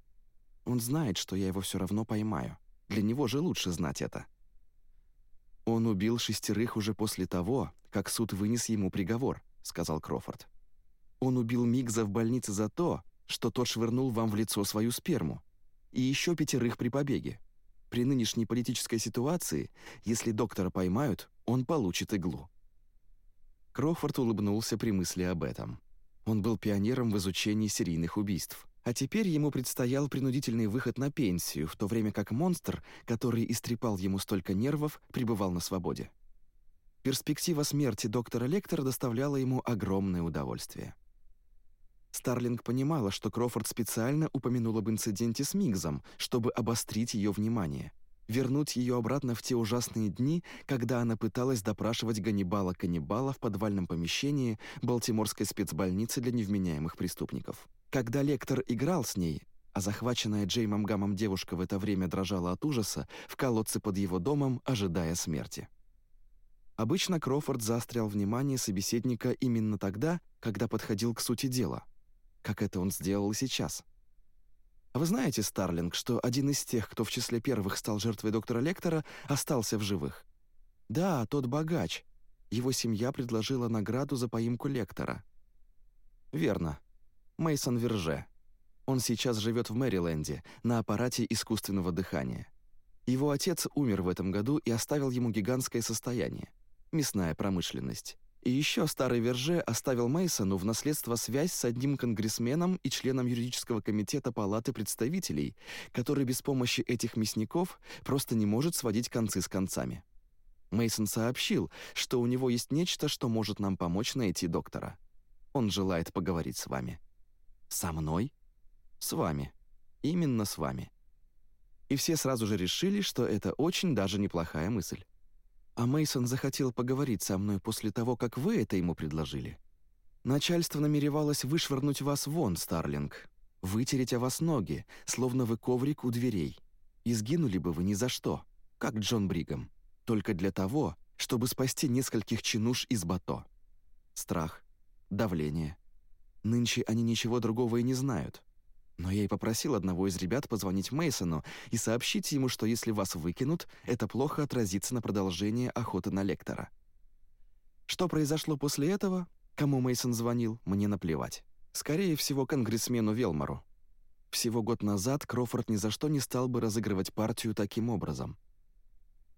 Он знает, что я его все равно поймаю. Для него же лучше знать это. Он убил шестерых уже после того, как суд вынес ему приговор, сказал Крофорд. Он убил Мигза в больнице за то, что тот швырнул вам в лицо свою сперму. И еще пятерых при побеге. При нынешней политической ситуации, если доктора поймают, он получит иглу». Крофорд улыбнулся при мысли об этом. Он был пионером в изучении серийных убийств. А теперь ему предстоял принудительный выход на пенсию, в то время как монстр, который истрепал ему столько нервов, пребывал на свободе. Перспектива смерти доктора Лектора доставляла ему огромное удовольствие. Старлинг понимала, что Крофорд специально упомянул об инциденте с Мигзом, чтобы обострить ее внимание, вернуть ее обратно в те ужасные дни, когда она пыталась допрашивать Ганнибала-каннибала в подвальном помещении Балтиморской спецбольницы для невменяемых преступников. Когда лектор играл с ней, а захваченная Джеймом Гамом девушка в это время дрожала от ужаса в колодце под его домом, ожидая смерти. Обычно Крофорд заострял внимание собеседника именно тогда, когда подходил к сути дела – как это он сделал сейчас. А вы знаете, Старлинг, что один из тех, кто в числе первых стал жертвой доктора Лектора, остался в живых? Да, тот богач. Его семья предложила награду за поимку Лектора. Верно. Мейсон Верже. Он сейчас живет в Мэриленде на аппарате искусственного дыхания. Его отец умер в этом году и оставил ему гигантское состояние – мясная промышленность. И еще старый Верже оставил Мейсону в наследство связь с одним конгрессменом и членом юридического комитета Палаты представителей, который без помощи этих мясников просто не может сводить концы с концами. Мейсон сообщил, что у него есть нечто, что может нам помочь найти доктора. Он желает поговорить с вами. Со мной? С вами. Именно с вами. И все сразу же решили, что это очень даже неплохая мысль. А Мейсон захотел поговорить со мной после того, как вы это ему предложили. Начальство намеревалось вышвырнуть вас вон, Старлинг, вытереть о вас ноги, словно вы коврик у дверей. И сгинули бы вы ни за что, как Джон Бригам, только для того, чтобы спасти нескольких чинуш из бато. Страх, давление. Нынче они ничего другого и не знают. Но я и попросил одного из ребят позвонить Мейсону и сообщить ему, что если вас выкинут, это плохо отразится на продолжении охоты на лектора. Что произошло после этого? Кому Мейсон звонил, мне наплевать. Скорее всего, конгрессмену Велмору. Всего год назад Крофорд ни за что не стал бы разыгрывать партию таким образом.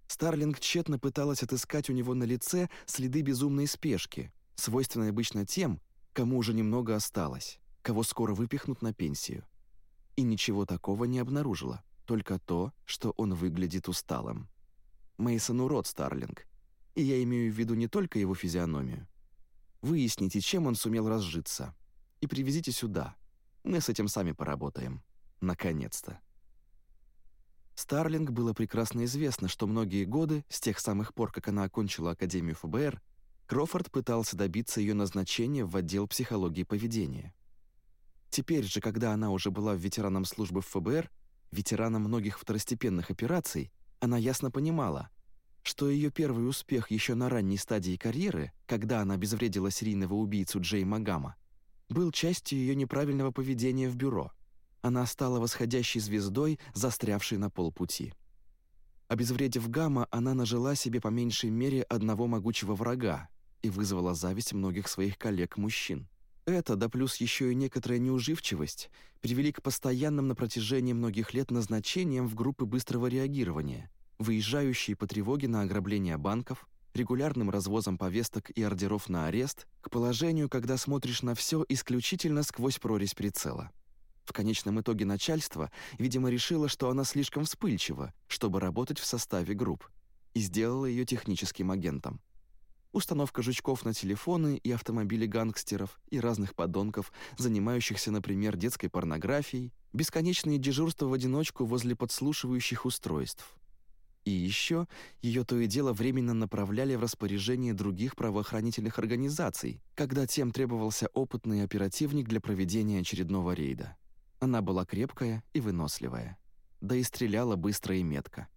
Старлинг тщетно пыталась отыскать у него на лице следы безумной спешки, свойственной обычно тем, кому уже немного осталось, кого скоро выпихнут на пенсию и ничего такого не обнаружила, только то, что он выглядит усталым. Мейсон урод, Старлинг, и я имею в виду не только его физиономию. Выясните, чем он сумел разжиться, и привезите сюда. Мы с этим сами поработаем. Наконец-то. Старлинг было прекрасно известно, что многие годы, с тех самых пор, как она окончила Академию ФБР, Крофорд пытался добиться ее назначения в отдел психологии поведения. Теперь же, когда она уже была ветераном службы в ФБР, ветераном многих второстепенных операций, она ясно понимала, что ее первый успех еще на ранней стадии карьеры, когда она обезвредила серийного убийцу Джей Магама, был частью ее неправильного поведения в бюро. Она стала восходящей звездой, застрявшей на полпути. Обезвредив Гамма, она нажила себе по меньшей мере одного могучего врага и вызвала зависть многих своих коллег-мужчин. Это, да плюс еще и некоторая неуживчивость, привели к постоянным на протяжении многих лет назначениям в группы быстрого реагирования, выезжающие по тревоге на ограбление банков, регулярным развозом повесток и ордеров на арест, к положению, когда смотришь на все исключительно сквозь прорезь прицела. В конечном итоге начальство, видимо, решило, что она слишком вспыльчива, чтобы работать в составе групп, и сделало ее техническим агентом установка жучков на телефоны и автомобили гангстеров и разных подонков, занимающихся, например, детской порнографией, бесконечные дежурства в одиночку возле подслушивающих устройств. И еще ее то и дело временно направляли в распоряжение других правоохранительных организаций, когда тем требовался опытный оперативник для проведения очередного рейда. Она была крепкая и выносливая. Да и стреляла быстро и метко.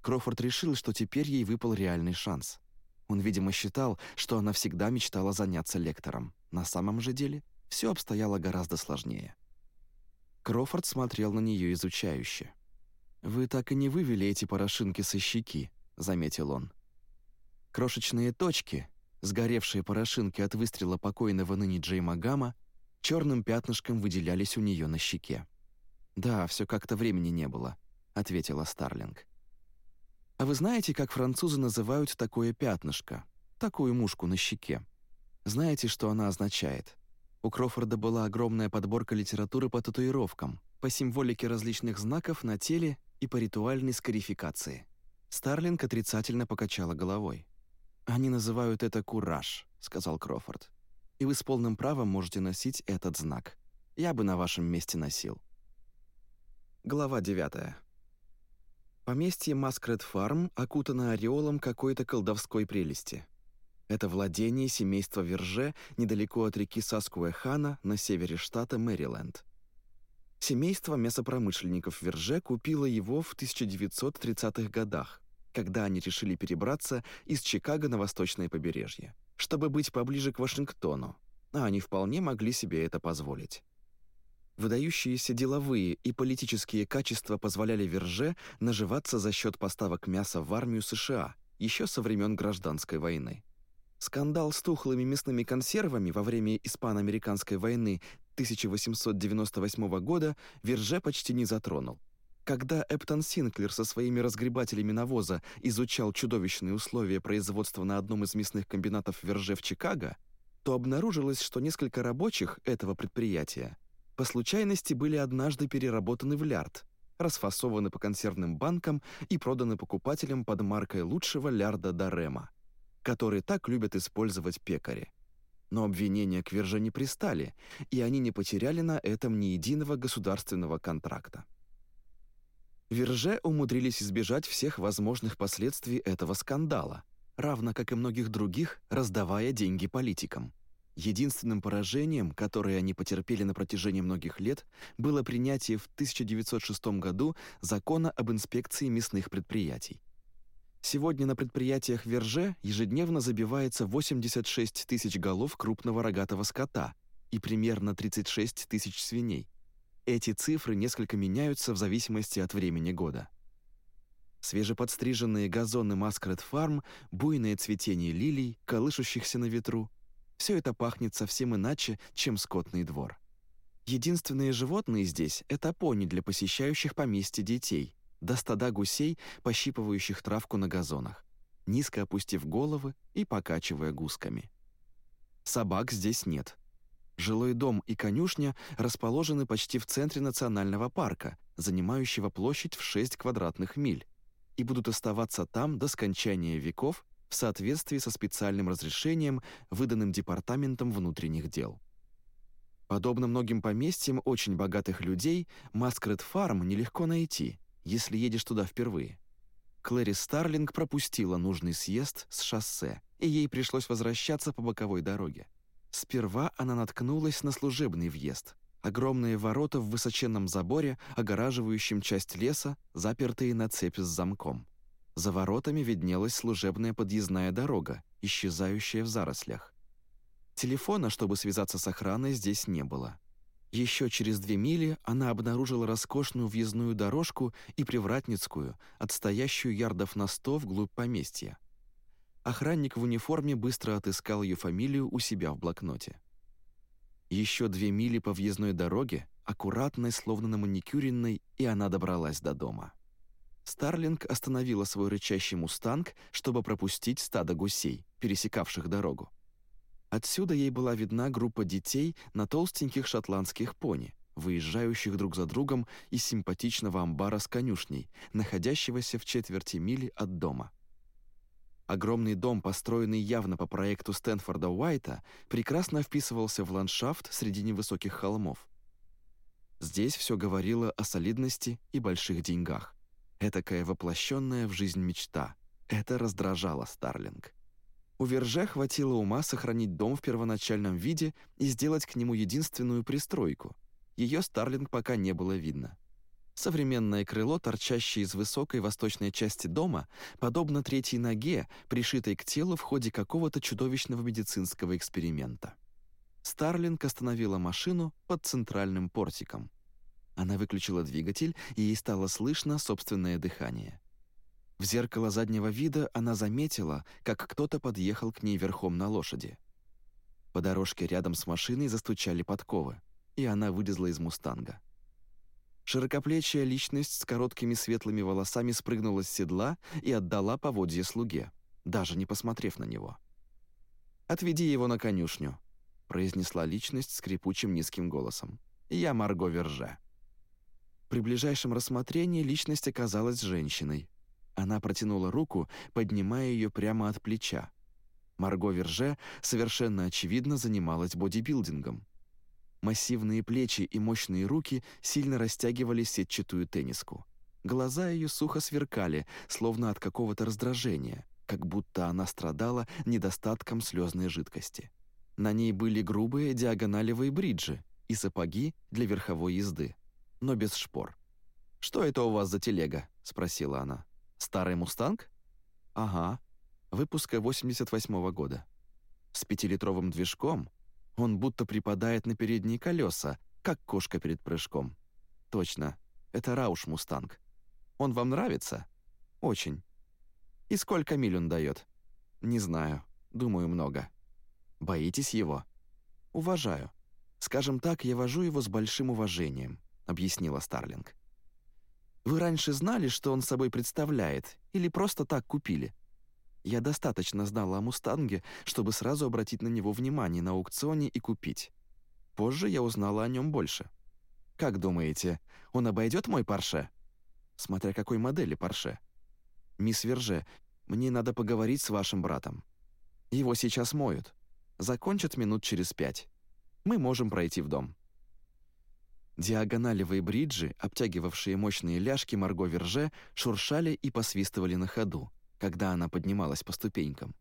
Крофорд решил, что теперь ей выпал реальный шанс — он, видимо, считал, что она всегда мечтала заняться лектором. На самом же деле все обстояло гораздо сложнее. Крофорд смотрел на нее изучающе. «Вы так и не вывели эти порошинки со щеки», — заметил он. Крошечные точки, сгоревшие порошинки от выстрела покойного ныне Джейма Гамма, черным пятнышком выделялись у нее на щеке. «Да, все как-то времени не было», — ответила Старлинг. А вы знаете, как французы называют такое пятнышко, такую мушку на щеке? Знаете, что она означает? У Крофорда была огромная подборка литературы по татуировкам, по символике различных знаков на теле и по ритуальной скарификации. Старлинг отрицательно покачала головой. «Они называют это кураж», — сказал Крофорд. «И вы с полным правом можете носить этот знак. Я бы на вашем месте носил». Глава девятая. Поместье Маскред Фарм окутано ореолом какой-то колдовской прелести. Это владение семейства Верже недалеко от реки Саскуэхана на севере штата Мэриленд. Семейство мясопромышленников Верже купило его в 1930-х годах, когда они решили перебраться из Чикаго на восточное побережье, чтобы быть поближе к Вашингтону, а они вполне могли себе это позволить. Выдающиеся деловые и политические качества позволяли Верже наживаться за счет поставок мяса в армию США еще со времен Гражданской войны. Скандал с тухлыми мясными консервами во время Испано-Американской войны 1898 года Верже почти не затронул. Когда Эптон Синклер со своими разгребателями навоза изучал чудовищные условия производства на одном из мясных комбинатов Верже в Чикаго, то обнаружилось, что несколько рабочих этого предприятия по случайности были однажды переработаны в лярд, расфасованы по консервным банкам и проданы покупателям под маркой лучшего лярда Дарема, который так любят использовать пекари. Но обвинения к Верже не пристали, и они не потеряли на этом ни единого государственного контракта. Верже умудрились избежать всех возможных последствий этого скандала, равно как и многих других, раздавая деньги политикам. Единственным поражением, которое они потерпели на протяжении многих лет, было принятие в 1906 году закона об инспекции мясных предприятий. Сегодня на предприятиях Верже ежедневно забивается 86 тысяч голов крупного рогатого скота и примерно 36 тысяч свиней. Эти цифры несколько меняются в зависимости от времени года. Свежеподстриженные газоны Маскрет Фарм, буйное цветение лилий, колышущихся на ветру — все это пахнет совсем иначе, чем скотный двор. Единственные животные здесь — это пони для посещающих поместье детей, да стада гусей, пощипывающих травку на газонах, низко опустив головы и покачивая гусками. Собак здесь нет. Жилой дом и конюшня расположены почти в центре национального парка, занимающего площадь в 6 квадратных миль, и будут оставаться там до скончания веков в соответствии со специальным разрешением, выданным Департаментом внутренних дел. Подобно многим поместьям очень богатых людей, Маскрет Фарм нелегко найти, если едешь туда впервые. Клэри Старлинг пропустила нужный съезд с шоссе, и ей пришлось возвращаться по боковой дороге. Сперва она наткнулась на служебный въезд. Огромные ворота в высоченном заборе, огораживающем часть леса, запертые на цепь с замком. За воротами виднелась служебная подъездная дорога, исчезающая в зарослях. Телефона, чтобы связаться с охраной, здесь не было. Еще через две мили она обнаружила роскошную въездную дорожку и привратницкую, отстоящую ярдов на сто вглубь поместья. Охранник в униформе быстро отыскал ее фамилию у себя в блокноте. Еще две мили по въездной дороге, аккуратной, словно на маникюренной, и она добралась до дома. Старлинг остановила свой рычащий мустанг, чтобы пропустить стадо гусей, пересекавших дорогу. Отсюда ей была видна группа детей на толстеньких шотландских пони, выезжающих друг за другом из симпатичного амбара с конюшней, находящегося в четверти мили от дома. Огромный дом, построенный явно по проекту Стэнфорда Уайта, прекрасно вписывался в ландшафт среди невысоких холмов. Здесь все говорило о солидности и больших деньгах. Этакая воплощенная в жизнь мечта. Это раздражало Старлинг. У Верже хватило ума сохранить дом в первоначальном виде и сделать к нему единственную пристройку. Ее Старлинг пока не было видно. Современное крыло, торчащее из высокой восточной части дома, подобно третьей ноге, пришитой к телу в ходе какого-то чудовищного медицинского эксперимента. Старлинг остановила машину под центральным портиком. Она выключила двигатель, и ей стало слышно собственное дыхание. В зеркало заднего вида она заметила, как кто-то подъехал к ней верхом на лошади. По дорожке рядом с машиной застучали подковы, и она вылезла из «Мустанга». Широкоплечья личность с короткими светлыми волосами спрыгнула с седла и отдала поводье слуге, даже не посмотрев на него. «Отведи его на конюшню», — произнесла личность скрипучим низким голосом. «Я Марго Верже». При ближайшем рассмотрении личность оказалась женщиной, она протянула руку, поднимая ее прямо от плеча. Марго Верже совершенно очевидно занималась бодибилдингом. Массивные плечи и мощные руки сильно растягивали сетчатую тенниску. Глаза ее сухо сверкали, словно от какого-то раздражения, как будто она страдала недостатком слезной жидкости. На ней были грубые диагоналевые бриджи и сапоги для верховой езды, но без шпор. «Что это у вас за телега?» — спросила она. Старый «Мустанг»? Ага, выпуска 88-го года. С пятилитровым движком он будто припадает на передние колеса, как кошка перед прыжком. Точно, это Рауш «Мустанг». Он вам нравится? Очень. И сколько миль он дает? Не знаю, думаю, много. Боитесь его? Уважаю. Скажем так, я вожу его с большим уважением, объяснила Старлинг. Вы раньше знали, что он собой представляет, или просто так купили? Я достаточно знала о «Мустанге», чтобы сразу обратить на него внимание на аукционе и купить. Позже я узнала о нем больше. Как думаете, он обойдет мой Порше? Смотря какой модели Порше. Мисс Верже, мне надо поговорить с вашим братом. Его сейчас моют. Закончат минут через пять. Мы можем пройти в дом. Диагоналевые бриджи, обтягивавшие мощные ляжки Марго Верже, шуршали и посвистывали на ходу, когда она поднималась по ступенькам.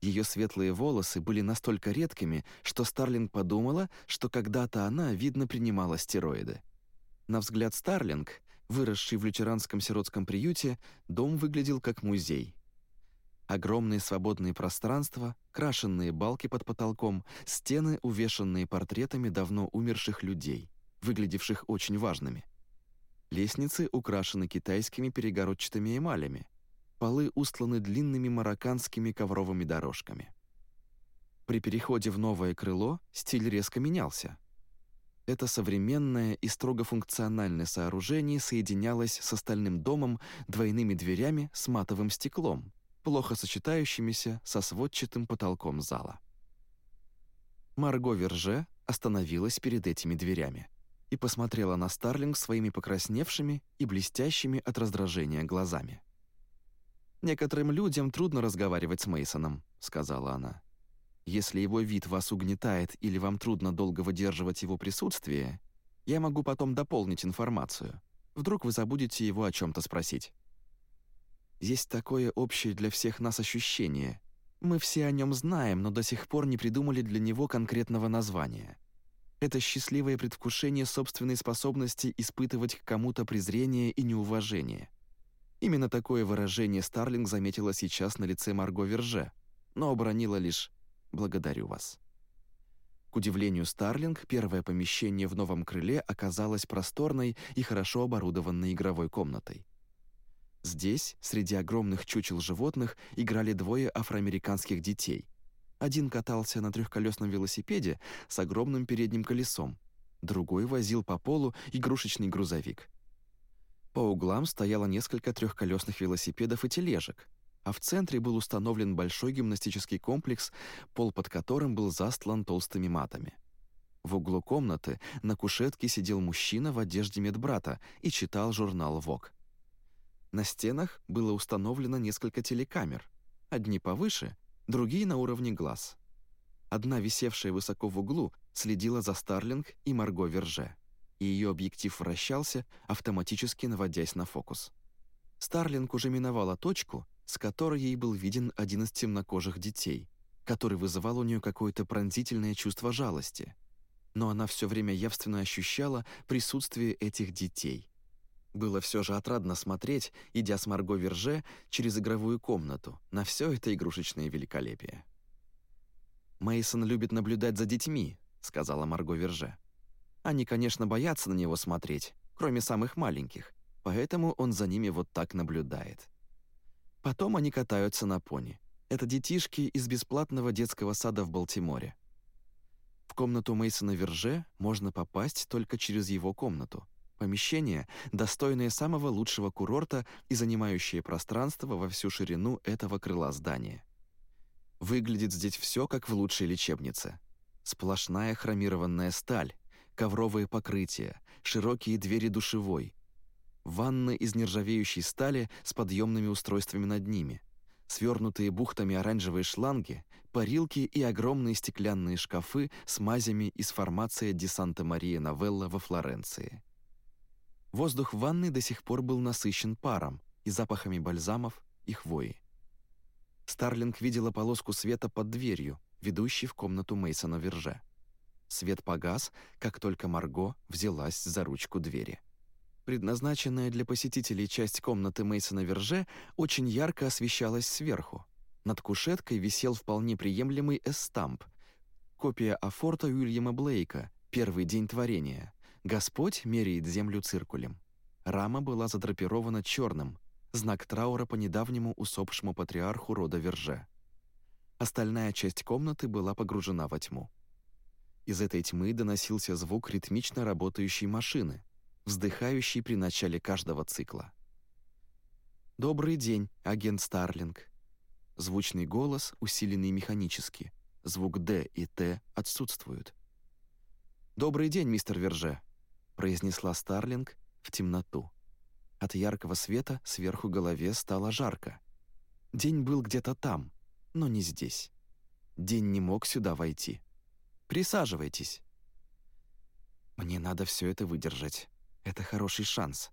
Ее светлые волосы были настолько редкими, что Старлинг подумала, что когда-то она, видно, принимала стероиды. На взгляд Старлинг, выросший в лютеранском сиротском приюте, дом выглядел как музей. Огромные свободные пространства, крашенные балки под потолком, стены, увешанные портретами давно умерших людей выглядевших очень важными. Лестницы украшены китайскими перегородчатыми эмалями, полы устланы длинными марокканскими ковровыми дорожками. При переходе в новое крыло стиль резко менялся. Это современное и строго функциональное сооружение соединялось с остальным домом двойными дверями с матовым стеклом, плохо сочетающимися со сводчатым потолком зала. Марго Верже остановилась перед этими дверями и посмотрела на Старлинг своими покрасневшими и блестящими от раздражения глазами. «Некоторым людям трудно разговаривать с Мейсоном, сказала она. Если его вид вас угнетает или вам трудно долго выдерживать его присутствие, я могу потом дополнить информацию. Вдруг вы забудете его о чем-то спросить. Есть такое общее для всех нас ощущение. Мы все о нем знаем, но до сих пор не придумали для него конкретного названия. Это счастливое предвкушение собственной способности испытывать к кому-то презрение и неуважение. Именно такое выражение Старлинг заметила сейчас на лице Марго Верже, но обронила лишь «благодарю вас». К удивлению Старлинг, первое помещение в новом крыле оказалось просторной и хорошо оборудованной игровой комнатой. Здесь, среди огромных чучел животных, играли двое афроамериканских детей. Один катался на трехколесном велосипеде с огромным передним колесом, другой возил по полу игрушечный грузовик. По углам стояло несколько трехколесных велосипедов и тележек, а в центре был установлен большой гимнастический комплекс, пол под которым был застлан толстыми матами. В углу комнаты на кушетке сидел мужчина в одежде медбрата и читал журнал «Вог». На стенах было установлено несколько телекамер, одни повыше, другие на уровне глаз. Одна, висевшая высоко в углу, следила за Старлинг и Марго Верже, и ее объектив вращался, автоматически наводясь на фокус. Старлинг уже миновала точку, с которой ей был виден один из темнокожих детей, который вызывал у нее какое-то пронзительное чувство жалости. Но она все время явственно ощущала присутствие этих детей. Было все же отрадно смотреть, идя с Марго Верже через игровую комнату, на все это игрушечное великолепие. Мейсон любит наблюдать за детьми», — сказала Марго Верже. «Они, конечно, боятся на него смотреть, кроме самых маленьких, поэтому он за ними вот так наблюдает». Потом они катаются на пони. Это детишки из бесплатного детского сада в Балтиморе. В комнату Мейсона Верже можно попасть только через его комнату. Помещение, достойное самого лучшего курорта и занимающее пространство во всю ширину этого крыла здания. Выглядит здесь все как в лучшей лечебнице. Сплошная хромированная сталь, ковровые покрытия, широкие двери душевой, ванны из нержавеющей стали с подъемными устройствами над ними, свернутые бухтами оранжевые шланги, парилки и огромные стеклянные шкафы с мазями из формации Ди Санта-Мария Новелла во Флоренции. Воздух в ванной до сих пор был насыщен паром и запахами бальзамов и хвои. Старлинг видела полоску света под дверью, ведущей в комнату Мейсона Верже. Свет погас, как только Марго взялась за ручку двери. Предназначенная для посетителей часть комнаты Мейсона Верже очень ярко освещалась сверху. Над кушеткой висел вполне приемлемый эстамп, копия афорта Уильяма Блейка «Первый день творения». Господь меряет землю циркулем. Рама была задрапирована черным, знак траура по недавнему усопшему патриарху рода Верже. Остальная часть комнаты была погружена во тьму. Из этой тьмы доносился звук ритмично работающей машины — вздыхающий при начале каждого цикла. «Добрый день, агент Старлинг». Звучный голос, усиленный механически. Звук «Д» и «Т» отсутствуют. «Добрый день, мистер Верже», — произнесла Старлинг в темноту. От яркого света сверху голове стало жарко. День был где-то там, но не здесь. День не мог сюда войти. «Присаживайтесь». «Мне надо все это выдержать», это хороший шанс.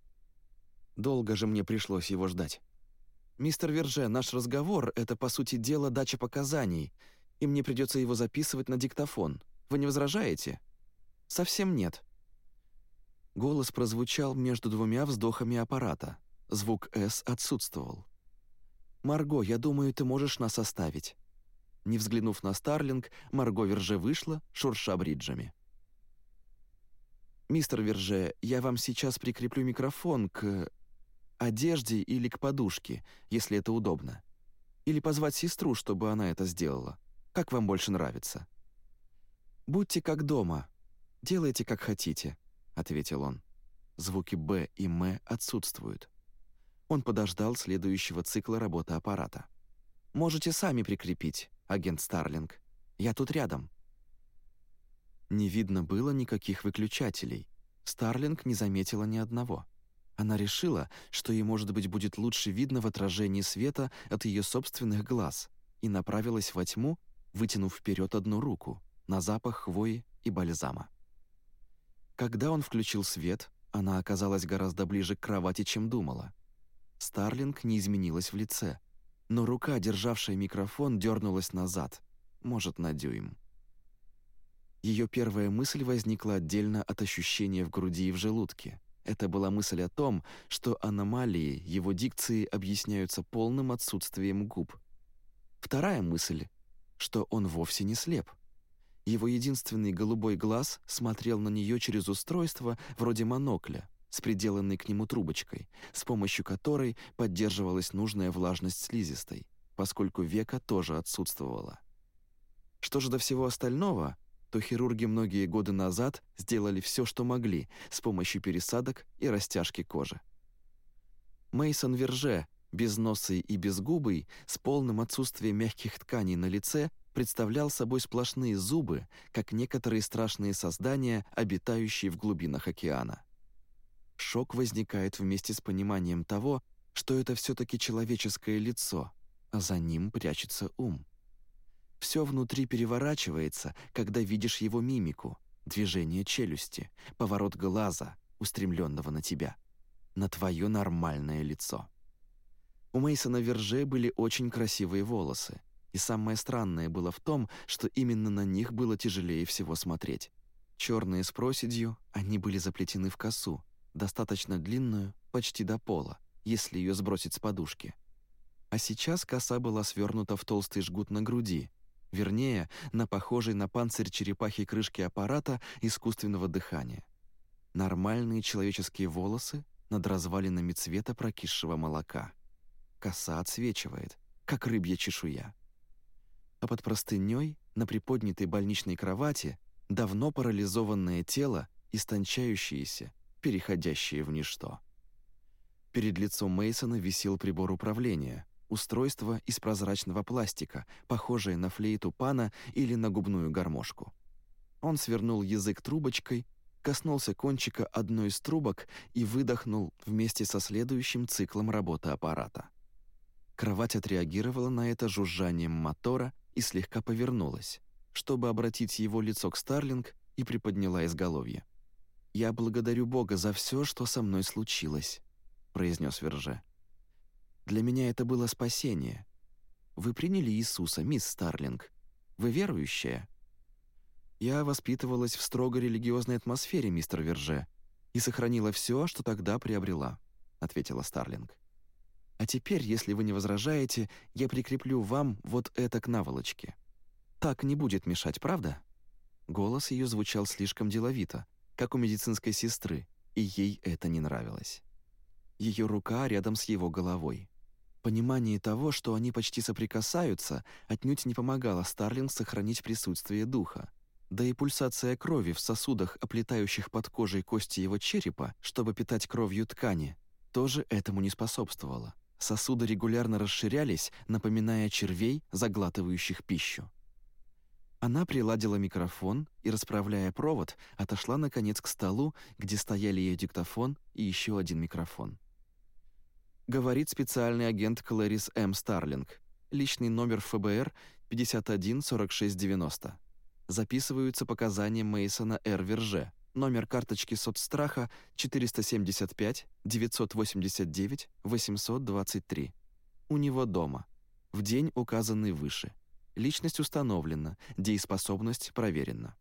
Долго же мне пришлось его ждать. «Мистер Верже, наш разговор — это, по сути дела, дача показаний, и мне придется его записывать на диктофон. Вы не возражаете?» «Совсем нет». Голос прозвучал между двумя вздохами аппарата. Звук «С» отсутствовал. «Марго, я думаю, ты можешь нас оставить». Не взглянув на Старлинг, Марго Верже вышла, шурша бриджами. «Мистер Верже, я вам сейчас прикреплю микрофон к одежде или к подушке, если это удобно. Или позвать сестру, чтобы она это сделала. Как вам больше нравится?» «Будьте как дома. Делайте, как хотите», — ответил он. Звуки «Б» и «М» отсутствуют. Он подождал следующего цикла работы аппарата. «Можете сами прикрепить, агент Старлинг. Я тут рядом». Не видно было никаких выключателей. Старлинг не заметила ни одного. Она решила, что ей, может быть, будет лучше видно в отражении света от ее собственных глаз, и направилась во тьму, вытянув вперед одну руку на запах хвои и бальзама. Когда он включил свет, она оказалась гораздо ближе к кровати, чем думала. Старлинг не изменилась в лице, но рука, державшая микрофон, дернулась назад, может, на дюйм. Ее первая мысль возникла отдельно от ощущения в груди и в желудке. Это была мысль о том, что аномалии его дикции объясняются полным отсутствием губ. Вторая мысль, что он вовсе не слеп. Его единственный голубой глаз смотрел на нее через устройство вроде монокля с приделанной к нему трубочкой, с помощью которой поддерживалась нужная влажность слизистой, поскольку века тоже отсутствовала. Что же до всего остального, то хирурги многие годы назад сделали все, что могли с помощью пересадок и растяжки кожи. Мейсон Верже, безносый и безгубый, с полным отсутствием мягких тканей на лице, представлял собой сплошные зубы, как некоторые страшные создания, обитающие в глубинах океана. Шок возникает вместе с пониманием того, что это все-таки человеческое лицо, а за ним прячется ум. Все внутри переворачивается, когда видишь его мимику, движение челюсти, поворот глаза, устремленного на тебя, на твое нормальное лицо. У Мейсона Верже были очень красивые волосы, и самое странное было в том, что именно на них было тяжелее всего смотреть. Черные с проседью, они были заплетены в косу, достаточно длинную, почти до пола, если ее сбросить с подушки. А сейчас коса была свернута в толстый жгут на груди, вернее, на похожей на панцирь черепахи крышки аппарата искусственного дыхания. Нормальные человеческие волосы над развалинами цвета прокисшего молока. Коса отсвечивает, как рыбья чешуя. А под простыней, на приподнятой больничной кровати, давно парализованное тело, истончающееся, переходящее в ничто. Перед лицом Мейсона висел прибор управления, устройство из прозрачного пластика, похожее на флейту пана или на губную гармошку. Он свернул язык трубочкой, коснулся кончика одной из трубок и выдохнул вместе со следующим циклом работы аппарата. Кровать отреагировала на это жужжанием мотора и слегка повернулась, чтобы обратить его лицо к Старлинг и приподняла изголовье. «Я благодарю Бога за все, что со мной случилось», — произнес Верже. Для меня это было спасение. Вы приняли Иисуса, мисс Старлинг. Вы верующая?» «Я воспитывалась в строго религиозной атмосфере, мистер Верже, и сохранила все, что тогда приобрела», — ответила Старлинг. «А теперь, если вы не возражаете, я прикреплю вам вот это к наволочке. Так не будет мешать, правда?» Голос ее звучал слишком деловито, как у медицинской сестры, и ей это не нравилось. Ее рука рядом с его головой. Понимание того, что они почти соприкасаются, отнюдь не помогало Старлинг сохранить присутствие духа. Да и пульсация крови в сосудах, оплетающих под кожей кости его черепа, чтобы питать кровью ткани, тоже этому не способствовало. Сосуды регулярно расширялись, напоминая червей, заглатывающих пищу. Она приладила микрофон и, расправляя провод, отошла наконец к столу, где стояли ее диктофон и еще один микрофон говорит специальный агент Клэрис М. Старлинг. Личный номер ФБР 514690. Записываются показания Мейсона Р. Верже. Номер карточки соцстраха 475 989 823. У него дома. В день, указанный выше. Личность установлена, дееспособность проверена.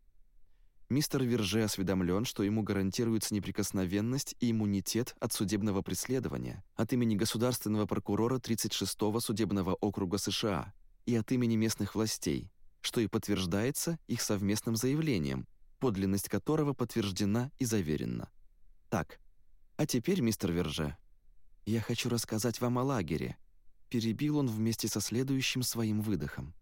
Мистер Верже осведомлен, что ему гарантируется неприкосновенность и иммунитет от судебного преследования от имени государственного прокурора 36-го судебного округа США и от имени местных властей, что и подтверждается их совместным заявлением, подлинность которого подтверждена и заверена. Так, а теперь, мистер Верже, я хочу рассказать вам о лагере. Перебил он вместе со следующим своим выдохом.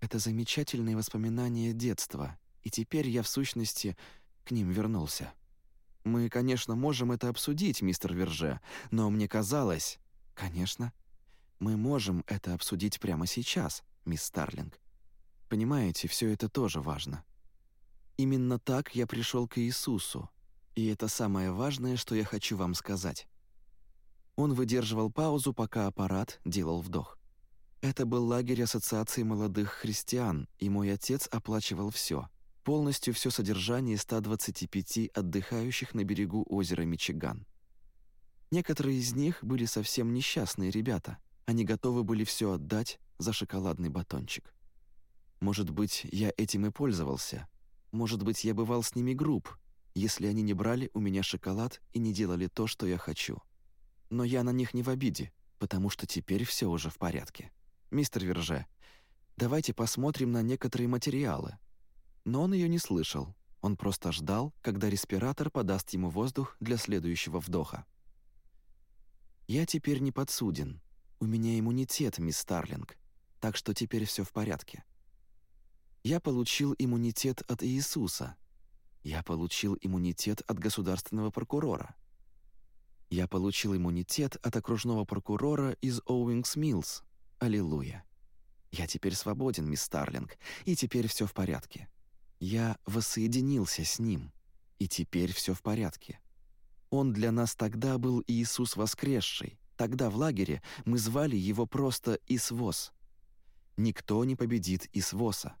Это замечательные воспоминания детства — и теперь я, в сущности, к ним вернулся. Мы, конечно, можем это обсудить, мистер Верже, но мне казалось... Конечно, мы можем это обсудить прямо сейчас, мисс Старлинг. Понимаете, все это тоже важно. Именно так я пришел к Иисусу, и это самое важное, что я хочу вам сказать. Он выдерживал паузу, пока аппарат делал вдох. Это был лагерь Ассоциации молодых христиан, и мой отец оплачивал все. Полностью все содержание 125 отдыхающих на берегу озера Мичиган. Некоторые из них были совсем несчастные ребята. Они готовы были все отдать за шоколадный батончик. Может быть, я этим и пользовался. Может быть, я бывал с ними груб, если они не брали у меня шоколад и не делали то, что я хочу. Но я на них не в обиде, потому что теперь все уже в порядке. «Мистер Верже, давайте посмотрим на некоторые материалы». Но он ее не слышал. Он просто ждал, когда респиратор подаст ему воздух для следующего вдоха. «Я теперь не подсуден. У меня иммунитет, мисс Старлинг, так что теперь все в порядке. Я получил иммунитет от Иисуса. Я получил иммунитет от государственного прокурора. Я получил иммунитет от окружного прокурора из Оуингс Миллс, Аллилуйя. Я теперь свободен, мисс Старлинг, и теперь все в порядке. Я воссоединился с ним, и теперь все в порядке. Он для нас тогда был Иисус воскресший. Тогда в лагере мы звали его просто Исвос. Никто не победит Исвоса.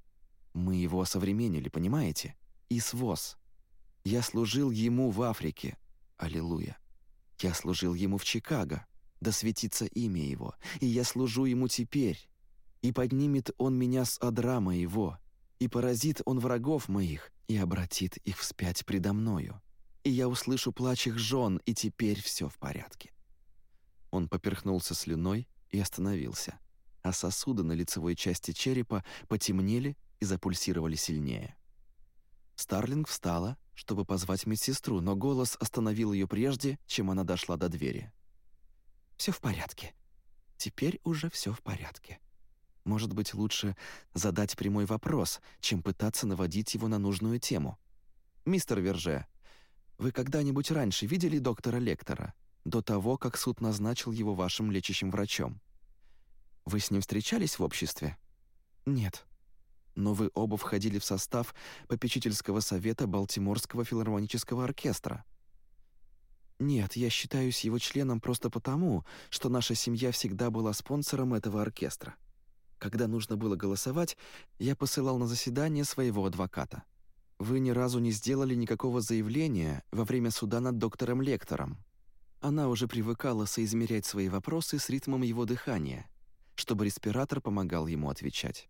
Мы его осовременили, понимаете? Исвос. Я служил ему в Африке. Аллилуйя. Я служил ему в Чикаго да светится имя Его, и я служу Ему теперь. И поднимет Он меня с одра моего, и поразит Он врагов моих, и обратит их вспять предо мною. И я услышу плач их жен, и теперь все в порядке». Он поперхнулся слюной и остановился, а сосуды на лицевой части черепа потемнели и запульсировали сильнее. Старлинг встала, чтобы позвать медсестру, но голос остановил ее прежде, чем она дошла до двери. Все в порядке. Теперь уже все в порядке. Может быть, лучше задать прямой вопрос, чем пытаться наводить его на нужную тему. «Мистер Верже, вы когда-нибудь раньше видели доктора Лектора, до того, как суд назначил его вашим лечащим врачом? Вы с ним встречались в обществе?» «Нет», но вы оба входили в состав попечительского совета Балтиморского филармонического оркестра. Нет, я считаюсь его членом просто потому, что наша семья всегда была спонсором этого оркестра. Когда нужно было голосовать, я посылал на заседание своего адвоката. Вы ни разу не сделали никакого заявления во время суда над доктором Лектором. Она уже привыкала соизмерять свои вопросы с ритмом его дыхания, чтобы респиратор помогал ему отвечать.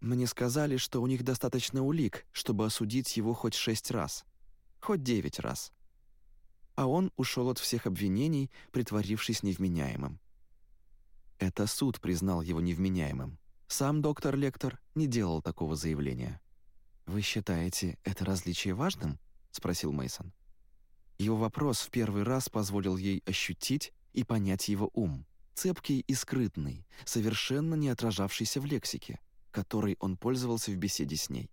Мне сказали, что у них достаточно улик, чтобы осудить его хоть шесть раз, хоть девять раз а он ушел от всех обвинений, притворившись невменяемым. Это суд признал его невменяемым. Сам доктор Лектор не делал такого заявления. «Вы считаете это различие важным?» — спросил Мейсон. Его вопрос в первый раз позволил ей ощутить и понять его ум, цепкий и скрытный, совершенно не отражавшийся в лексике, которой он пользовался в беседе с ней.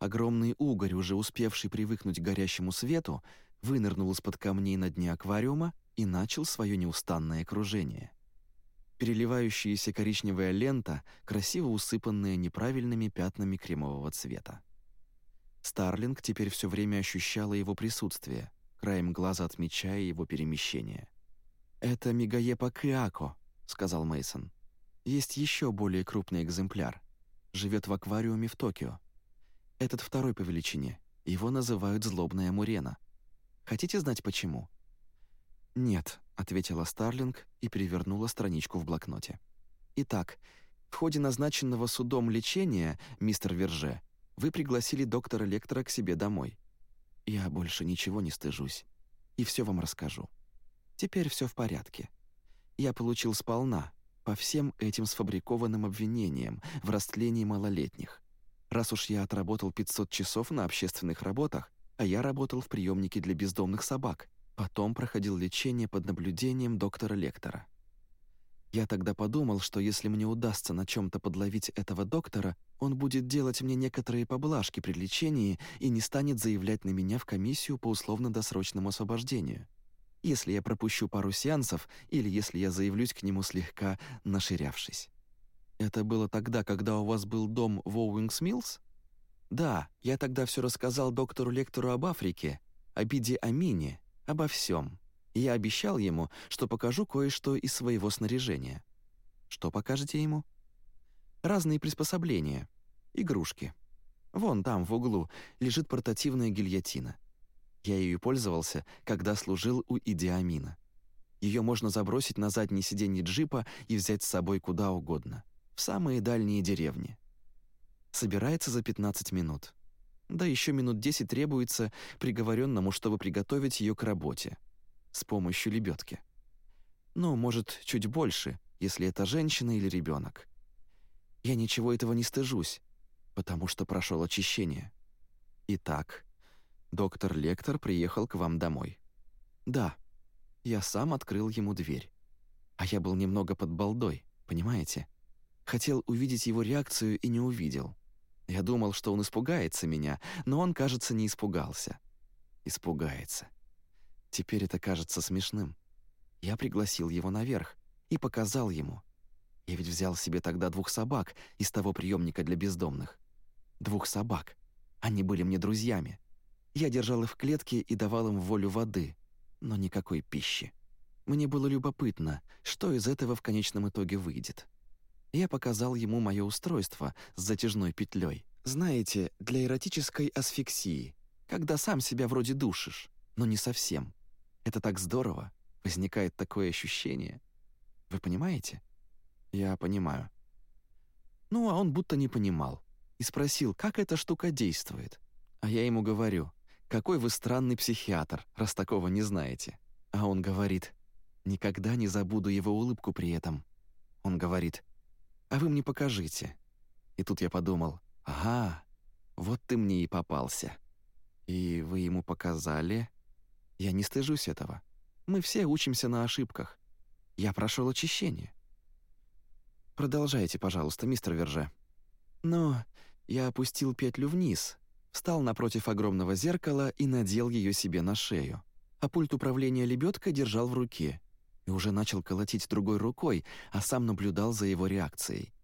Огромный угорь, уже успевший привыкнуть к горящему свету, вынырнул из-под камней на дне аквариума и начал свое неустанное кружение. Переливающаяся коричневая лента, красиво усыпанная неправильными пятнами кремового цвета. Старлинг теперь все время ощущала его присутствие, краем глаза отмечая его перемещение. «Это Мигаепа Киако», — сказал Мейсон. «Есть еще более крупный экземпляр. Живет в аквариуме в Токио. Этот второй по величине. Его называют злобная мурена. Хотите знать почему?» «Нет», — ответила Старлинг и перевернула страничку в блокноте. «Итак, в ходе назначенного судом лечения, мистер Верже, вы пригласили доктора Лектора к себе домой. Я больше ничего не стыжусь. И все вам расскажу. Теперь все в порядке. Я получил сполна, по всем этим сфабрикованным обвинениям в растлении малолетних. Раз уж я отработал 500 часов на общественных работах, а я работал в приемнике для бездомных собак. Потом проходил лечение под наблюдением доктора Лектора. Я тогда подумал, что если мне удастся на чем то подловить этого доктора, он будет делать мне некоторые поблажки при лечении и не станет заявлять на меня в комиссию по условно-досрочному освобождению. Если я пропущу пару сеансов или если я заявлюсь к нему слегка наширявшись. Это было тогда, когда у вас был дом в Оуингс Миллс? Да, я тогда все рассказал доктору-лектору об Африке, о Биде Амине, обо всем. Я обещал ему, что покажу кое-что из своего снаряжения. Что покажете ему? Разные приспособления, игрушки. Вон там, в углу, лежит портативная гильотина. Я ею пользовался, когда служил у Идиамина. Ее можно забросить на заднее сиденье джипа и взять с собой куда угодно. В самые дальние деревни. Собирается за 15 минут. Да еще минут 10 требуется приговоренному, чтобы приготовить ее к работе. С помощью лебедки. Ну, может, чуть больше, если это женщина или ребенок. Я ничего этого не стыжусь, потому что прошел очищение. Итак, доктор Лектор приехал к вам домой. Да, я сам открыл ему дверь. А я был немного под балдой, понимаете? Хотел увидеть его реакцию и не увидел. Я думал, что он испугается меня, но он, кажется, не испугался. Испугается. Теперь это кажется смешным. Я пригласил его наверх и показал ему. Я ведь взял себе тогда двух собак из того приемника для бездомных. Двух собак. Они были мне друзьями. Я держал их в клетке и давал им волю воды, но никакой пищи. Мне было любопытно, что из этого в конечном итоге выйдет. Я показал ему мое устройство с затяжной петлей. Знаете, для эротической асфиксии, когда сам себя вроде душишь, но не совсем. Это так здорово, возникает такое ощущение. Вы понимаете? Я понимаю. Ну, а он будто не понимал и спросил, как эта штука действует. А я ему говорю, какой вы странный психиатр, раз такого не знаете. А он говорит, никогда не забуду его улыбку при этом. Он говорит, а вы мне покажите. И тут я подумал, ага, вот ты мне и попался. И вы ему показали? Я не стыжусь этого. Мы все учимся на ошибках. Я прошел очищение. Продолжайте, пожалуйста, мистер Верже. Но я опустил петлю вниз, встал напротив огромного зеркала и надел ее себе на шею. А пульт управления лебедкой держал в руке и уже начал колотить другой рукой, а сам наблюдал за его реакцией.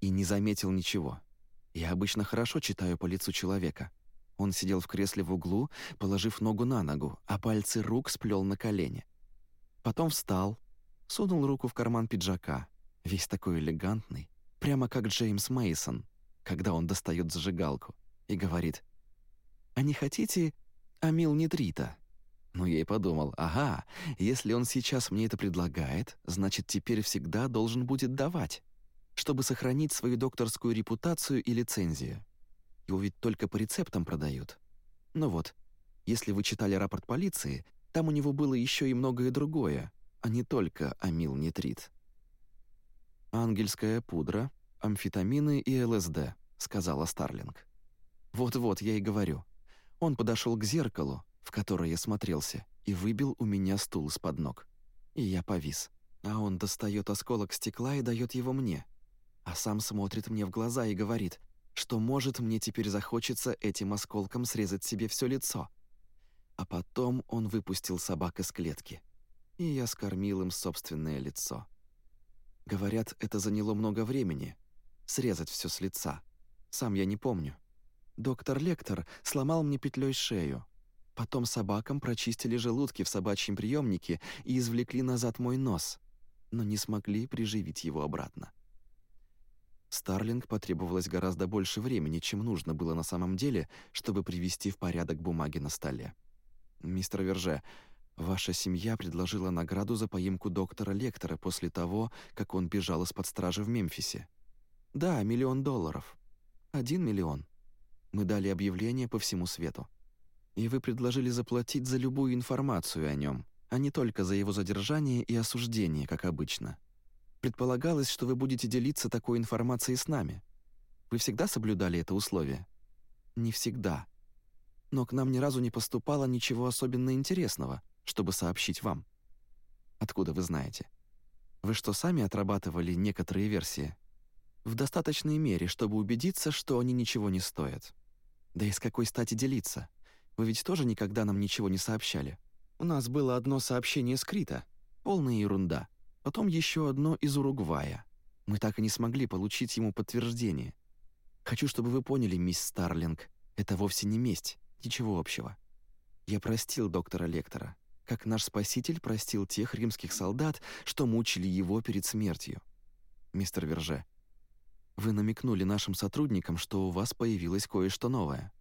И не заметил ничего. Я обычно хорошо читаю по лицу человека. Он сидел в кресле в углу, положив ногу на ногу, а пальцы рук сплел на колени. Потом встал, сунул руку в карман пиджака, весь такой элегантный, прямо как Джеймс Мейсон, когда он достает зажигалку и говорит «А не хотите амилнитрита?» Ну, я и подумал, ага, если он сейчас мне это предлагает, значит, теперь всегда должен будет давать, чтобы сохранить свою докторскую репутацию и лицензию. Его ведь только по рецептам продают. Ну вот, если вы читали рапорт полиции, там у него было еще и многое другое, а не только амилнитрит. «Ангельская пудра, амфетамины и ЛСД», — сказала Старлинг. Вот-вот, я и говорю. Он подошел к зеркалу, в которое я смотрелся, и выбил у меня стул из-под ног. И я повис. А он достает осколок стекла и дает его мне. А сам смотрит мне в глаза и говорит, что может мне теперь захочется этим осколком срезать себе все лицо. А потом он выпустил собак из клетки. И я скормил им собственное лицо. Говорят, это заняло много времени — срезать все с лица. Сам я не помню. Доктор Лектор сломал мне петлей шею. Потом собакам прочистили желудки в собачьем приемнике и извлекли назад мой нос, но не смогли приживить его обратно. Старлинг потребовалось гораздо больше времени, чем нужно было на самом деле, чтобы привести в порядок бумаги на столе. «Мистер Верже, ваша семья предложила награду за поимку доктора Лектора после того, как он бежал из-под стражи в Мемфисе. Да, миллион долларов. Один миллион. Мы дали объявление по всему свету. И вы предложили заплатить за любую информацию о нем, а не только за его задержание и осуждение, как обычно. Предполагалось, что вы будете делиться такой информацией с нами. Вы всегда соблюдали это условие? Не всегда. Но к нам ни разу не поступало ничего особенно интересного, чтобы сообщить вам. Откуда вы знаете? Вы что, сами отрабатывали некоторые версии? В достаточной мере, чтобы убедиться, что они ничего не стоят. Да и с какой стати делиться? Вы ведь тоже никогда нам ничего не сообщали. У нас было одно сообщение с Крита. Полная ерунда. Потом еще одно из Уругвая. Мы так и не смогли получить ему подтверждение. Хочу, чтобы вы поняли, мисс Старлинг, это вовсе не месть, ничего общего. Я простил доктора Лектора, как наш спаситель простил тех римских солдат, что мучили его перед смертью. мистер Верже. Вы намекнули нашим сотрудникам, что у вас появилось кое-что новое.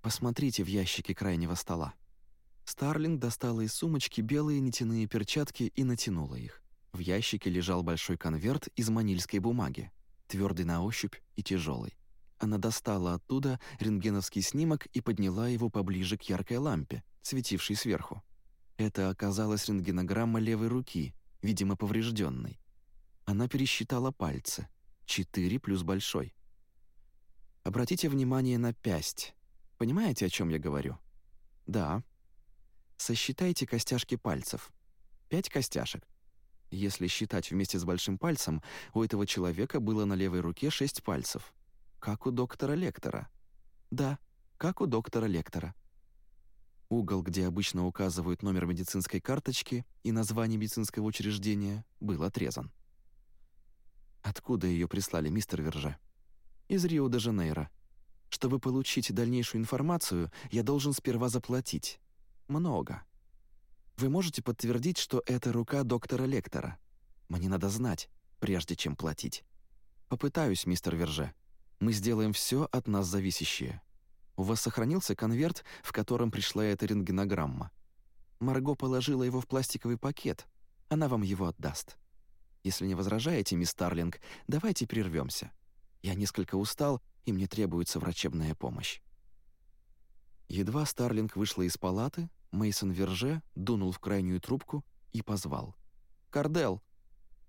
Посмотрите в ящике крайнего стола». Старлинг достала из сумочки белые нитяные перчатки и натянула их. В ящике лежал большой конверт из манильской бумаги, твердый на ощупь и тяжелый. Она достала оттуда рентгеновский снимок и подняла его поближе к яркой лампе, светившей сверху. Это оказалась рентгенограмма левой руки, видимо, поврежденной. Она пересчитала пальцы. Четыре плюс большой. Обратите внимание на пясть. Понимаете, о чем я говорю? Да. Сосчитайте костяшки пальцев. Пять костяшек. Если считать вместе с большим пальцем, у этого человека было на левой руке шесть пальцев. Как у доктора Лектора. Да, как у доктора Лектора. Угол, где обычно указывают номер медицинской карточки и название медицинского учреждения, был отрезан. Откуда ее прислали, мистер Верже? Из Рио-де-Жанейро. Чтобы получить дальнейшую информацию, я должен сперва заплатить. Много. Вы можете подтвердить, что это рука доктора Лектора? Мне надо знать, прежде чем платить. Попытаюсь, мистер Верже. Мы сделаем все от нас зависящее. У вас сохранился конверт, в котором пришла эта рентгенограмма. Марго положила его в пластиковый пакет. Она вам его отдаст. Если не возражаете, мисс Старлинг, давайте прервемся. Я несколько устал, и мне требуется врачебная помощь». Едва Старлинг вышла из палаты, Мейсон Верже дунул в крайнюю трубку и позвал. «Кардел!»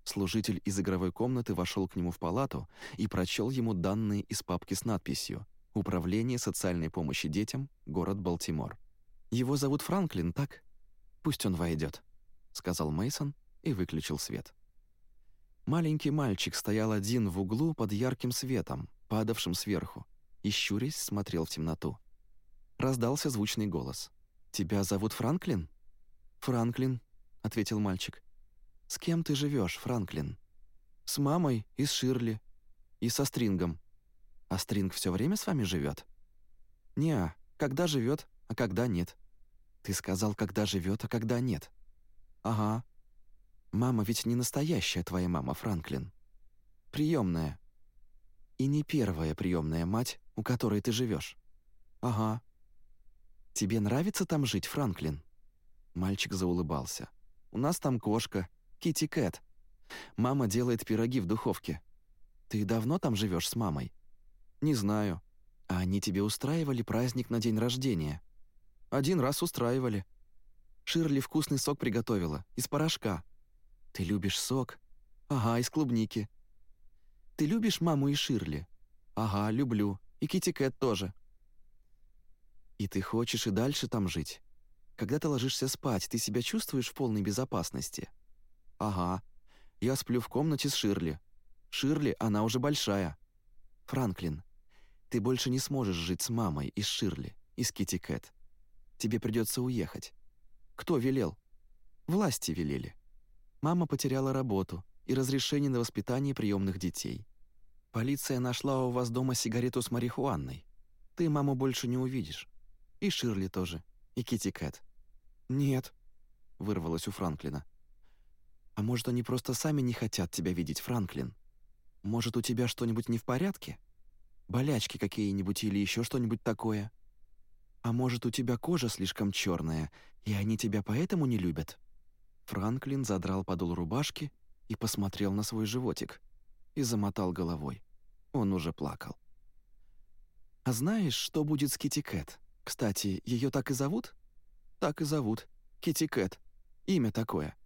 Служитель из игровой комнаты вошел к нему в палату и прочел ему данные из папки с надписью Управление социальной помощи детям, город Балтимор. Его зовут Франклин, так? Пусть он войдет, сказал Мейсон и выключил свет. Маленький мальчик стоял один в углу под ярким светом, падавшим сверху, и щурясь смотрел в темноту. Раздался звучный голос. «Тебя зовут Франклин?» «Франклин», — ответил мальчик. «С кем ты живешь, Франклин?» «С мамой и с Ширли. И со Стрингом», а Стринг все время с вами живет? Не, когда живет, а когда нет. Ты сказал, когда живет, а когда нет. Ага. Мама ведь не настоящая твоя мама, Франклин. Приемная. И не первая приемная мать, у которой ты живешь. Ага. Тебе нравится там жить, Франклин? Мальчик заулыбался. У нас там кошка, Кити Кэт. Мама делает пироги в духовке. Ты давно там живешь с мамой? «Не знаю. А они тебе устраивали праздник на день рождения?» «Один раз устраивали». «Ширли вкусный сок приготовила, из порошка». «Ты любишь сок?» «Ага, из клубники». «Ты любишь маму и Ширли?» «Ага, люблю. И Кити Кэт тоже». «И ты хочешь и дальше там жить? Когда ты ложишься спать, ты себя чувствуешь в полной безопасности?» «Ага. Я сплю в комнате с Ширли. Ширли, она уже большая». «Франклин, ты больше не сможешь жить с мамой и Ширли, и с Кити Кэт. Тебе придется уехать. Кто велел? Власти велели. Мама потеряла работу и разрешение на воспитание приемных детей. Полиция нашла у вас дома сигарету с марихуаной. Ты маму больше не увидишь. И Ширли тоже, и Кити Кэт. «Нет», — вырвалось у Франклина. «А может, они просто сами не хотят тебя видеть, Франклин? Может, у тебя что-нибудь не в порядке?» Болячки какие-нибудь или еще что-нибудь такое? А может, у тебя кожа слишком черная, и они тебя поэтому не любят?» Франклин задрал подол рубашки и посмотрел на свой животик и замотал головой. Он уже плакал. «А знаешь, что будет с Кити Кэт? Кстати, ее так и зовут?» «Так и зовут. Кити Кэт. Имя такое».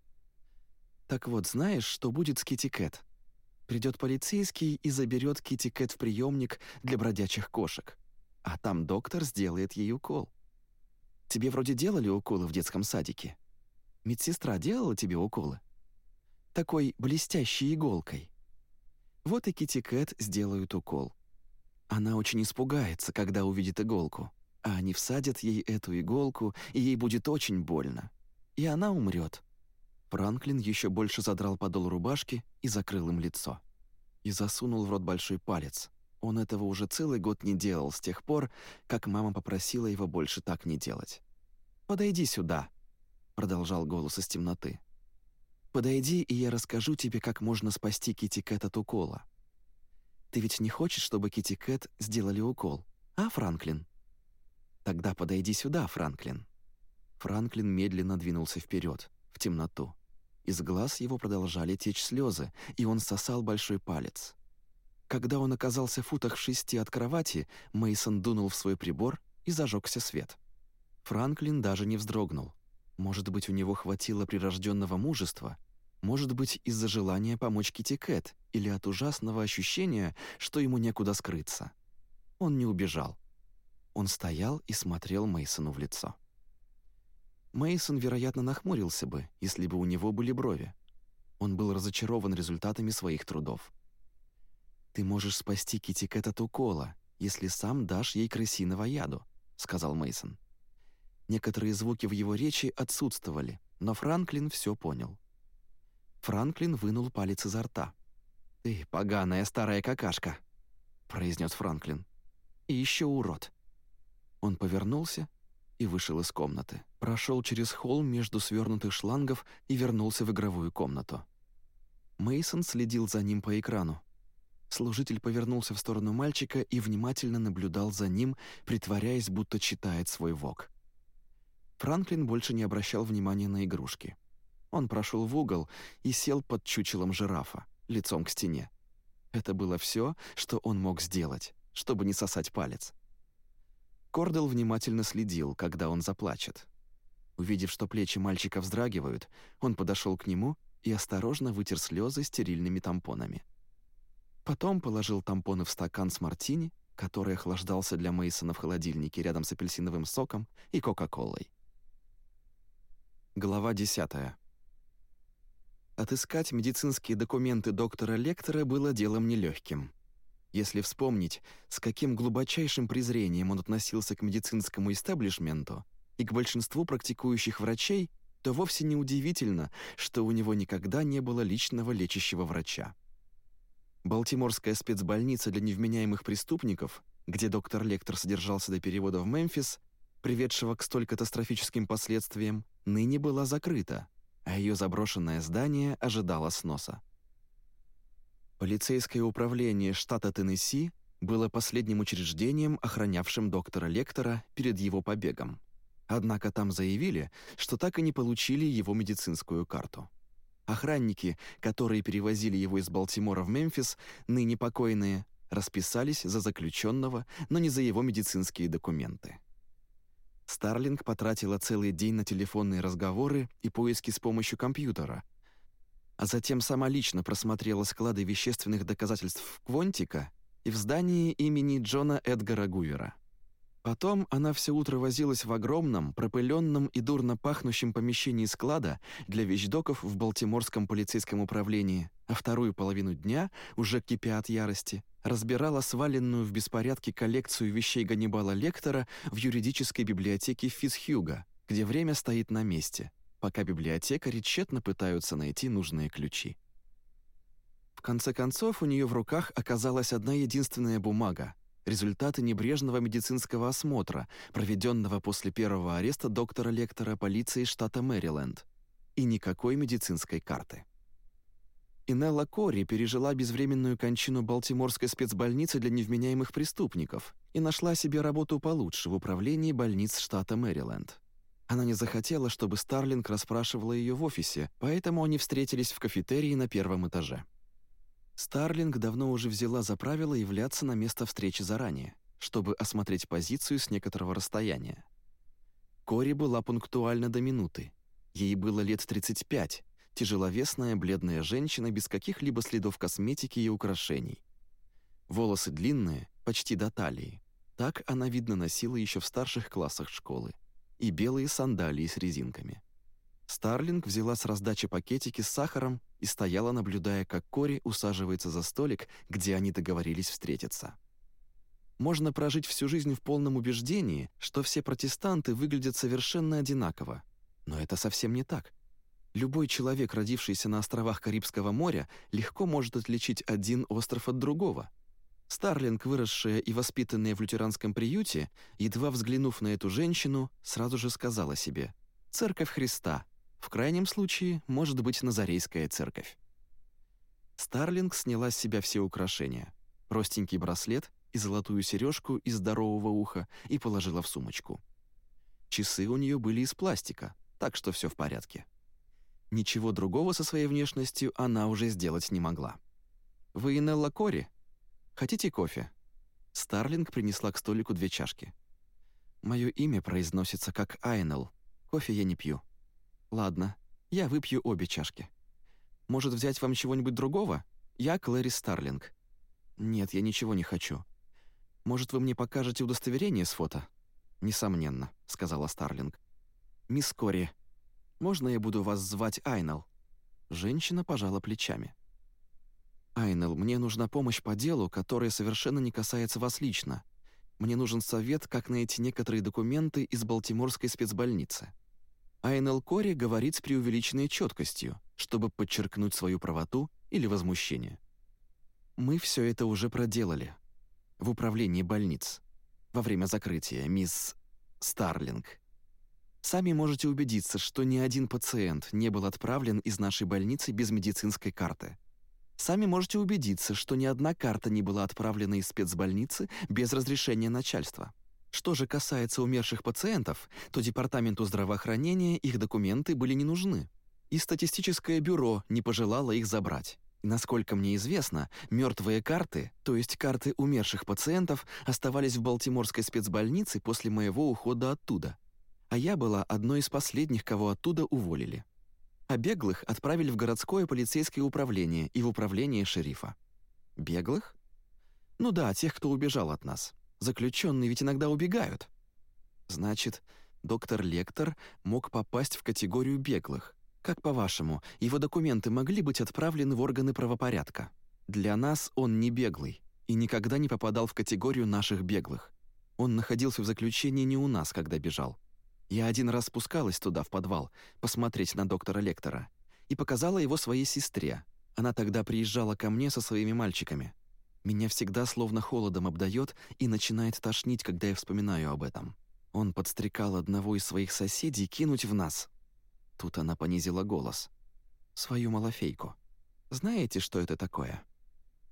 «Так вот, знаешь, что будет с Кити Кэт?» Придет полицейский и заберет Кити Кэт в приемник для бродячих кошек. А там доктор сделает ей укол. Тебе вроде делали уколы в детском садике. Медсестра делала тебе уколы? Такой блестящей иголкой. Вот и Кити Кэт сделают укол. Она очень испугается, когда увидит иголку. А они всадят ей эту иголку, и ей будет очень больно. И она умрет. Франклин еще больше задрал подол рубашки и закрыл им лицо. И засунул в рот большой палец. Он этого уже целый год не делал с тех пор, как мама попросила его больше так не делать. «Подойди сюда», — продолжал голос из темноты. Подойди, и я расскажу тебе, как можно спасти Кити Кэт от укола. Ты ведь не хочешь, чтобы Кити Кэт сделали укол, а, Франклин? Тогда подойди сюда, Франклин». Франклин медленно двинулся вперед, в темноту. Из глаз его продолжали течь слезы, и он сосал большой палец. Когда он оказался в футах в шести от кровати, Мейсон дунул в свой прибор и зажегся свет. Франклин даже не вздрогнул. Может быть, у него хватило прирожденного мужества, может быть, из-за желания помочь Кити Кэт или от ужасного ощущения, что ему некуда скрыться. Он не убежал. Он стоял и смотрел Мейсону в лицо. Мейсон, вероятно, нахмурился бы, если бы у него были брови. Он был разочарован результатами своих трудов. «Ты можешь спасти Кити Кэт от укола, если сам дашь ей крысиного яду», — сказал Мейсон. Некоторые звуки в его речи отсутствовали, но Франклин все понял. Франклин вынул палец изо рта. «Ты поганая старая какашка», — произнес Франклин. «И еще урод». Он повернулся и вышел из комнаты, прошел через холл между свернутых шлангов и вернулся в игровую комнату. Мейсон следил за ним по экрану. Служитель повернулся в сторону мальчика и внимательно наблюдал за ним, притворяясь, будто читает свой вок. Франклин больше не обращал внимания на игрушки. Он прошел в угол и сел под чучелом жирафа, лицом к стене. Это было все, что он мог сделать, чтобы не сосать палец. Кордел внимательно следил, когда он заплачет. Увидев, что плечи мальчика вздрагивают, он подошел к нему и осторожно вытер слезы стерильными тампонами. Потом положил тампоны в стакан с мартини, который охлаждался для Мейсона в холодильнике рядом с апельсиновым соком и кока-колой. Глава 10. Отыскать медицинские документы доктора Лектора было делом нелегким. Если вспомнить, с каким глубочайшим презрением он относился к медицинскому истеблишменту и к большинству практикующих врачей, то вовсе не удивительно, что у него никогда не было личного лечащего врача. Балтиморская спецбольница для невменяемых преступников, где доктор Лектор содержался до перевода в Мемфис, приведшего к столь катастрофическим последствиям, ныне была закрыта, а ее заброшенное здание ожидало сноса. Полицейское управление штата Теннесси было последним учреждением, охранявшим доктора Лектора перед его побегом. Однако там заявили, что так и не получили его медицинскую карту. Охранники, которые перевозили его из Балтимора в Мемфис, ныне покойные, расписались за заключенного, но не за его медицинские документы. Старлинг потратила целый день на телефонные разговоры и поиски с помощью компьютера, а затем сама лично просмотрела склады вещественных доказательств Квонтика и в здании имени Джона Эдгара Гувера. Потом она все утро возилась в огромном, пропыленном и дурно пахнущем помещении склада для вещдоков в Балтиморском полицейском управлении, а вторую половину дня, уже кипя от ярости, разбирала сваленную в беспорядке коллекцию вещей Ганнибала Лектора в юридической библиотеке Физхьюга, где время стоит на месте, пока библиотекари тщетно пытаются найти нужные ключи. В конце концов, у нее в руках оказалась одна единственная бумага — результаты небрежного медицинского осмотра, проведенного после первого ареста доктора Лектора полиции штата Мэриленд, и никакой медицинской карты. Инелла Кори пережила безвременную кончину Балтиморской спецбольницы для невменяемых преступников и нашла себе работу получше в управлении больниц штата Мэриленд. Она не захотела, чтобы Старлинг расспрашивала ее в офисе, поэтому они встретились в кафетерии на первом этаже. Старлинг давно уже взяла за правило являться на место встречи заранее, чтобы осмотреть позицию с некоторого расстояния. Кори была пунктуальна до минуты. Ей было лет 35, тяжеловесная бледная женщина без каких-либо следов косметики и украшений. Волосы длинные, почти до талии. Так она, видно, носила еще в старших классах школы. И белые сандалии с резинками. Старлинг взяла с раздачи пакетики с сахаром и стояла, наблюдая, как Кори усаживается за столик, где они договорились встретиться. Можно прожить всю жизнь в полном убеждении, что все протестанты выглядят совершенно одинаково. Но это совсем не так. Любой человек, родившийся на островах Карибского моря, легко может отличить один остров от другого. Старлинг, выросшая и воспитанная в лютеранском приюте, едва взглянув на эту женщину, сразу же сказала себе «Церковь Христа», В крайнем случае, может быть, Назарейская церковь. Старлинг сняла с себя все украшения. Простенький браслет и золотую сережку из здорового уха и положила в сумочку. Часы у нее были из пластика, так что все в порядке. Ничего другого со своей внешностью она уже сделать не могла. «Вы Нелла Кори? Хотите кофе?» Старлинг принесла к столику две чашки. «Мое имя произносится как Айнел. Кофе я не пью». «Ладно, я выпью обе чашки». Может, взять вам чего-нибудь другого? Я Клэри Старлинг». «Нет, я ничего не хочу. Может, вы мне покажете удостоверение с фото?» «Несомненно», — сказала Старлинг. «Мисс Кори, можно я буду вас звать Айнел?» Женщина пожала плечами. «Айнел, мне нужна помощь по делу, которое совершенно не касается вас лично. Мне нужен совет, как найти некоторые документы из Балтиморской спецбольницы». Айнел Кори говорит с преувеличенной четкостью, чтобы подчеркнуть свою правоту или возмущение. Мы все это уже проделали. В управлении больниц. Во время закрытия, мисс Старлинг. Сами можете убедиться, что ни один пациент не был отправлен из нашей больницы без медицинской карты. Сами можете убедиться, что ни одна карта не была отправлена из спецбольницы без разрешения начальства. Что же касается умерших пациентов, то Департаменту здравоохранения их документы были не нужны и статистическое бюро не пожелало их забрать. Насколько мне известно, мертвые карты, то есть карты умерших пациентов, оставались в Балтиморской спецбольнице после моего ухода оттуда. А я была одной из последних, кого оттуда уволили. А беглых отправили в городское полицейское управление и в управление шерифа. Беглых? Ну да, тех, кто убежал от нас. Заключенные ведь иногда убегают. Значит, доктор Лектор мог попасть в категорию беглых. Как по-вашему, его документы могли быть отправлены в органы правопорядка? Для нас он не беглый и никогда не попадал в категорию наших беглых. Он находился в заключении не у нас, когда бежал. Я один раз спускалась туда, в подвал, посмотреть на доктора Лектора, и показала его своей сестре. Она тогда приезжала ко мне со своими мальчиками. Меня всегда словно холодом обдает и начинает тошнить, когда я вспоминаю об этом. Он подстрекал одного из своих соседей кинуть в нас, Тут она понизила голос. «Свою малофейку. Знаете, что это такое?»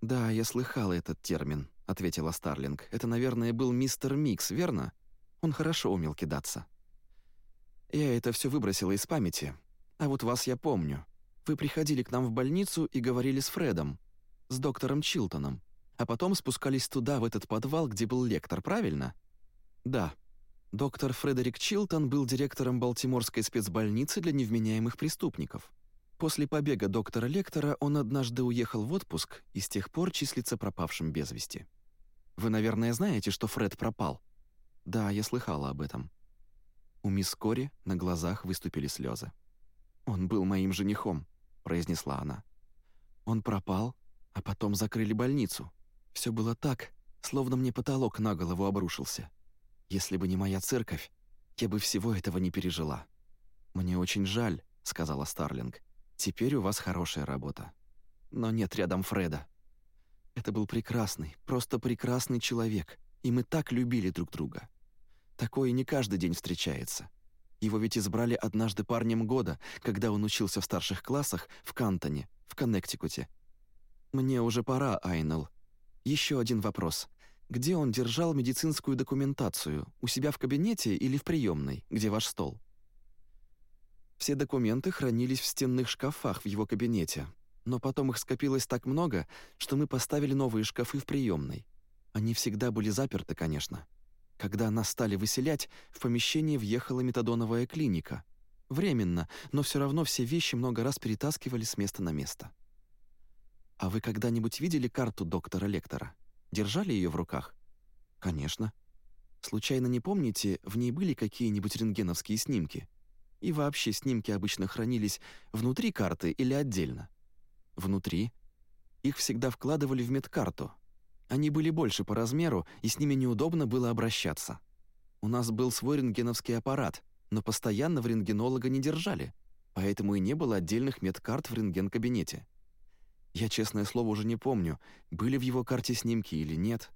«Да, я слыхала этот термин», — ответила Старлинг. «Это, наверное, был мистер Миггс, верно? Он хорошо умел кидаться». «Я это все выбросила из памяти. А вот вас я помню. Вы приходили к нам в больницу и говорили с Фредом, с доктором Чилтоном, а потом спускались туда, в этот подвал, где был Лектор, правильно?» «Да», Доктор Фредерик Чилтон был директором Балтиморской спецбольницы для невменяемых преступников. После побега доктора Лектора он однажды уехал в отпуск и с тех пор числится пропавшим без вести. Вы, наверное, знаете, что Фред пропал? Да, я слыхала об этом. У мисс Кори на глазах выступили слезы. «Он был моим женихом», — произнесла она. «Он пропал, а потом закрыли больницу. Все было так, словно мне потолок на голову обрушился. Если бы не моя церковь, я бы всего этого не пережила». «Мне очень жаль», — сказала Старлинг. «Теперь у вас хорошая работа. Но нет рядом Фреда. Это был прекрасный, просто прекрасный человек, и мы так любили друг друга. Такое не каждый день встречается. Его ведь избрали однажды парнем года, когда он учился в старших классах в Кантоне, в Коннектикуте. Мне уже пора, Айнел. Еще один вопрос где он держал медицинскую документацию, у себя в кабинете или в приемной, где ваш стол. Все документы хранились в стенных шкафах в его кабинете, но потом их скопилось так много, что мы поставили новые шкафы в приемной. Они всегда были заперты, конечно. Когда нас стали выселять, в помещение въехала метадоновая клиника. Временно, но все равно все вещи много раз перетаскивали с места на место. А вы когда-нибудь видели карту доктора Лектора? Держали ее в руках? Конечно. Случайно не помните, в ней были какие-нибудь рентгеновские снимки? И вообще снимки обычно хранились внутри карты или отдельно? Внутри. Их всегда вкладывали в медкарту. Они были больше по размеру, и с ними неудобно было обращаться. У нас был свой рентгеновский аппарат, но постоянно в рентгенолога не держали, поэтому и не было отдельных медкарт в рентген-кабинете. Я, честное слово, уже не помню, были в его карте снимки или нет.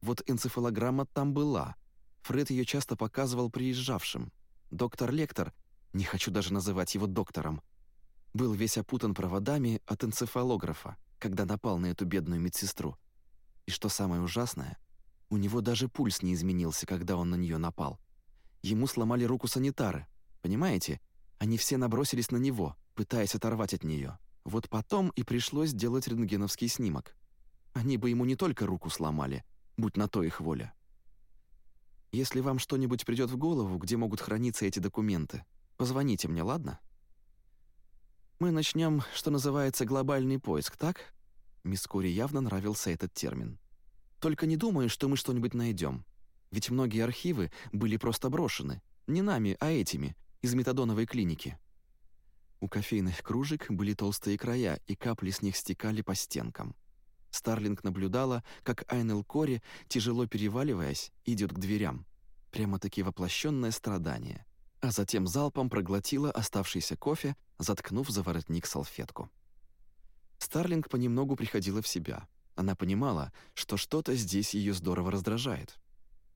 Вот энцефалограмма там была. Фред ее часто показывал приезжавшим. Доктор Лектор не хочу даже называть его доктором, был весь опутан проводами от энцефалографа, когда напал на эту бедную медсестру. И что самое ужасное, у него даже пульс не изменился, когда он на нее напал. Ему сломали руку санитары. Понимаете? Они все набросились на него, пытаясь оторвать от нее. Вот потом и пришлось делать рентгеновский снимок. Они бы ему не только руку сломали, будь на то их воля. Если вам что-нибудь придет в голову, где могут храниться эти документы, позвоните мне, ладно? Мы начнем, что называется, глобальный поиск, так? Мисс Кори явно нравился этот термин. Только не думаю, что мы что-нибудь найдем. Ведь многие архивы были просто брошены. Не нами, а этими, из метадоновой клиники. У кофейных кружек были толстые края, и капли с них стекали по стенкам. Старлинг наблюдала, как Айнел Кори, тяжело переваливаясь, идет к дверям. Прямо-таки воплощенное страдание. А затем залпом проглотила оставшийся кофе, заткнув за воротник салфетку. Старлинг понемногу приходила в себя. Она понимала, что что-то здесь ее здорово раздражает.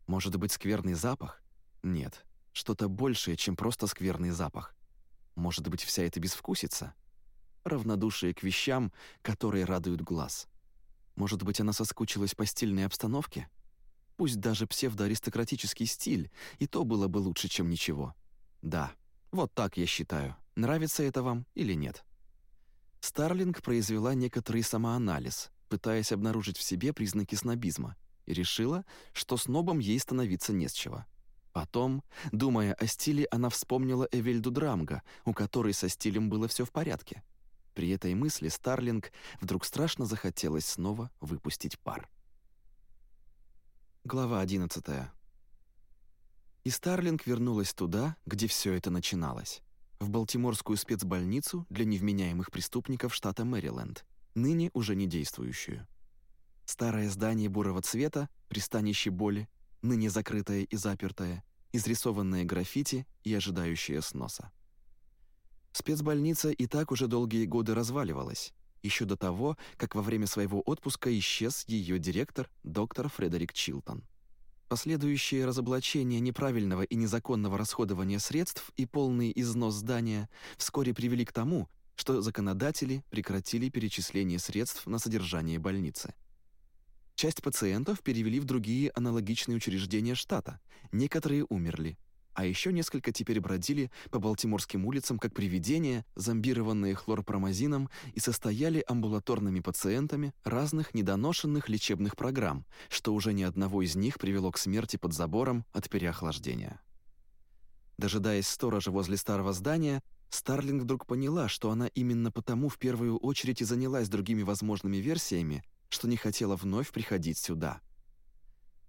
Может быть, скверный запах? Нет, что-то большее, чем просто скверный запах. Может быть, вся эта безвкусица? Равнодушие к вещам, которые радуют глаз. Может быть, она соскучилась по стильной обстановке? Пусть даже псевдоаристократический стиль, и то было бы лучше, чем ничего. Да, вот так я считаю. Нравится это вам или нет? Старлинг произвела некоторый самоанализ, пытаясь обнаружить в себе признаки снобизма, и решила, что снобом ей становиться не с чего. Потом, думая о стиле, она вспомнила Эвельду Драмга, у которой со стилем было все в порядке. При этой мысли Старлинг вдруг страшно захотелось снова выпустить пар. Глава 11. И Старлинг вернулась туда, где все это начиналось. В Балтиморскую спецбольницу для невменяемых преступников штата Мэриленд, ныне уже не действующую. Старое здание бурого цвета, пристанище боли, ныне закрытое и запертое, изрисованное граффити и ожидающее сноса. Спецбольница и так уже долгие годы разваливалась, еще до того, как во время своего отпуска исчез ее директор, доктор Фредерик Чилтон. Последующее разоблачение неправильного и незаконного расходования средств и полный износ здания вскоре привели к тому, что законодатели прекратили перечисление средств на содержание больницы. Часть пациентов перевели в другие аналогичные учреждения штата, некоторые умерли, а еще несколько теперь бродили по балтиморским улицам как привидения, зомбированные хлорпромазином и состояли амбулаторными пациентами разных недоношенных лечебных программ, что уже ни одного из них привело к смерти под забором от переохлаждения. Дожидаясь сторожа возле старого здания, Старлинг вдруг поняла, что она именно потому в первую очередь и занялась другими возможными версиями, что не хотела вновь приходить сюда.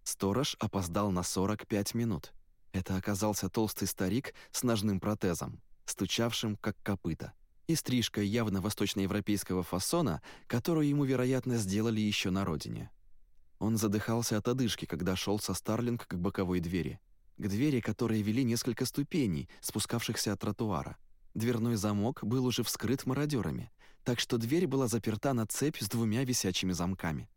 Сторож опоздал на 45 минут. Это оказался толстый старик с ножным протезом, стучавшим как копыта, и стрижкой явно восточноевропейского фасона, которую ему, вероятно, сделали еще на родине. Он задыхался от одышки, когда шел со Старлинг к боковой двери, к двери, которые вели несколько ступеней, спускавшихся от тротуара. Дверной замок был уже вскрыт мародерами, так что дверь была заперта на цепь с двумя висячими замками.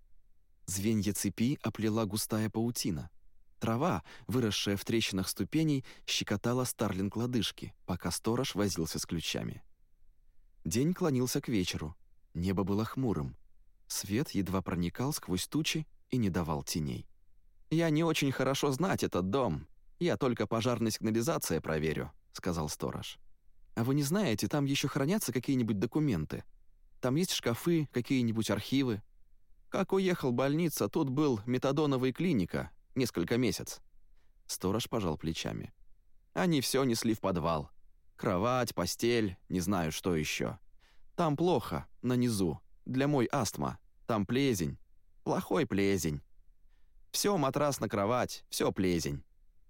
Звенья цепи оплела густая паутина. Трава, выросшая в трещинах ступеней, щекотала Старлинг лодыжки, пока сторож возился с ключами. День клонился к вечеру. Небо было хмурым. Свет едва проникал сквозь тучи и не давал теней. «Я не очень хорошо знать этот дом. Я только пожарной сигнализация проверю», — сказал сторож. А вы не знаете, там еще хранятся какие-нибудь документы? Там есть шкафы, какие-нибудь архивы. Как уехал больница, тут был метадоновая клиника, несколько месяц. Сторож пожал плечами. Они все несли в подвал. Кровать, постель, не знаю, что еще. Там плохо, на низу. Для мой астма. Там плезень. Плохой плезень. Все матрас на кровать, все плезень.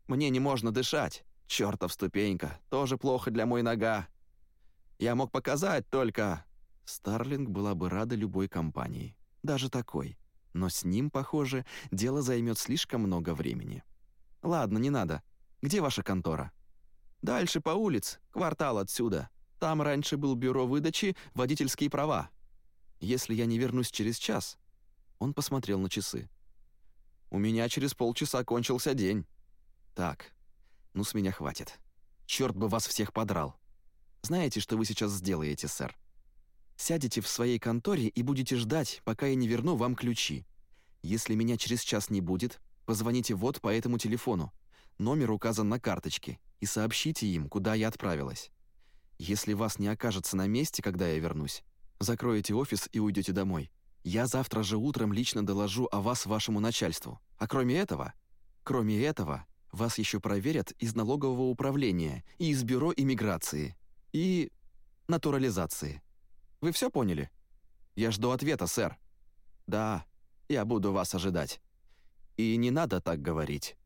Мне не можно дышать. Чёртов ступенька, тоже плохо для мой нога. Я мог показать только...» Старлинг была бы рада любой компании, даже такой. Но с ним, похоже, дело займет слишком много времени. «Ладно, не надо. Где ваша контора?» «Дальше по улице, квартал отсюда. Там раньше был бюро выдачи водительские права. Если я не вернусь через час...» Он посмотрел на часы. «У меня через полчаса кончился день». «Так, ну, с меня хватит. Черт бы вас всех подрал. Знаете, что вы сейчас сделаете, сэр? Сядете в своей конторе и будете ждать, пока я не верну вам ключи. Если меня через час не будет, позвоните вот по этому телефону. Номер указан на карточке, и сообщите им, куда я отправилась. Если вас не окажется на месте, когда я вернусь, закроете офис и уйдете домой. Я завтра же утром лично доложу о вас вашему начальству. А кроме этого, кроме этого, вас еще проверят из налогового управления и из бюро иммиграции и натурализации. Вы все поняли? Я жду ответа, сэр. Да, я буду вас ожидать. И не надо так говорить.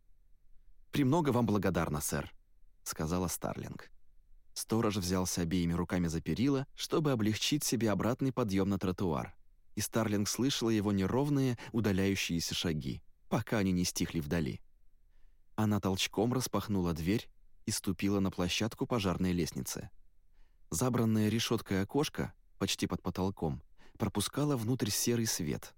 «Премного вам благодарна, сэр», — сказала Старлинг. Сторож взялся обеими руками за перила, чтобы облегчить себе обратный подъем на тротуар. И Старлинг слышала его неровные, удаляющиеся шаги, пока они не стихли вдали. Она толчком распахнула дверь и ступила на площадку пожарной лестницы. Забранное решеткой окошко, почти под потолком, пропускало внутрь серый свет.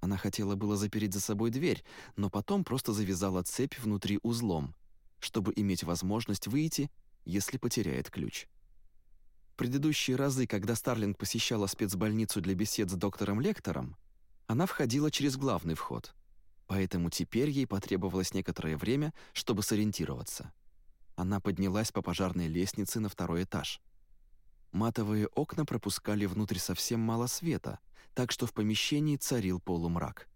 Она хотела было запереть за собой дверь, но потом просто завязала цепь внутри узлом, чтобы иметь возможность выйти если потеряет ключ. Предыдущие разы, когда Старлинг посещала спецбольницу для бесед с доктором Лектором, она входила через главный вход, поэтому теперь ей потребовалось некоторое время, чтобы сориентироваться. Она поднялась по пожарной лестнице на второй этаж. Матовые окна пропускали внутрь совсем мало света, так что в помещении царил полумрак.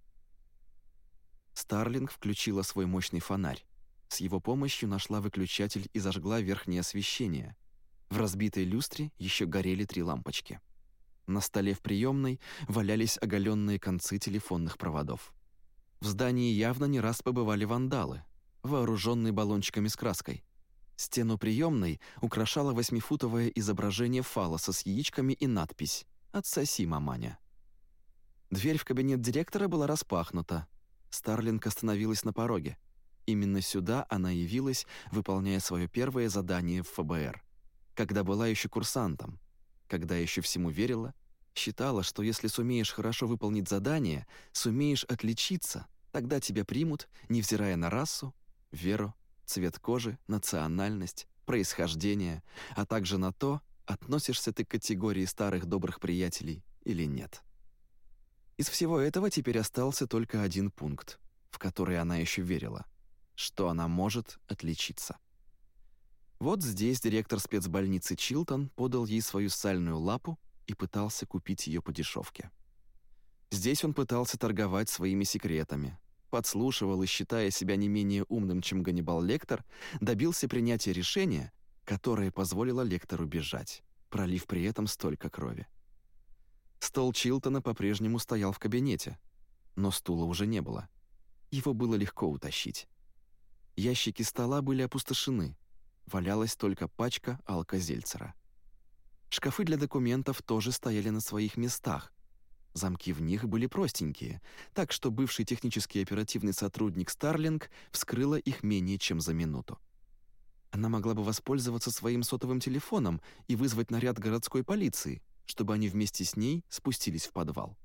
Старлинг включила свой мощный фонарь. С его помощью нашла выключатель и зажгла верхнее освещение. В разбитой люстре еще горели три лампочки. На столе в приемной валялись оголенные концы телефонных проводов. В здании явно не раз побывали вандалы, вооруженные баллончиками с краской. Стену приемной украшало восьмифутовое изображение фалоса с яичками и надпись «Отсоси, маманя». Дверь в кабинет директора была распахнута. Старлинг остановилась на пороге. Именно сюда она явилась, выполняя свое первое задание в ФБР. Когда была еще курсантом, когда еще всему верила, считала, что если сумеешь хорошо выполнить задание, сумеешь отличиться, тогда тебя примут, невзирая на расу, веру, цвет кожи, национальность, происхождение, а также на то, относишься ты к категории старых добрых приятелей или нет. Из всего этого теперь остался только один пункт, в который она еще верила что она может отличиться. Вот здесь директор спецбольницы Чилтон подал ей свою сальную лапу и пытался купить ее по дешевке. Здесь он пытался торговать своими секретами, подслушивал и, считая себя не менее умным, чем Ганнибал Лектор, добился принятия решения, которое позволило Лектору бежать, пролив при этом столько крови. Стол Чилтона по-прежнему стоял в кабинете, но стула уже не было. Его было легко утащить. Ящики стола были опустошены. Валялась только пачка алкозельцера. Шкафы для документов тоже стояли на своих местах. Замки в них были простенькие, так что бывший технический оперативный сотрудник Старлинг вскрыла их менее чем за минуту. Она могла бы воспользоваться своим сотовым телефоном и вызвать наряд городской полиции, чтобы они вместе с ней спустились в подвал.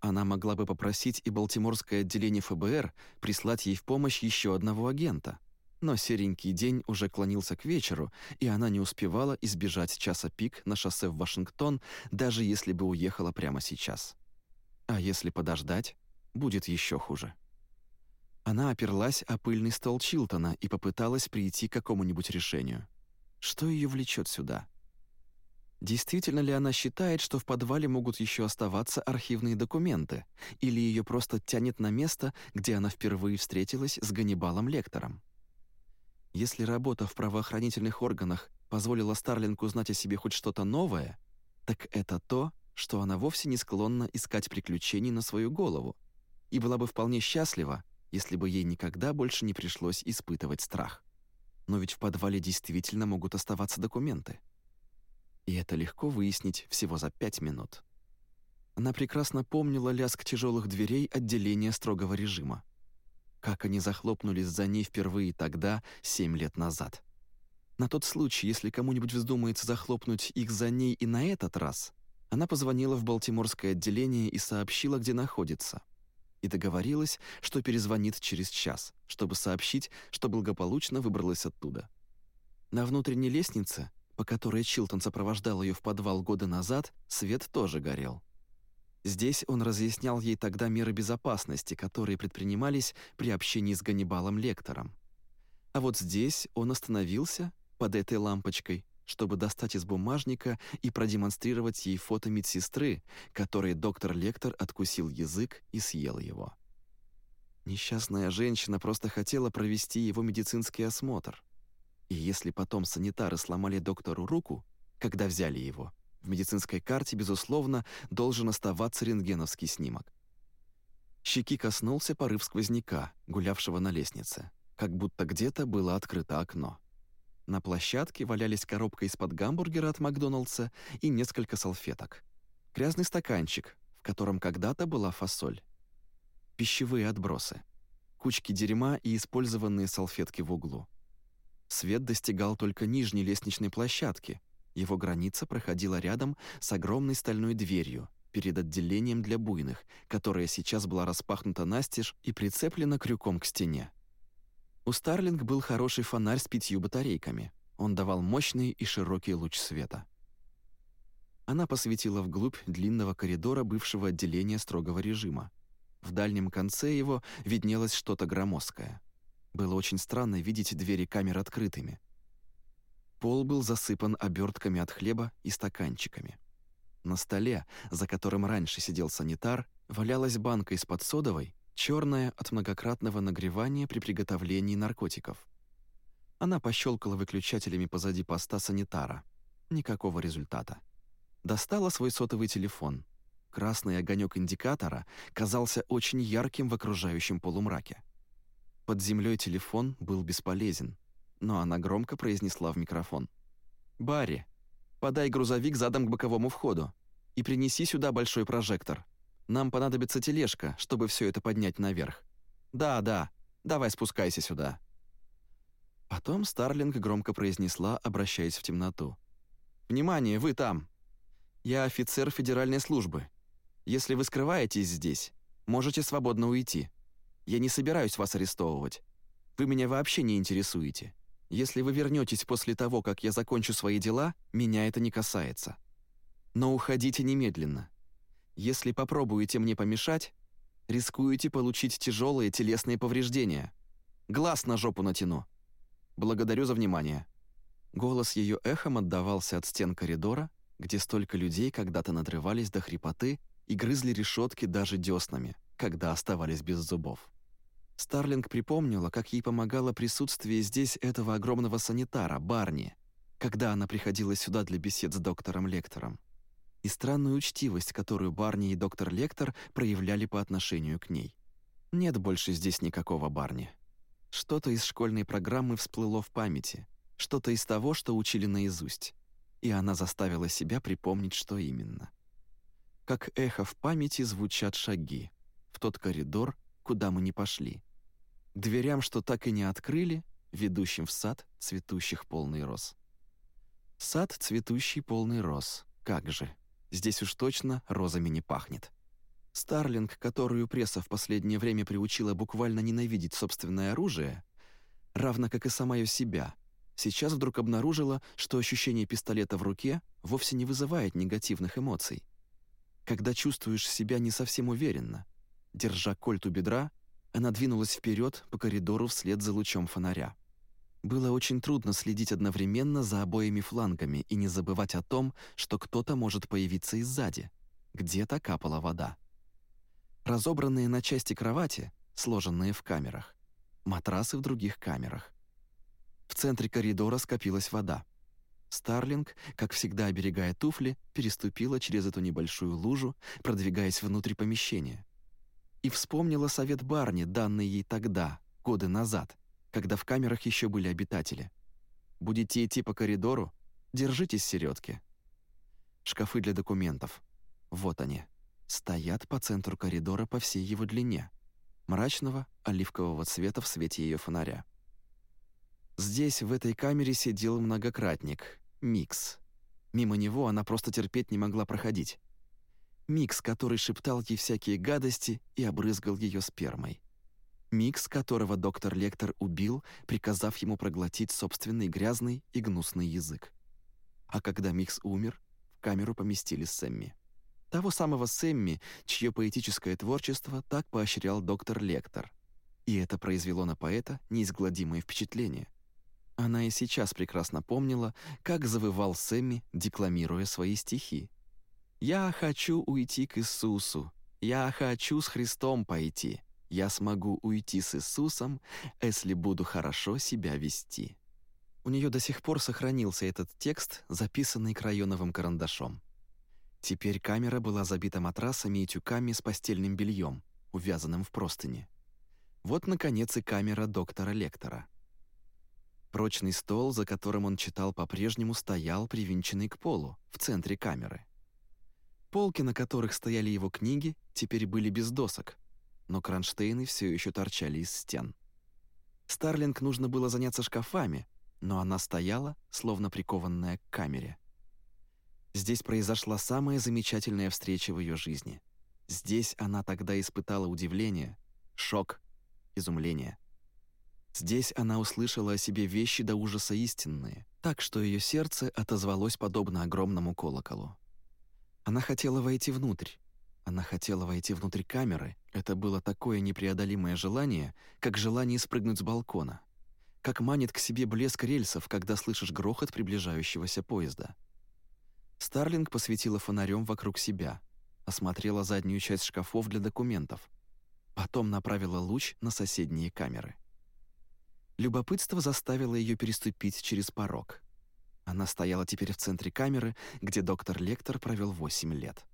Она могла бы попросить и Балтиморское отделение ФБР прислать ей в помощь еще одного агента. Но серенький день уже клонился к вечеру, и она не успевала избежать часа пик на шоссе в Вашингтон, даже если бы уехала прямо сейчас. А если подождать, будет еще хуже. Она оперлась о пыльный стол Чилтона и попыталась прийти к какому-нибудь решению. Что ее влечет сюда? Действительно ли она считает, что в подвале могут еще оставаться архивные документы, или ее просто тянет на место, где она впервые встретилась с Ганнибалом Лектором? Если работа в правоохранительных органах позволила Старлинг узнать о себе хоть что-то новое, так это то, что она вовсе не склонна искать приключений на свою голову и была бы вполне счастлива, если бы ей никогда больше не пришлось испытывать страх. Но ведь в подвале действительно могут оставаться документы. И это легко выяснить всего за пять минут. Она прекрасно помнила лязг тяжелых дверей отделения строгого режима. Как они захлопнулись за ней впервые тогда, семь лет назад. На тот случай, если кому-нибудь вздумается захлопнуть их за ней и на этот раз, она позвонила в Балтиморское отделение и сообщила, где находится. И договорилась, что перезвонит через час, чтобы сообщить, что благополучно выбралась оттуда. На внутренней лестнице, по которой Чилтон сопровождал ее в подвал года назад, свет тоже горел. Здесь он разъяснял ей тогда меры безопасности, которые предпринимались при общении с Ганнибалом Лектором. А вот здесь он остановился под этой лампочкой, чтобы достать из бумажника и продемонстрировать ей фото медсестры, которой доктор Лектор откусил язык и съел его. Несчастная женщина просто хотела провести его медицинский осмотр. И если потом санитары сломали доктору руку, когда взяли его, в медицинской карте, безусловно, должен оставаться рентгеновский снимок. Щеки коснулся порыв сквозняка, гулявшего на лестнице, как будто где-то было открыто окно. На площадке валялись коробка из-под гамбургера от Макдоналдса и несколько салфеток. Грязный стаканчик, в котором когда-то была фасоль. Пищевые отбросы. Кучки дерьма и использованные салфетки в углу. Свет достигал только нижней лестничной площадки. Его граница проходила рядом с огромной стальной дверью перед отделением для буйных, которая сейчас была распахнута настежь и прицеплена крюком к стене. У Старлинг был хороший фонарь с пятью батарейками. Он давал мощный и широкий луч света. Она посветила вглубь длинного коридора бывшего отделения строгого режима. В дальнем конце его виднелось что-то громоздкое. Было очень странно видеть двери камер открытыми. Пол был засыпан обертками от хлеба и стаканчиками. На столе, за которым раньше сидел санитар, валялась банка из-под содовой, черная от многократного нагревания при приготовлении наркотиков. Она пощелкала выключателями позади поста санитара. Никакого результата. Достала свой сотовый телефон. Красный огонек индикатора казался очень ярким в окружающем полумраке. Под землей телефон был бесполезен, но она громко произнесла в микрофон. «Барри, подай грузовик задом к боковому входу и принеси сюда большой прожектор. Нам понадобится тележка, чтобы все это поднять наверх. Да, да, давай спускайся сюда». Потом Старлинг громко произнесла, обращаясь в темноту. «Внимание, вы там! Я офицер федеральной службы. Если вы скрываетесь здесь, можете свободно уйти. Я не собираюсь вас арестовывать. Вы меня вообще не интересуете. Если вы вернетесь после того, как я закончу свои дела, меня это не касается. Но уходите немедленно. Если попробуете мне помешать, рискуете получить тяжелые телесные повреждения. Глаз на жопу натяну. Благодарю за внимание». Голос ее эхом отдавался от стен коридора, где столько людей когда-то надрывались до хрипоты и грызли решетки даже деснами, когда оставались без зубов. Старлинг припомнила, как ей помогало присутствие здесь этого огромного санитара, Барни, когда она приходила сюда для бесед с доктором Лектором, и странную учтивость, которую Барни и доктор Лектор проявляли по отношению к ней. Нет больше здесь никакого Барни. Что-то из школьной программы всплыло в памяти, что-то из того, что учили наизусть, и она заставила себя припомнить, что именно. Как эхо в памяти звучат шаги в тот коридор, куда мы не пошли дверям, что так и не открыли, ведущим в сад цветущих полный роз. Сад цветущий полный роз. Как же. Здесь уж точно розами не пахнет. Старлинг, которую пресса в последнее время приучила буквально ненавидеть собственное оружие, равно как и сама ее себя, сейчас вдруг обнаружила, что ощущение пистолета в руке вовсе не вызывает негативных эмоций. Когда чувствуешь себя не совсем уверенно, держа кольт у бедра, она двинулась вперед по коридору вслед за лучом фонаря. Было очень трудно следить одновременно за обоими флангами и не забывать о том, что кто-то может появиться и сзади. Где-то капала вода. Разобранные на части кровати, сложенные в камерах. Матрасы в других камерах. В центре коридора скопилась вода. Старлинг, как всегда оберегая туфли, переступила через эту небольшую лужу, продвигаясь внутрь помещения и вспомнила совет Барни, данный ей тогда, годы назад, когда в камерах еще были обитатели. «Будете идти по коридору? Держитесь середки». Шкафы для документов. Вот они. Стоят по центру коридора по всей его длине. Мрачного, оливкового цвета в свете ее фонаря. Здесь, в этой камере, сидел многократник, Миггс. Мимо него она просто терпеть не могла проходить. Миггс, который шептал ей всякие гадости и обрызгал ее спермой. Миггс, которого доктор Лектор убил, приказав ему проглотить собственный грязный и гнусный язык. А когда Микс умер, в камеру поместили Сэмми. Того самого Сэмми, чье поэтическое творчество так поощрял доктор Лектор. И это произвело на поэта неизгладимое впечатление. Она и сейчас прекрасно помнила, как завывал Сэмми, декламируя свои стихи. «Я хочу уйти к Иисусу, я хочу с Христом пойти, я смогу уйти с Иисусом, если буду хорошо себя вести». У нее до сих пор сохранился этот текст, записанный крайоновым карандашом. Теперь камера была забита матрасами и тюками с постельным бельем, увязанным в простыни. Вот, наконец, и камера доктора Лектора. Прочный стол, за которым он читал, по-прежнему стоял, привинченный к полу, в центре камеры. Полки, на которых стояли его книги, теперь были без досок, но кронштейны все еще торчали из стен. Старлинг нужно было заняться шкафами, но она стояла, словно прикованная к камере. Здесь произошла самая замечательная встреча в ее жизни. Здесь она тогда испытала удивление, шок, изумление. Здесь она услышала о себе вещи до ужаса истинные, так что ее сердце отозвалось подобно огромному колоколу. Она хотела войти внутрь. Она хотела войти внутрь камеры. Это было такое непреодолимое желание, как желание спрыгнуть с балкона как манит к себе блеск рельсов, когда слышишь грохот приближающегося поезда. Старлинг посветила фонарем вокруг себя, осмотрела заднюю часть шкафов для документов, потом направила луч на соседние камеры. Любопытство заставило ее переступить через порог. Она стояла теперь в центре камеры, где доктор Лектор провел 8 лет.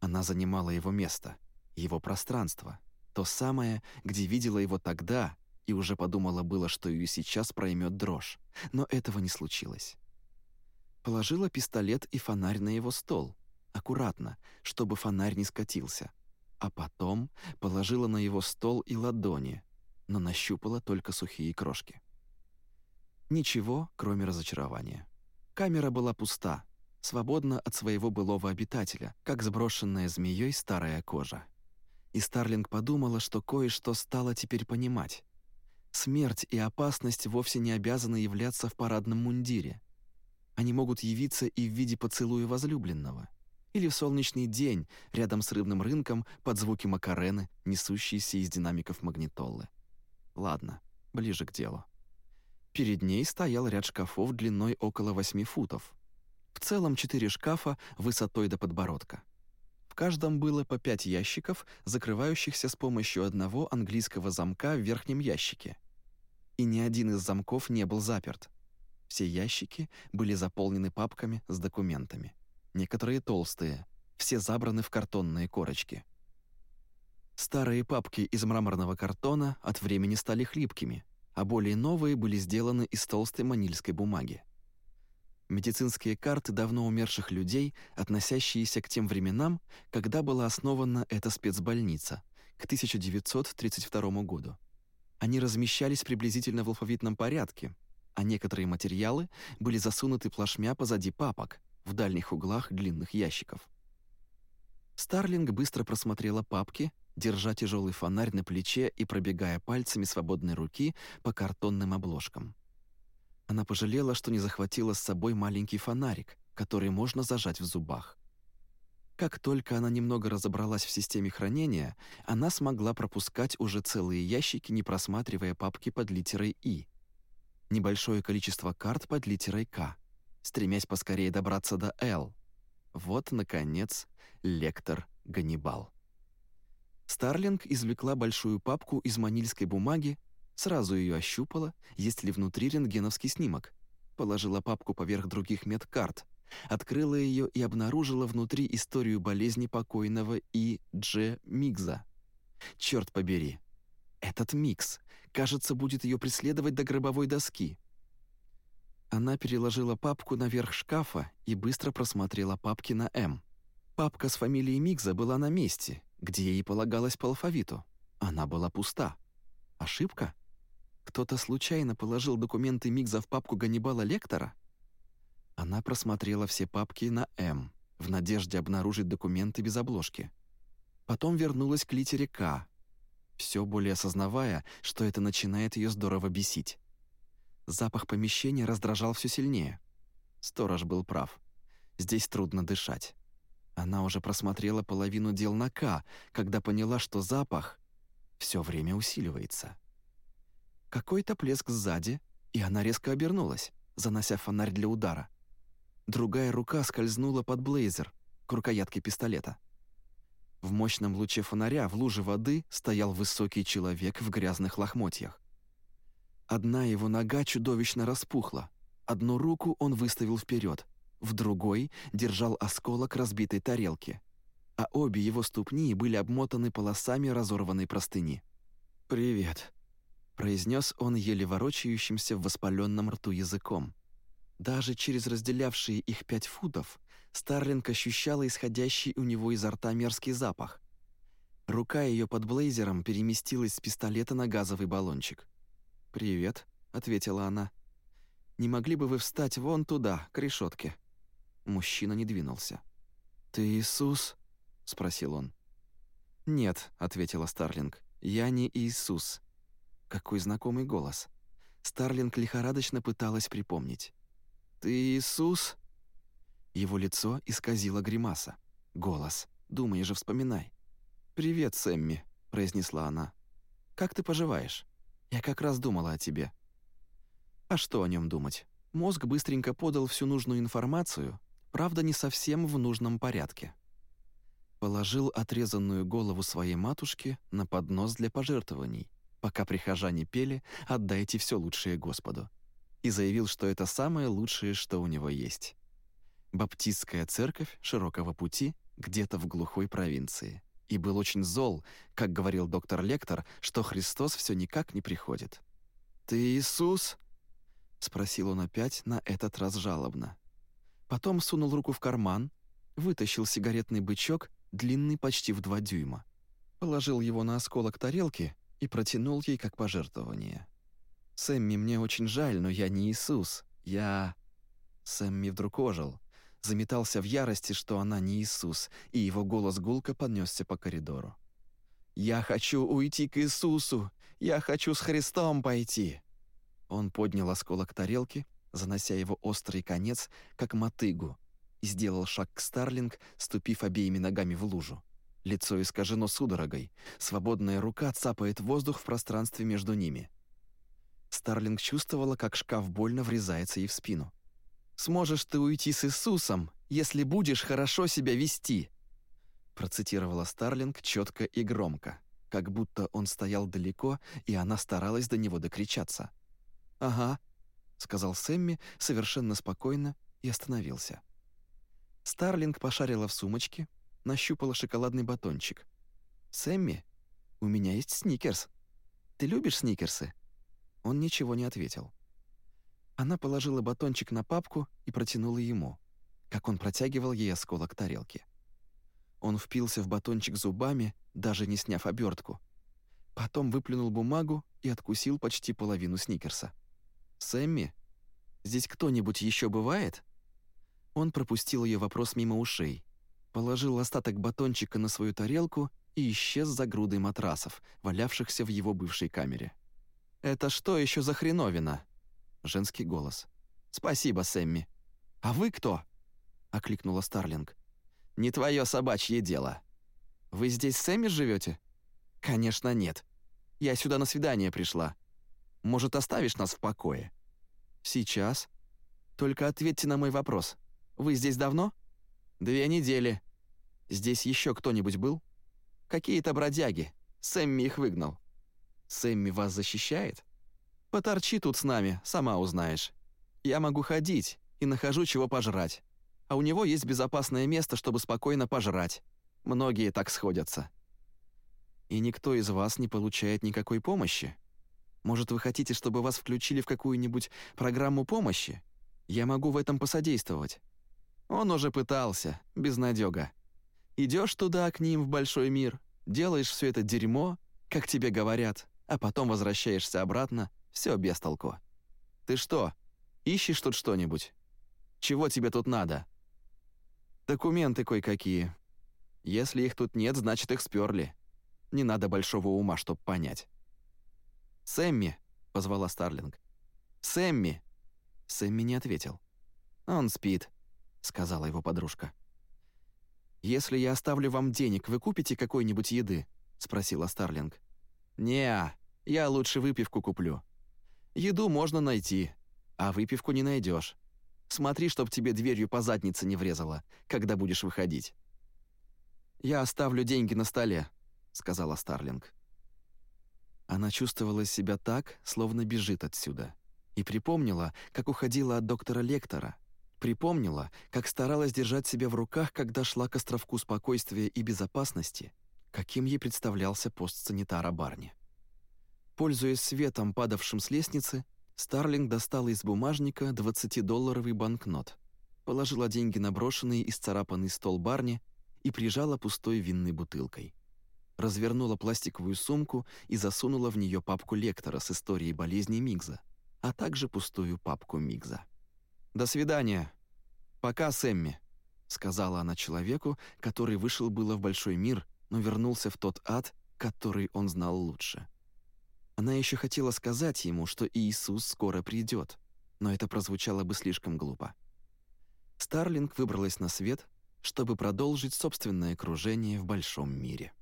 Она занимала его место, его пространство, то самое, где видела его тогда, и уже подумала было, что ее сейчас проймет дрожь, но этого не случилось. Положила пистолет и фонарь на его стол, аккуратно, чтобы фонарь не скатился, а потом положила на его стол и ладони, но нащупала только сухие крошки. Ничего, кроме разочарования. Камера была пуста, свободна от своего былого обитателя, как сброшенная змеей старая кожа. И Старлинг подумала, что кое-что стало теперь понимать. Смерть и опасность вовсе не обязаны являться в парадном мундире. Они могут явиться и в виде поцелуя возлюбленного. Или в солнечный день рядом с рыбным рынком под звуки макарены, несущиеся из динамиков магнитолы. Ладно, ближе к делу. Перед ней стоял ряд шкафов длиной около 8 футов. В целом четыре шкафа высотой до подбородка. В каждом было по пять ящиков, закрывающихся с помощью одного английского замка в верхнем ящике и ни один из замков не был заперт. Все ящики были заполнены папками с документами. Некоторые толстые, все забраны в картонные корочки. Старые папки из мраморного картона от времени стали хлипкими, а более новые были сделаны из толстой манильской бумаги. Медицинские карты давно умерших людей, относящиеся к тем временам, когда была основана эта спецбольница, к 1932 году. Они размещались приблизительно в алфавитном порядке, а некоторые материалы были засунуты плашмя позади папок, в дальних углах длинных ящиков. Старлинг быстро просмотрела папки, держа тяжелый фонарь на плече и пробегая пальцами свободной руки по картонным обложкам. Она пожалела, что не захватила с собой маленький фонарик, который можно зажать в зубах. Как только она немного разобралась в системе хранения, она смогла пропускать уже целые ящики, не просматривая папки под литерой «И». Небольшое количество карт под литерой «К», стремясь поскорее добраться до «Л». Вот, наконец, лектор Ганнибал. Старлинг извлекла большую папку из манильской бумаги, сразу ее ощупала, есть ли внутри рентгеновский снимок, положила папку поверх других медкарт, Открыла ее и обнаружила внутри историю болезни покойного И. Дж. Мигза. Черт побери. Этот Микс, кажется, будет ее преследовать до гробовой доски. Она переложила папку наверх шкафа и быстро просмотрела папки на «М». Папка с фамилией Мигза была на месте, где ей полагалось по алфавиту. Она была пуста. Ошибка? Кто-то случайно положил документы Мигза в папку Ганнибала Лектора? Она просмотрела все папки на «М», в надежде обнаружить документы без обложки. Потом вернулась к литере «К». все более осознавая, что это начинает ее здорово бесить. Запах помещения раздражал все сильнее. Сторож был прав. Здесь трудно дышать. Она уже просмотрела половину дел на К, когда поняла, что запах все время усиливается. Какой-то плеск сзади, и она резко обернулась, занося фонарь для удара. Другая рука скользнула под блейзер, к рукоятке пистолета. В мощном луче фонаря в луже воды стоял высокий человек в грязных лохмотьях. Одна его нога чудовищно распухла. Одну руку он выставил вперед, в другой держал осколок разбитой тарелки, а обе его ступни были обмотаны полосами разорванной простыни. «Привет», — произнес он еле ворочающимся в воспаленном рту языком. Даже через разделявшие их пять футов Старлинг ощущала исходящий у него изо рта мерзкий запах. Рука ее под блейзером переместилась с пистолета на газовый баллончик. «Привет», — ответила она. «Не могли бы вы встать вон туда, к решетке?» Мужчина не двинулся. «Ты Иисус?» — спросил он. «Нет», — ответила Старлинг, — «я не Иисус». Какой знакомый голос. Старлинг лихорадочно пыталась припомнить. «Ты Иисус?» Его лицо исказило гримаса. Голос. «Думай же, вспоминай». «Привет, Сэмми», — произнесла она. «Как ты поживаешь? Я как раз думала о тебе». А что о нем думать? Мозг быстренько подал всю нужную информацию, правда, не совсем в нужном порядке. Положил отрезанную голову своей матушки на поднос для пожертвований, пока прихожане пели «Отдайте все лучшее Господу», и заявил, что это самое лучшее, что у него есть. Баптистская церковь широкого пути где-то в глухой провинции. И был очень зол, как говорил доктор Лектор, что Христос все никак не приходит. «Ты Иисус?» — спросил он опять, на этот раз жалобно. Потом сунул руку в карман, вытащил сигаретный бычок, длинный почти в два дюйма, положил его на осколок тарелки и протянул ей как пожертвование. «Сэмми, мне очень жаль, но я не Иисус. Я...» Сэмми вдруг ожил заметался в ярости, что она не Иисус, и его голос гулко поднесся по коридору. «Я хочу уйти к Иисусу! Я хочу с Христом пойти!» Он поднял осколок тарелки, занося его острый конец, как мотыгу, и сделал шаг к Старлинг, ступив обеими ногами в лужу. Лицо искажено судорогой, свободная рука цапает воздух в пространстве между ними. Старлинг чувствовала, как шкаф больно врезается ей в спину. Сможешь ты уйти с Иисусом, если будешь хорошо себя вести», процитировала Старлинг четко и громко, как будто он стоял далеко, и она старалась до него докричаться. «Ага», — сказал Сэмми совершенно спокойно и остановился. Старлинг пошарила в сумочке, нащупала шоколадный батончик. «Сэмми, у меня есть сникерс. Ты любишь сникерсы?» Он ничего не ответил. Она положила батончик на папку и протянула ему, как он протягивал ей осколок тарелки. Он впился в батончик зубами, даже не сняв обертку. Потом выплюнул бумагу и откусил почти половину сникерса. «Сэмми, здесь кто-нибудь еще бывает?» Он пропустил ее вопрос мимо ушей, положил остаток батончика на свою тарелку и исчез за грудой матрасов, валявшихся в его бывшей камере. «Это что еще за хреновина?» Женский голос. «Спасибо, Сэмми». «А вы кто?» — окликнула Старлинг. «Не твое собачье дело». «Вы здесь с Сэмми живете? «Конечно, нет. Я сюда на свидание пришла. Может, оставишь нас в покое?» «Сейчас. Только ответьте на мой вопрос. Вы здесь давно?» «Две недели. Здесь еще кто-нибудь был?» «Какие-то бродяги. Сэмми их выгнал». «Сэмми вас защищает?» Поторчи тут с нами, сама узнаешь. Я могу ходить и нахожу чего пожрать. А у него есть безопасное место, чтобы спокойно пожрать. Многие так сходятся. И никто из вас не получает никакой помощи? Может, вы хотите, чтобы вас включили в какую-нибудь программу помощи? Я могу в этом посодействовать. Он уже пытался, безнадёга. Идёшь туда, к ним, в большой мир, делаешь всё это дерьмо, как тебе говорят, а потом возвращаешься обратно все без толку. Ты что, ищешь тут что-нибудь? Чего тебе тут надо? Документы кое-какие. Если их тут нет, значит их сперли. Не надо большого ума, чтоб понять. «Сэмми!» — позвала Старлинг. «Сэмми!» Сэмми не ответил. «Он спит», — сказала его подружка. «Если я оставлю вам денег, вы купите какой-нибудь еды?» — спросила Старлинг. не я лучше выпивку куплю. Еду можно найти, а выпивку не найдешь. Смотри, чтоб тебе дверью по заднице не врезало, когда будешь выходить». «Я оставлю деньги на столе», — сказала Старлинг. Она чувствовала себя так, словно бежит отсюда, и припомнила, как уходила от доктора Лектора, припомнила, как старалась держать себя в руках, когда шла к островку спокойствия и безопасности, каким ей представлялся пост санитара Барни. Пользуясь светом, падавшим с лестницы, Старлинг достала из бумажника 20-долларовый банкнот, положила деньги на брошенный и сцарапанный стол Барни и прижала пустой винной бутылкой. Развернула пластиковую сумку и засунула в нее папку лектора с историей болезни Мигза, а также пустую папку Мигза. «До свидания. Пока, Сэмми», — сказала она человеку, который вышел было в большой мир, но вернулся в тот ад, который он знал лучше. Она еще хотела сказать ему, что Иисус скоро придет, но это прозвучало бы слишком глупо. Старлинг выбралась на свет, чтобы продолжить собственное кружение в большом мире.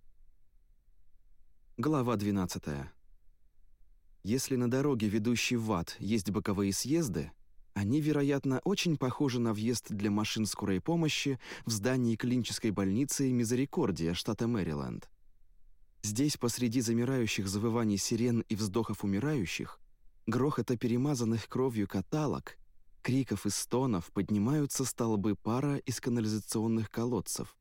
Глава 12. Если на дороге, ведущей в ад, есть боковые съезды, они, вероятно, очень похожи на въезд для машин скорой помощи в здании клинической больницы Мизерикордия, штата Мэриленд. Здесь, посреди замирающих завываний сирен и вздохов умирающих, грохота перемазанных кровью каталог, криков и стонов поднимаются столбы пара из канализационных колодцев,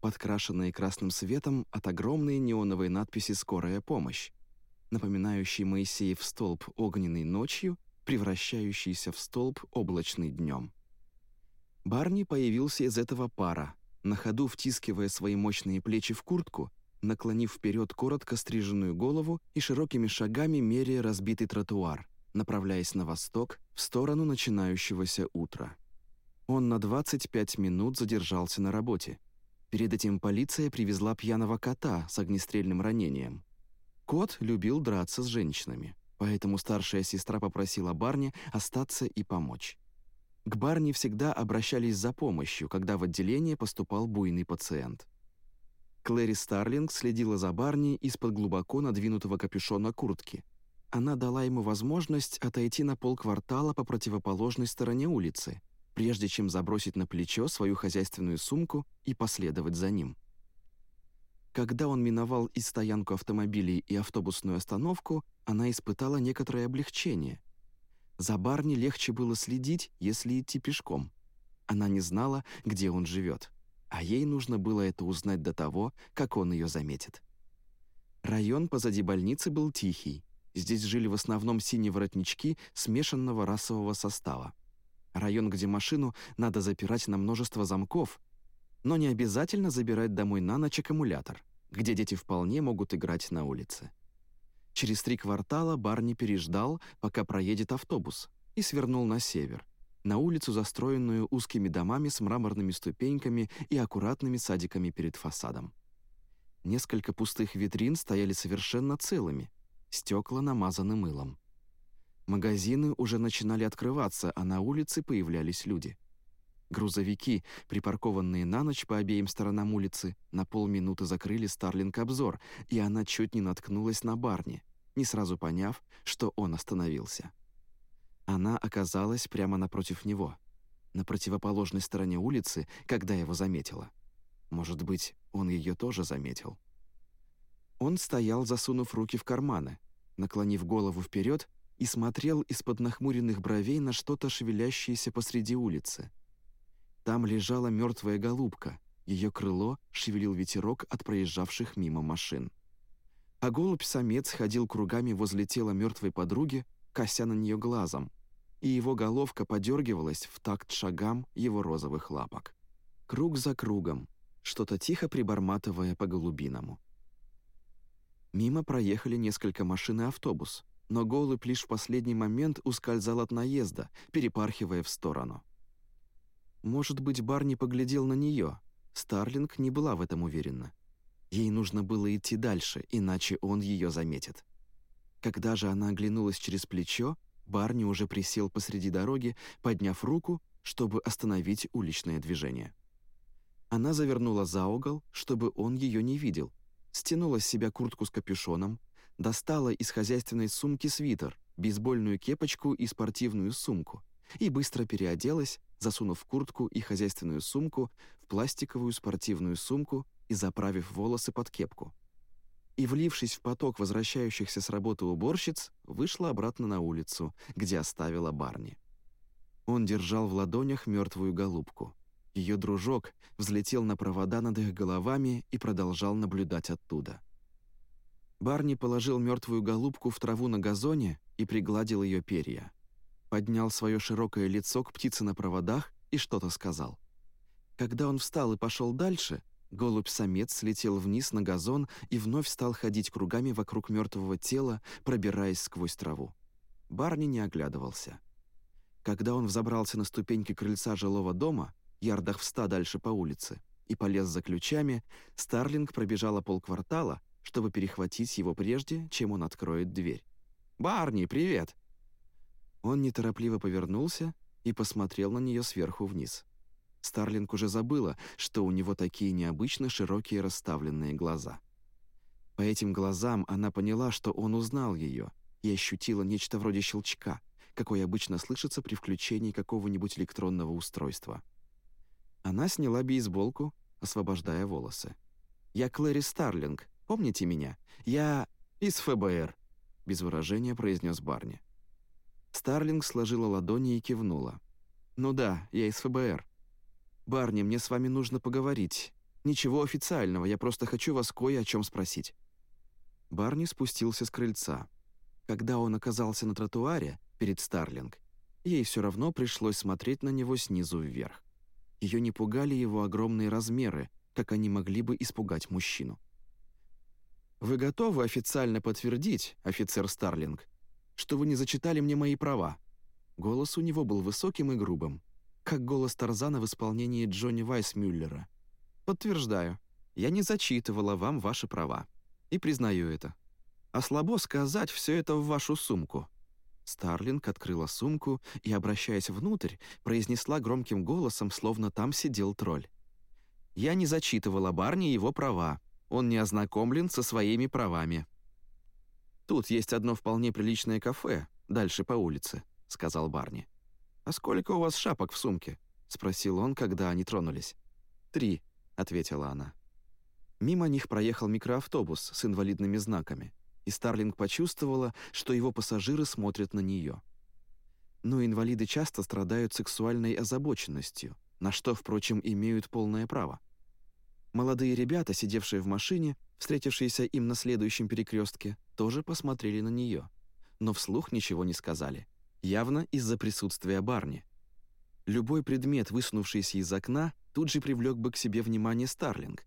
подкрашенные красным светом от огромной неоновой надписи «Скорая помощь», напоминающей Моисеев столб огненной ночью, превращающийся в столб облачный днем. Барни появился из этого пара, на ходу втискивая свои мощные плечи в куртку наклонив вперед коротко стриженную голову и широкими шагами меряя разбитый тротуар, направляясь на восток, в сторону начинающегося утра. Он на 25 минут задержался на работе. Перед этим полиция привезла пьяного кота с огнестрельным ранением. Кот любил драться с женщинами, поэтому старшая сестра попросила Барни остаться и помочь. К Барни всегда обращались за помощью, когда в отделение поступал буйный пациент. Клэри Старлинг следила за Барни из-под глубоко надвинутого капюшона куртки. Она дала ему возможность отойти на полквартала по противоположной стороне улицы, прежде чем забросить на плечо свою хозяйственную сумку и последовать за ним. Когда он миновал и стоянку автомобилей, и автобусную остановку, она испытала некоторое облегчение. За Барни легче было следить, если идти пешком. Она не знала, где он живет а ей нужно было это узнать до того, как он ее заметит. Район позади больницы был тихий. Здесь жили в основном синие воротнички смешанного расового состава. Район, где машину надо запирать на множество замков, но не обязательно забирать домой на ночь аккумулятор, где дети вполне могут играть на улице. Через три квартала Барни переждал, пока проедет автобус, и свернул на север, на улицу, застроенную узкими домами с мраморными ступеньками и аккуратными садиками перед фасадом. Несколько пустых витрин стояли совершенно целыми, стекла намазаны мылом. Магазины уже начинали открываться, а на улице появлялись люди. Грузовики, припаркованные на ночь по обеим сторонам улицы, на полминуты закрыли Старлинг обзор, и она чуть не наткнулась на Барни, не сразу поняв, что он остановился. Она оказалась прямо напротив него, на противоположной стороне улицы, когда его заметила. Может быть, он ее тоже заметил. Он стоял, засунув руки в карманы, наклонив голову вперед и смотрел из-под нахмуренных бровей на что-то шевелящееся посреди улицы. Там лежала мертвая голубка, ее крыло шевелил ветерок от проезжавших мимо машин. А голубь-самец ходил кругами возле тела мертвой подруги, кося на нее глазом, и его головка подергивалась в такт шагам его розовых лапок. Круг за кругом, что-то тихо приборматывая по-голубиному. Мимо проехали несколько машин и автобус, но голубь лишь в последний момент ускользал от наезда, перепархивая в сторону. Может быть, Барни поглядел на нее. Старлинг не была в этом уверена. Ей нужно было идти дальше, иначе он ее заметит. Когда же она оглянулась через плечо, Барни уже присел посреди дороги, подняв руку, чтобы остановить уличное движение. Она завернула за угол, чтобы он ее не видел, стянула с себя куртку с капюшоном, достала из хозяйственной сумки свитер, бейсбольную кепочку и спортивную сумку и быстро переоделась, засунув куртку и хозяйственную сумку в пластиковую спортивную сумку и заправив волосы под кепку. И, влившись в поток возвращающихся с работы уборщиц, вышла обратно на улицу, где оставила Барни. Он держал в ладонях мертвую голубку. Ее дружок взлетел на провода над их головами и продолжал наблюдать оттуда. Барни положил мертвую голубку в траву на газоне и пригладил ее перья. Поднял свое широкое лицо к птице на проводах и что-то сказал. Когда он встал и пошел дальше, голубь-самец слетел вниз на газон и вновь стал ходить кругами вокруг мертвого тела, пробираясь сквозь траву. Барни не оглядывался. Когда он взобрался на ступеньки крыльца жилого дома, ярдах в ста дальше по улице, и полез за ключами, Старлинг пробежала полквартала, чтобы перехватить его прежде, чем он откроет дверь. «Барни, привет!» Он неторопливо повернулся и посмотрел на нее сверху вниз. Старлинг уже забыла, что у него такие необычно широкие расставленные глаза. По этим глазам она поняла, что он узнал ее, и ощутила нечто вроде щелчка, какой обычно слышится при включении какого-нибудь электронного устройства. Она сняла бейсболку, освобождая волосы. «Я Клэри Старлинг, Помните меня? Я из ФБР», — без выражения произнес Барни. Старлинг сложила ладони и кивнула. «Ну да, я из ФБР. Барни, мне с вами нужно поговорить. Ничего официального, я просто хочу вас кое о чем спросить». Барни спустился с крыльца. Когда он оказался на тротуаре перед Старлинг, ей все равно пришлось смотреть на него снизу вверх. Ее не пугали его огромные размеры, как они могли бы испугать мужчину. Вы готовы официально подтвердить, офицер Старлинг, что вы не зачитали мне мои права?» Голос у него был высоким и грубым, как голос Тарзана в исполнении Джонни Вайсмюллера. «Подтверждаю, я не зачитывала вам ваши права. И признаю это. А слабо сказать все это в вашу сумку». Старлинг открыла сумку и, обращаясь внутрь, произнесла громким голосом, словно там сидел тролль. «Я не зачитывала Барни его права, он не ознакомлен со своими правами. «Тут есть одно вполне приличное кафе, дальше по улице», — сказал Барни. «А сколько у вас шапок в сумке?» — спросил он, когда они тронулись. «Три», — ответила она. Мимо них проехал микроавтобус с инвалидными знаками, и Старлинг почувствовала, что его пассажиры смотрят на нее. Но инвалиды часто страдают сексуальной озабоченностью, на что, впрочем, имеют полное право. Молодые ребята, сидевшие в машине, встретившиеся им на следующем перекрестке, тоже посмотрели на нее, но вслух ничего не сказали. Явно из-за присутствия Барни. Любой предмет, высунувшийся из окна, тут же привлек бы к себе внимание Старлинг.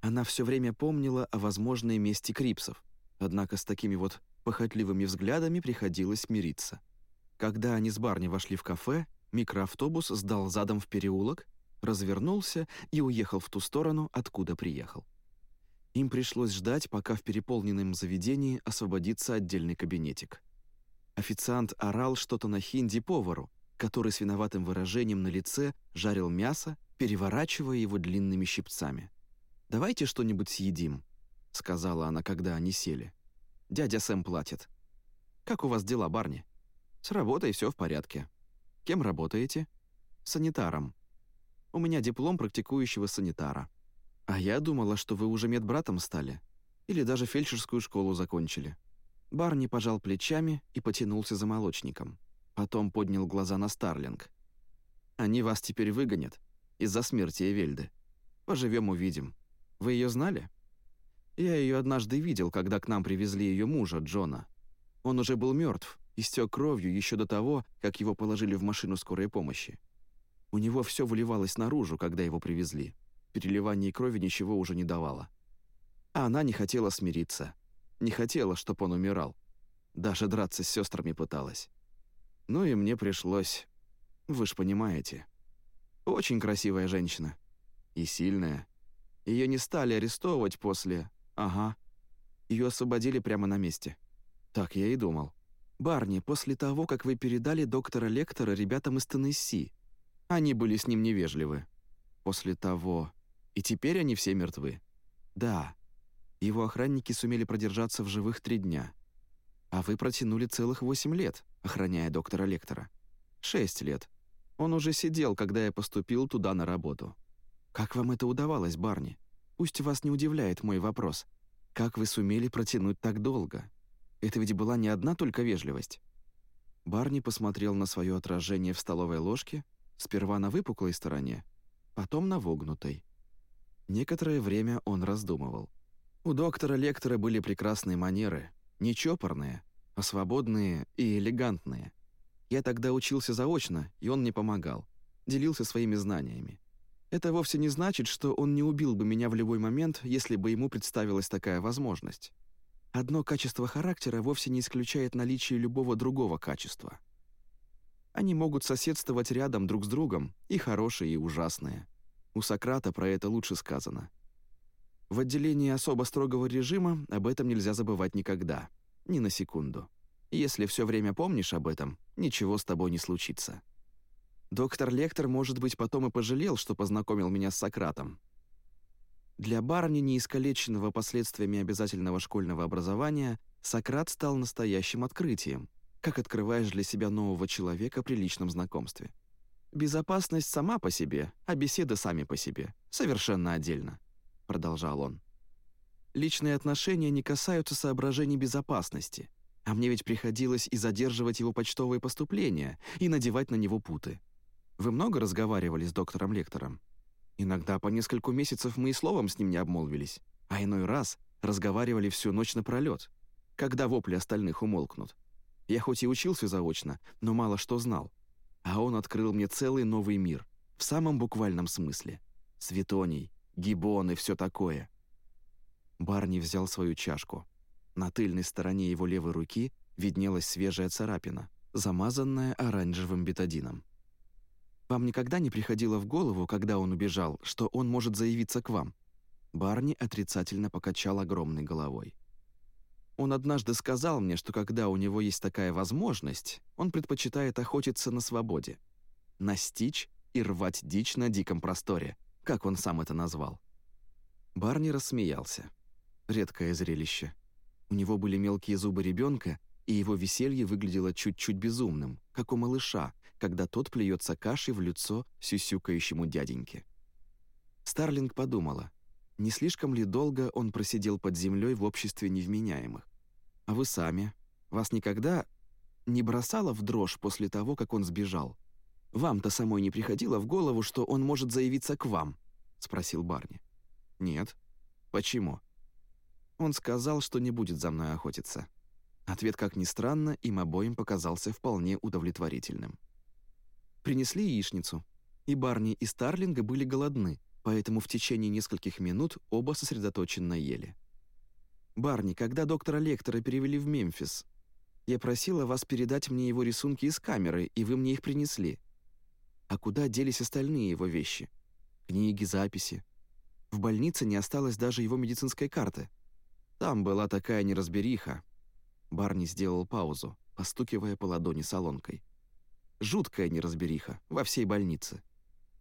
Она все время помнила о возможной мести Крипсов, однако с такими вот похотливыми взглядами приходилось мириться. Когда они с Барни вошли в кафе, микроавтобус сдал задом в переулок, развернулся и уехал в ту сторону, откуда приехал. Им пришлось ждать, пока в переполненном заведении освободится отдельный кабинетик. Официант орал что-то на хинди повару, который с виноватым выражением на лице жарил мясо, переворачивая его длинными щипцами. «Давайте что-нибудь съедим», — сказала она, когда они сели. «Дядя Сэм платит». «Как у вас дела, барни?» «С работой все в порядке». «Кем работаете?» «Санитаром», у меня диплом практикующего санитара. А я думала, что вы уже медбратом стали. Или даже фельдшерскую школу закончили». Барни пожал плечами и потянулся за молочником. Потом поднял глаза на Старлинг. «Они вас теперь выгонят из-за смерти Эвельды. Поживем увидим. Вы ее знали?» «Я ее однажды видел, когда к нам привезли ее мужа, Джона. Он уже был мертв, истек кровью еще до того, как его положили в машину скорой помощи. У него все выливалось наружу, когда его привезли. Переливание крови ничего уже не давало. А она не хотела смириться. Не хотела, чтоб он умирал. Даже драться с сестрами пыталась. Ну и мне пришлось... Вы ж понимаете. Очень красивая женщина. И сильная. Ее не стали арестовывать после... Ага. Ее освободили прямо на месте. Так я и думал. Барни, после того, как вы передали доктора Лектора ребятам из Теннесси, они были с ним невежливы. После того... И теперь они все мертвы. Да. Его охранники сумели продержаться в живых три дня. А вы протянули целых восемь лет, охраняя доктора Лектора. Шесть лет. Он уже сидел, когда я поступил туда на работу. Как вам это удавалось, Барни? Пусть вас не удивляет мой вопрос. Как вы сумели протянуть так долго? Это ведь была не одна только вежливость. Барни посмотрел на свое отражение в столовой ложке, сперва на выпуклой стороне, потом на вогнутой. Некоторое время он раздумывал. У доктора-лектора были прекрасные манеры, не чопорные, а свободные и элегантные. Я тогда учился заочно, и он мне помогал, делился своими знаниями. Это вовсе не значит, что он не убил бы меня в любой момент, если бы ему представилась такая возможность. Одно качество характера вовсе не исключает наличие любого другого качества. Они могут соседствовать рядом друг с другом, и хорошие, и ужасные. У Сократа про это лучше сказано. В отделении особо строгого режима об этом нельзя забывать никогда, ни на секунду. Если все время помнишь об этом, ничего с тобой не случится. Доктор Лектор, может быть, потом и пожалел, что познакомил меня с Сократом. Для барни, не искалеченного последствиями обязательного школьного образования, Сократ стал настоящим открытием, как открываешь для себя нового человека при личном знакомстве. «Безопасность сама по себе, а беседы сами по себе, совершенно отдельно», — продолжал он. «Личные отношения не касаются соображений безопасности, а мне ведь приходилось и задерживать его почтовые поступления, и надевать на него путы. Вы много разговаривали с доктором-лектором? Иногда по нескольку месяцев мы и словом с ним не обмолвились, а иной раз разговаривали всю ночь напролёт, когда вопли остальных умолкнут. Я хоть и учился заочно, но мало что знал. А он открыл мне целый новый мир, в самом буквальном смысле. Светоний, гибон и все такое. Барни взял свою чашку. На тыльной стороне его левой руки виднелась свежая царапина, замазанная оранжевым бетадином. Вам никогда не приходило в голову, когда он убежал, что он может заявиться к вам?» Барни отрицательно покачал огромной головой. Он однажды сказал мне, что когда у него есть такая возможность, он предпочитает охотиться на свободе. Настичь и рвать дичь на диком просторе, как он сам это назвал. Барни рассмеялся. Редкое зрелище. У него были мелкие зубы ребенка, и его веселье выглядело чуть-чуть безумным, как у малыша, когда тот плюется кашей в лицо сюсюкающему дяденьке. Старлинг подумала, не слишком ли долго он просидел под землей в обществе невменяемых? А вы сами? Вас никогда не бросало в дрожь после того, как он сбежал? Вам-то самой не приходило в голову, что он может заявиться к вам?» — спросил Барни. «Нет. Почему?» Он сказал, что не будет за мной охотиться. Ответ, как ни странно, им обоим показался вполне удовлетворительным. Принесли яичницу. И Барни, и Старлинга были голодны, поэтому в течение нескольких минут оба сосредоточенно ели. «Барни, когда доктора Лектора перевели в Мемфис, я просила вас передать мне его рисунки из камеры, и вы мне их принесли. А куда делись остальные его вещи? Книги, записи. В больнице не осталось даже его медицинской карты. Там была такая неразбериха». Барни сделал паузу, постукивая по ладони солонкой. Жуткая неразбериха во всей больнице.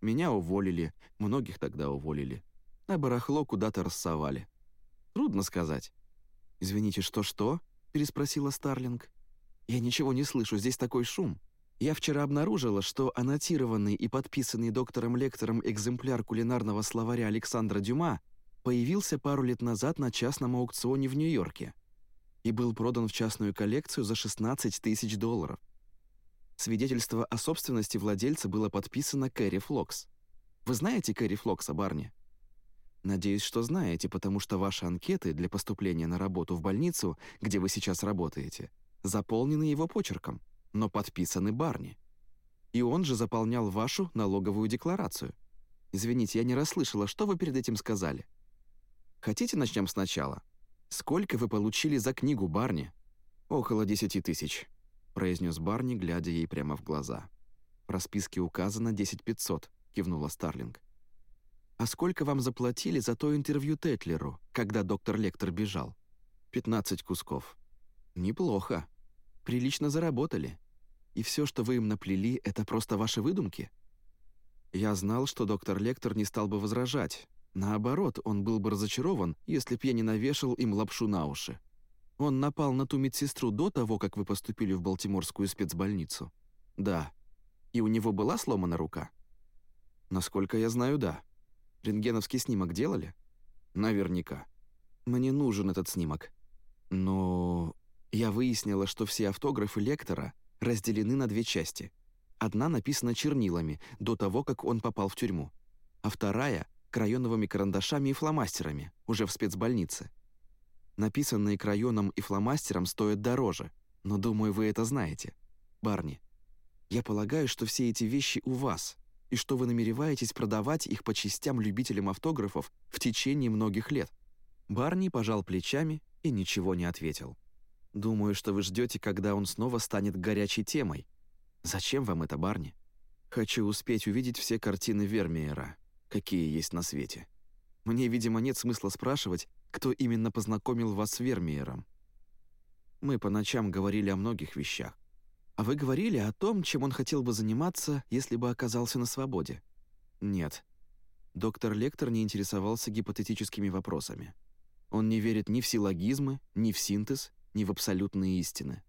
Меня уволили, многих тогда уволили. А барахло куда-то рассовали. Трудно сказать. «Извините, что-что?» — переспросила Старлинг. «Я ничего не слышу, здесь такой шум. Я вчера обнаружила, что аннотированный и подписанный доктором-лектором экземпляр кулинарного словаря Александра Дюма появился пару лет назад на частном аукционе в Нью-Йорке и был продан в частную коллекцию за 16 тысяч долларов. Свидетельство о собственности владельца было подписано Кэрри Флокс. Вы знаете Кэрри Флокса, Барни? Надеюсь, что знаете, потому что ваши анкеты для поступления на работу в больницу, где вы сейчас работаете, заполнены его почерком, но подписаны Барни. И он же заполнял вашу налоговую декларацию. Извините, я не расслышала, что вы перед этим сказали. Хотите, начнем сначала? Сколько вы получили за книгу, Барни? Около десяти тысяч произнес Барни, глядя ей прямо в глаза. «В расписке указано 10500», — кивнула Старлинг. «А сколько вам заплатили за то интервью Тетлеру, когда доктор Лектор бежал?» «15 кусков». «Неплохо. Прилично заработали. И все, что вы им наплели, это просто ваши выдумки?» Я знал, что доктор Лектор не стал бы возражать. Наоборот, он был бы разочарован, если б я не навешал им лапшу на уши. Он напал на ту медсестру до того, как вы поступили в Балтиморскую спецбольницу? Да. И у него была сломана рука? Насколько я знаю, да. Рентгеновский снимок делали? Наверняка. Мне нужен этот снимок. Но я выяснила, что все автографы лектора разделены на две части. Одна написана чернилами до того, как он попал в тюрьму, а вторая — крайоновыми карандашами и фломастерами, уже в спецбольнице. Написанные краёном и фломастером стоят дороже, но, думаю, вы это знаете. Барни, я полагаю, что все эти вещи у вас, и что вы намереваетесь продавать их по частям любителям автографов в течение многих лет». Барни пожал плечами и ничего не ответил. «Думаю, что вы ждете, когда он снова станет горячей темой. Зачем вам это, Барни? Хочу успеть увидеть все картины Вермеера, какие есть на свете. Мне, видимо, нет смысла спрашивать, кто именно познакомил вас с Вермеером. Мы по ночам говорили о многих вещах. А вы говорили о том, чем он хотел бы заниматься, если бы оказался на свободе? Нет. Доктор Лектор не интересовался гипотетическими вопросами. Он не верит ни в силлогизмы, ни в синтез, ни в абсолютные истины.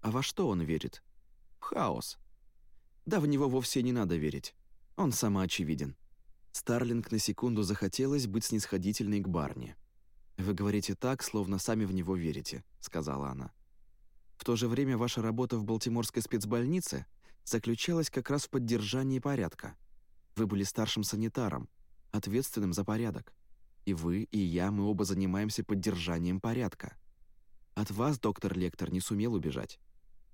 А во что он верит? В хаос. Да в него вовсе не надо верить. Он самоочевиден. Старлинг на секунду захотелось быть снисходительной к Барни. «Вы говорите так, словно сами в него верите», — сказала она. «В то же время ваша работа в Балтиморской спецбольнице заключалась как раз в поддержании порядка. Вы были старшим санитаром, ответственным за порядок. И вы, и я, мы оба занимаемся поддержанием порядка. От вас, доктор Лектор, не сумел убежать.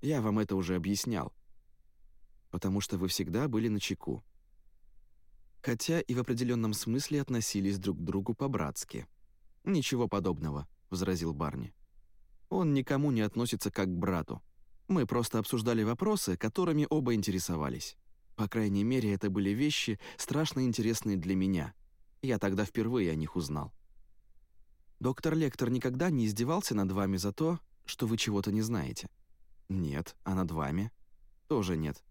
Я вам это уже объяснял. Потому что вы всегда были на чеку. Хотя и в определенном смысле относились друг к другу по-братски. «Ничего подобного», — возразил Барни. «Он никому не относится как к брату. Мы просто обсуждали вопросы, которыми оба интересовались. По крайней мере, это были вещи, страшно интересные для меня. Я тогда впервые о них узнал. Доктор Лектор никогда не издевался над вами за то, что вы чего-то не знаете? Нет, а над вами? Тоже нет.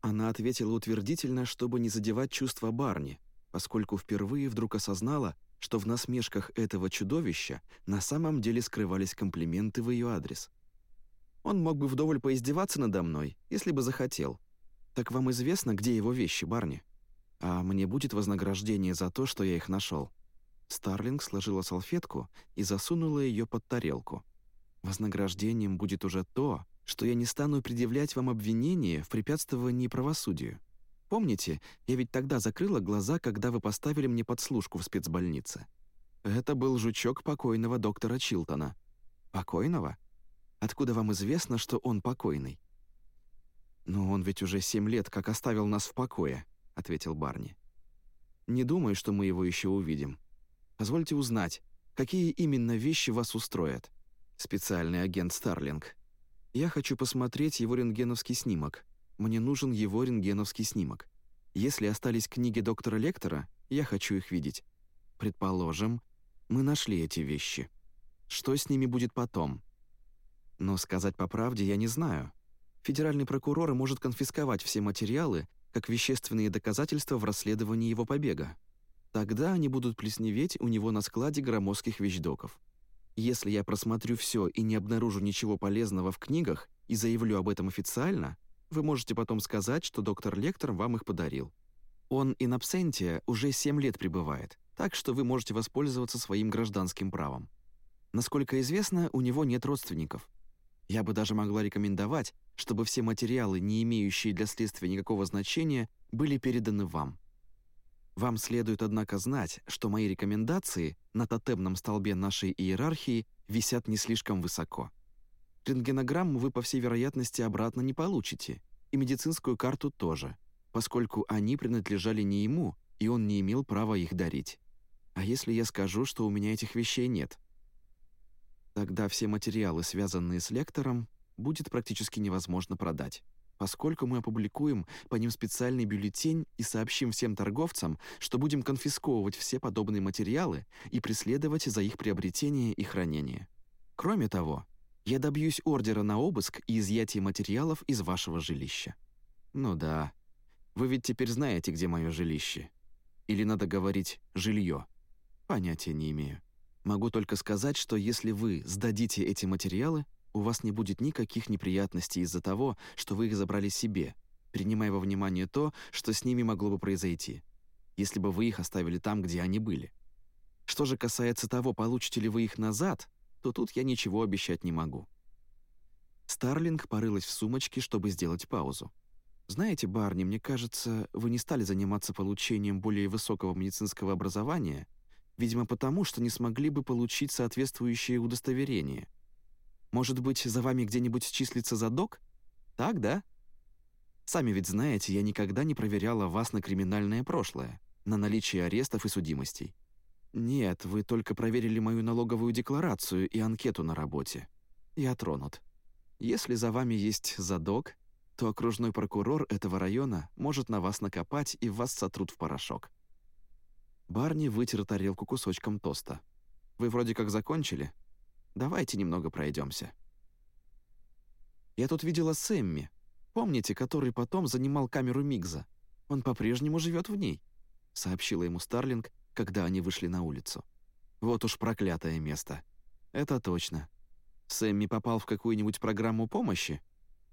Она ответила утвердительно, чтобы не задевать чувства Барни, поскольку впервые вдруг осознала, что в насмешках этого чудовища на самом деле скрывались комплименты в ее адрес. Он мог бы вдоволь поиздеваться надо мной, если бы захотел. Так вам известно, где его вещи, Барни? А мне будет вознаграждение за то, что я их нашел. Старлинг сложила салфетку и засунула ее под тарелку. Вознаграждением будет уже то, что я не стану предъявлять вам обвинение в препятствовании правосудию. Помните, я ведь тогда закрыла глаза, когда вы поставили мне подслушку в спецбольнице? Это был жучок покойного доктора Чилтона. Покойного? Откуда вам известно, что он покойный? «Но он ведь уже семь лет как оставил нас в покое», — ответил Барни. «Не думаю, что мы его еще увидим. Позвольте узнать, какие именно вещи вас устроят. Специальный агент Старлинг. Я хочу посмотреть его рентгеновский снимок. Мне нужен его рентгеновский снимок. Если остались книги доктора Лектора, я хочу их видеть. Предположим, мы нашли эти вещи. Что с ними будет потом? Но сказать по правде я не знаю. Федеральный прокурор может конфисковать все материалы как вещественные доказательства в расследовании его побега. Тогда они будут плесневеть у него на складе громоздких вещдоков. Если я просмотрю все и не обнаружу ничего полезного в книгах и заявлю об этом официально, вы можете потом сказать, что доктор Лектор вам их подарил. Он in absentia уже 7 лет пребывает, так что вы можете воспользоваться своим гражданским правом. Насколько известно, у него нет родственников. Я бы даже могла рекомендовать, чтобы все материалы, не имеющие для следствия никакого значения, были переданы вам. Вам следует, однако, знать, что мои рекомендации на тотемном столбе нашей иерархии висят не слишком высоко. Рентгенограмму вы, по всей вероятности, обратно не получите, и медицинскую карту тоже, поскольку они принадлежали не ему, и он не имел права их дарить. А если я скажу, что у меня этих вещей нет? Тогда все материалы, связанные с лектором, будет практически невозможно продать. поскольку мы опубликуем по ним специальный бюллетень и сообщим всем торговцам, что будем конфисковывать все подобные материалы и преследовать за их приобретение и хранение. Кроме того, я добьюсь ордера на обыск и изъятие материалов из вашего жилища. Ну да, вы ведь теперь знаете, где мое жилище. Или надо говорить «жилье». Понятия не имею. Могу только сказать, что если вы сдадите эти материалы, у вас не будет никаких неприятностей из-за того, что вы их забрали себе, принимая во внимание то, что с ними могло бы произойти, если бы вы их оставили там, где они были. Что же касается того, получите ли вы их назад, то тут я ничего обещать не могу. Старлинг порылась в сумочке, чтобы сделать паузу. «Знаете, Барни, мне кажется, вы не стали заниматься получением более высокого медицинского образования, видимо, потому, что не смогли бы получить соответствующее удостоверение. Может быть, за вами где-нибудь числится задок? Так, да? Сами ведь знаете, я никогда не проверяла вас на криминальное прошлое, на наличие арестов и судимостей. Нет, вы только проверили мою налоговую декларацию и анкету на работе. Я тронут. Если за вами есть задок, то окружной прокурор этого района может на вас накопать и вас сотрут в порошок». Барни вытер тарелку кусочком тоста. «Вы вроде как закончили? Давайте немного пройдемся. «Я тут видела Сэмми, помните, который потом занимал камеру Мигза? Он по-прежнему живет в ней», — сообщила ему Старлинг, когда они вышли на улицу. «Вот уж проклятое место. Это точно. Сэмми попал в какую-нибудь программу помощи?»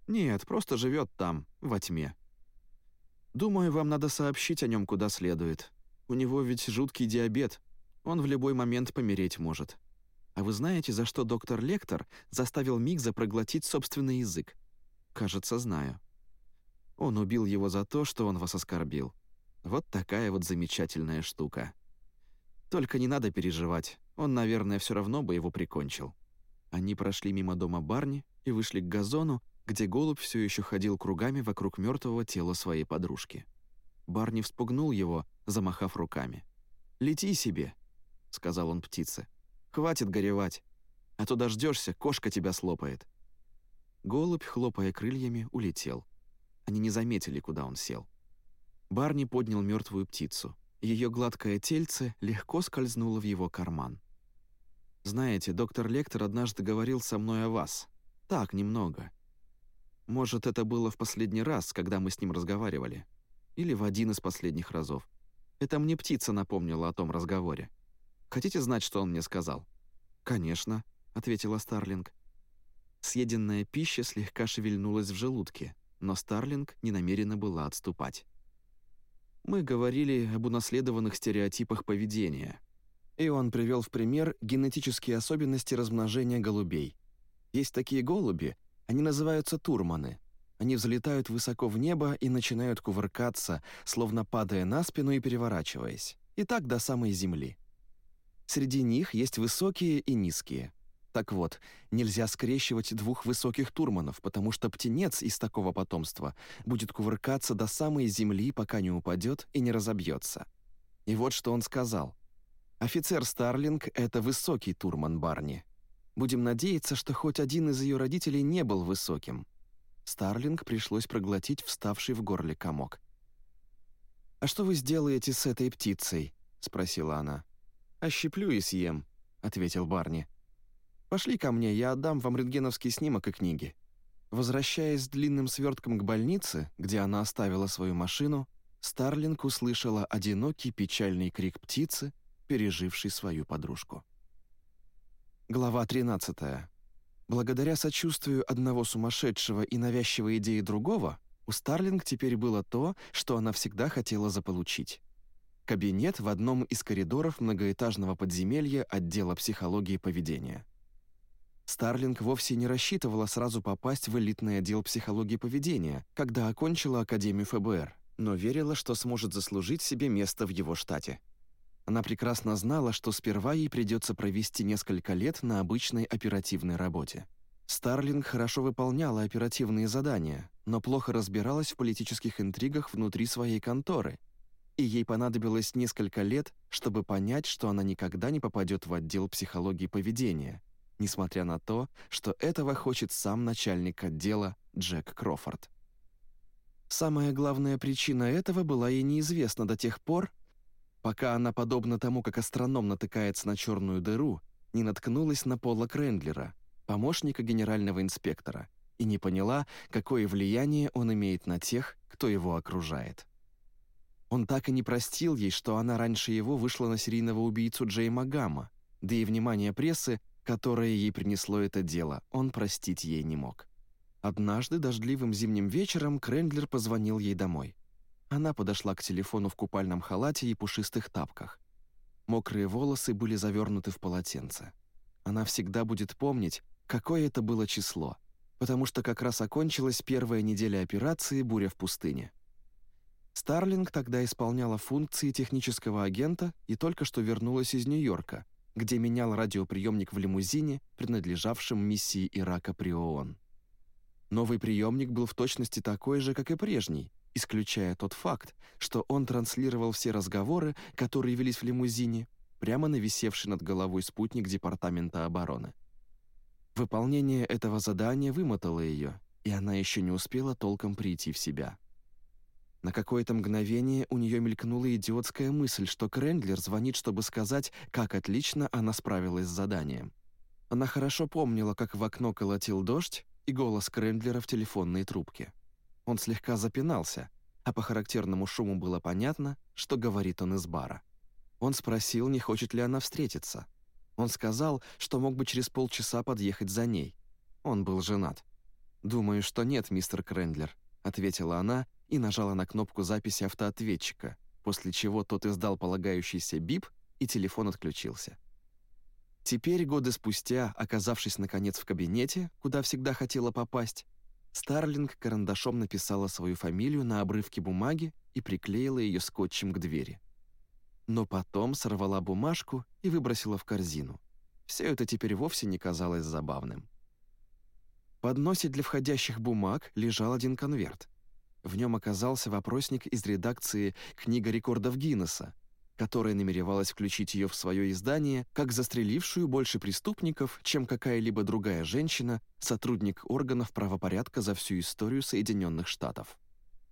Нет, просто живет там, во тьме. Думаю, вам надо сообщить о нем куда следует. У него ведь жуткий диабет. Он в любой момент помереть может. А вы знаете, за что доктор Лектор заставил Мигза проглотить собственный язык? Кажется, знаю. Он убил его за то, что он вас оскорбил. Вот такая вот замечательная штука. Только не надо переживать, он, наверное, все равно бы его прикончил. Они прошли мимо дома Барни и вышли к газону, где голубь все еще ходил кругами вокруг мертвого тела своей подружки. Барни вспугнул его, замахав руками. «Лети себе», — сказал он птице. «Хватит горевать, а то дождешься, кошка тебя слопает». Голубь, хлопая крыльями, улетел. Они не заметили, куда он сел. Барни поднял мертвую птицу. Ее гладкое тельце легко скользнуло в его карман. «Знаете, доктор Лектор однажды говорил со мной о вас. Так, немного. Может, это было в последний раз, когда мы с ним разговаривали. Или в один из последних разов. Это мне птица напомнила о том разговоре. Хотите знать, что он мне сказал?» «Конечно», — ответила Старлинг. Съеденная пища слегка шевельнулась в желудке, но Старлинг не намерена была отступать. Мы говорили об унаследованных стереотипах поведения. И он привел в пример генетические особенности размножения голубей. Есть такие голуби, они называются турманы. Они взлетают высоко в небо и начинают кувыркаться, словно падая на спину и переворачиваясь. И так до самой земли. Среди них есть высокие и низкие. Так вот, нельзя скрещивать двух высоких турманов, потому что птенец из такого потомства будет кувыркаться до самой земли, пока не упадет и не разобьется. И вот что он сказал. Офицер Старлинг — это высокий турман Барни. Будем надеяться, что хоть один из ее родителей не был высоким. Старлинг пришлось проглотить вставший в горле комок. «А что вы сделаете с этой птицей?» — спросила она. «Ощиплю и съем», — ответил Барни. «Пошли ко мне, я отдам вам рентгеновский снимок и книги». Возвращаясь с длинным свертком к больнице, где она оставила свою машину, Старлинг услышала одинокий печальный крик птицы, пережившей свою подружку. Глава 13. Благодаря сочувствию одного сумасшедшего и навязчивой идеи другого, у Старлинг теперь было то, что она всегда хотела заполучить. Кабинет в одном из коридоров многоэтажного подземелья отдела психологии поведения. Старлинг вовсе не рассчитывала сразу попасть в элитный отдел психологии поведения, когда окончила Академию ФБР, но верила, что сможет заслужить себе место в его штате. Она прекрасно знала, что сперва ей придется провести несколько лет на обычной оперативной работе. Старлинг хорошо выполняла оперативные задания, но плохо разбиралась в политических интригах внутри своей конторы, и ей понадобилось несколько лет, чтобы понять, что она никогда не попадет в отдел психологии поведения, несмотря на то, что этого хочет сам начальник отдела Джек Крофорд. Самая главная причина этого была ей неизвестна до тех пор, пока она, подобно тому, как астроном натыкается на черную дыру, не наткнулась на Пола Крендлера, помощника генерального инспектора, и не поняла, какое влияние он имеет на тех, кто его окружает. Он так и не простил ей, что она раньше его вышла на серийного убийцу Джейма Гамма, да и внимание прессы, которое ей принесло это дело, он простить ей не мог. Однажды дождливым зимним вечером Крендлер позвонил ей домой. Она подошла к телефону в купальном халате и пушистых тапках. Мокрые волосы были завернуты в полотенце. Она всегда будет помнить, какое это было число, потому что как раз окончилась первая неделя операции «Буря в пустыне». Старлинг тогда исполняла функции технического агента и только что вернулась из Нью-Йорка, где менял радиоприемник в лимузине, принадлежавшем миссии Ирака при ООН. Новый приемник был в точности такой же, как и прежний, исключая тот факт, что он транслировал все разговоры, которые велись в лимузине, прямо на висевший над головой спутник Департамента обороны. Выполнение этого задания вымотало ее, и она еще не успела толком прийти в себя. На какое-то мгновение у нее мелькнула идиотская мысль, что Крендлер звонит, чтобы сказать, как отлично она справилась с заданием. Она хорошо помнила, как в окно колотил дождь, и голос Крендлера в телефонной трубке. Он слегка запинался, а по характерному шуму было понятно, что говорит он из бара. Он спросил, не хочет ли она встретиться. Он сказал, что мог бы через полчаса подъехать за ней. Он был женат. «Думаю, что нет, мистер Крендлер», — ответила она и нажала на кнопку записи автоответчика, после чего тот издал полагающийся бип, и телефон отключился. Теперь, годы спустя, оказавшись наконец в кабинете, куда всегда хотела попасть, Старлинг карандашом написала свою фамилию на обрывке бумаги и приклеила ее скотчем к двери. Но потом сорвала бумажку и выбросила в корзину. Все это теперь вовсе не казалось забавным. В подносе для входящих бумаг лежал один конверт. В нем оказался вопросник из редакции «Книга рекордов Гиннесса», которая намеревалась включить ее в свое издание как застрелившую больше преступников, чем какая-либо другая женщина, сотрудник органов правопорядка за всю историю Соединенных Штатов.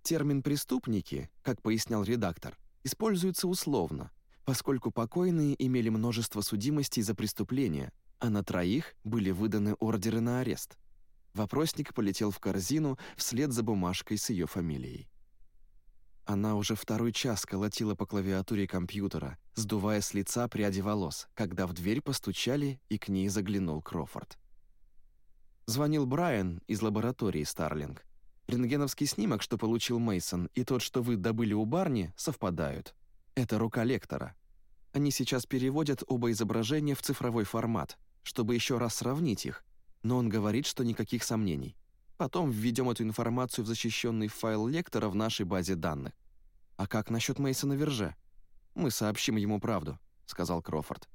Термин «преступники», как пояснял редактор, используется условно, поскольку покойные имели множество судимостей за преступления, а на троих были выданы ордеры на арест. Вопросник полетел в корзину вслед за бумажкой с ее фамилией. Она уже второй час колотила по клавиатуре компьютера, сдувая с лица пряди волос, когда в дверь постучали, и к ней заглянул Крофорд. Звонил Брайан из лаборатории Старлинг. Рентгеновский снимок, что получил Мейсон, и тот, что вы добыли у Барни, совпадают. Это рука лектора. Они сейчас переводят оба изображения в цифровой формат, чтобы еще раз сравнить их, но он говорит, что никаких сомнений. Потом введем эту информацию в защищенный файл лектора в нашей базе данных. А как насчет Мейсона Верже? Мы сообщим ему правду, сказал Крофорд.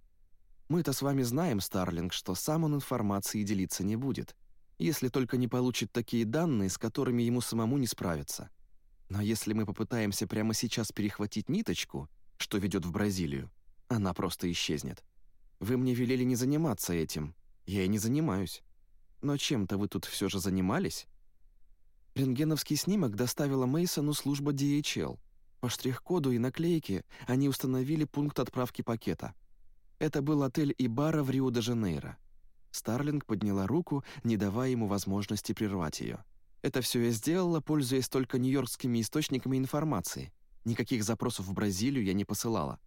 Мы-то с вами знаем, Старлинг, что сам он информацией делиться не будет, если только не получит такие данные, с которыми ему самому не справиться. Но если мы попытаемся прямо сейчас перехватить ниточку, что ведет в Бразилию, она просто исчезнет. Вы мне велели не заниматься этим. Я и не занимаюсь. Но чем-то вы тут все же занимались? Рентгеновский снимок доставила Мейсону служба DHL. По штрих-коду и наклейке они установили пункт отправки пакета. Это был отель Ибара в Рио-де-Жанейро. Старлинг подняла руку, не давая ему возможности прервать ее. Это все я сделала, пользуясь только нью-йоркскими источниками информации. Никаких запросов в Бразилию я не посылала.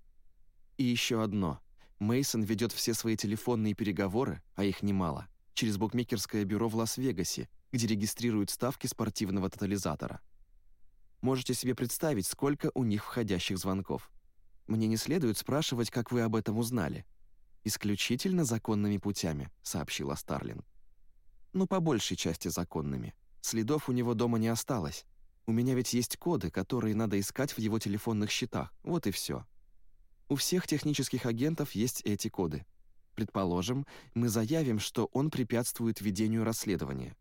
И еще одно. Мейсон ведет все свои телефонные переговоры, а их немало, через букмекерское бюро в Лас-Вегасе, где регистрируют ставки спортивного тотализатора. Можете себе представить, сколько у них входящих звонков. Мне не следует спрашивать, как вы об этом узнали. Исключительно законными путями, сообщила Старлин. Ну, по большей части законными. Следов у него дома не осталось. У меня ведь есть коды, которые надо искать в его телефонных счетах. Вот и все. У всех технических агентов есть эти коды. Предположим, мы заявим, что он препятствует ведению расследования.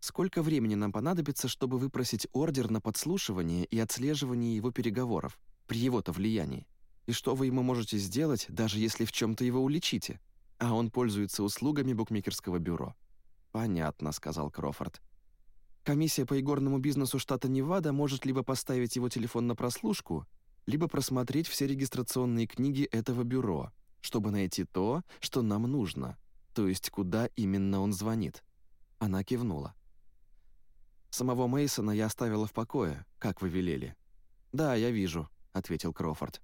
Сколько времени нам понадобится, чтобы выпросить ордер на подслушивание и отслеживание его переговоров, при его-то влиянии? И что вы ему можете сделать, даже если в чем-то его уличите? А он пользуется услугами букмекерского бюро. «Понятно», — сказал Крофорд. Комиссия по игорному бизнесу штата Невада может либо поставить его телефон на прослушку, либо просмотреть все регистрационные книги этого бюро, чтобы найти то, что нам нужно, то есть куда именно он звонит. Она кивнула. Самого Мейсона я оставила в покое, как вы велели. Да, я вижу, ответил Крофорд.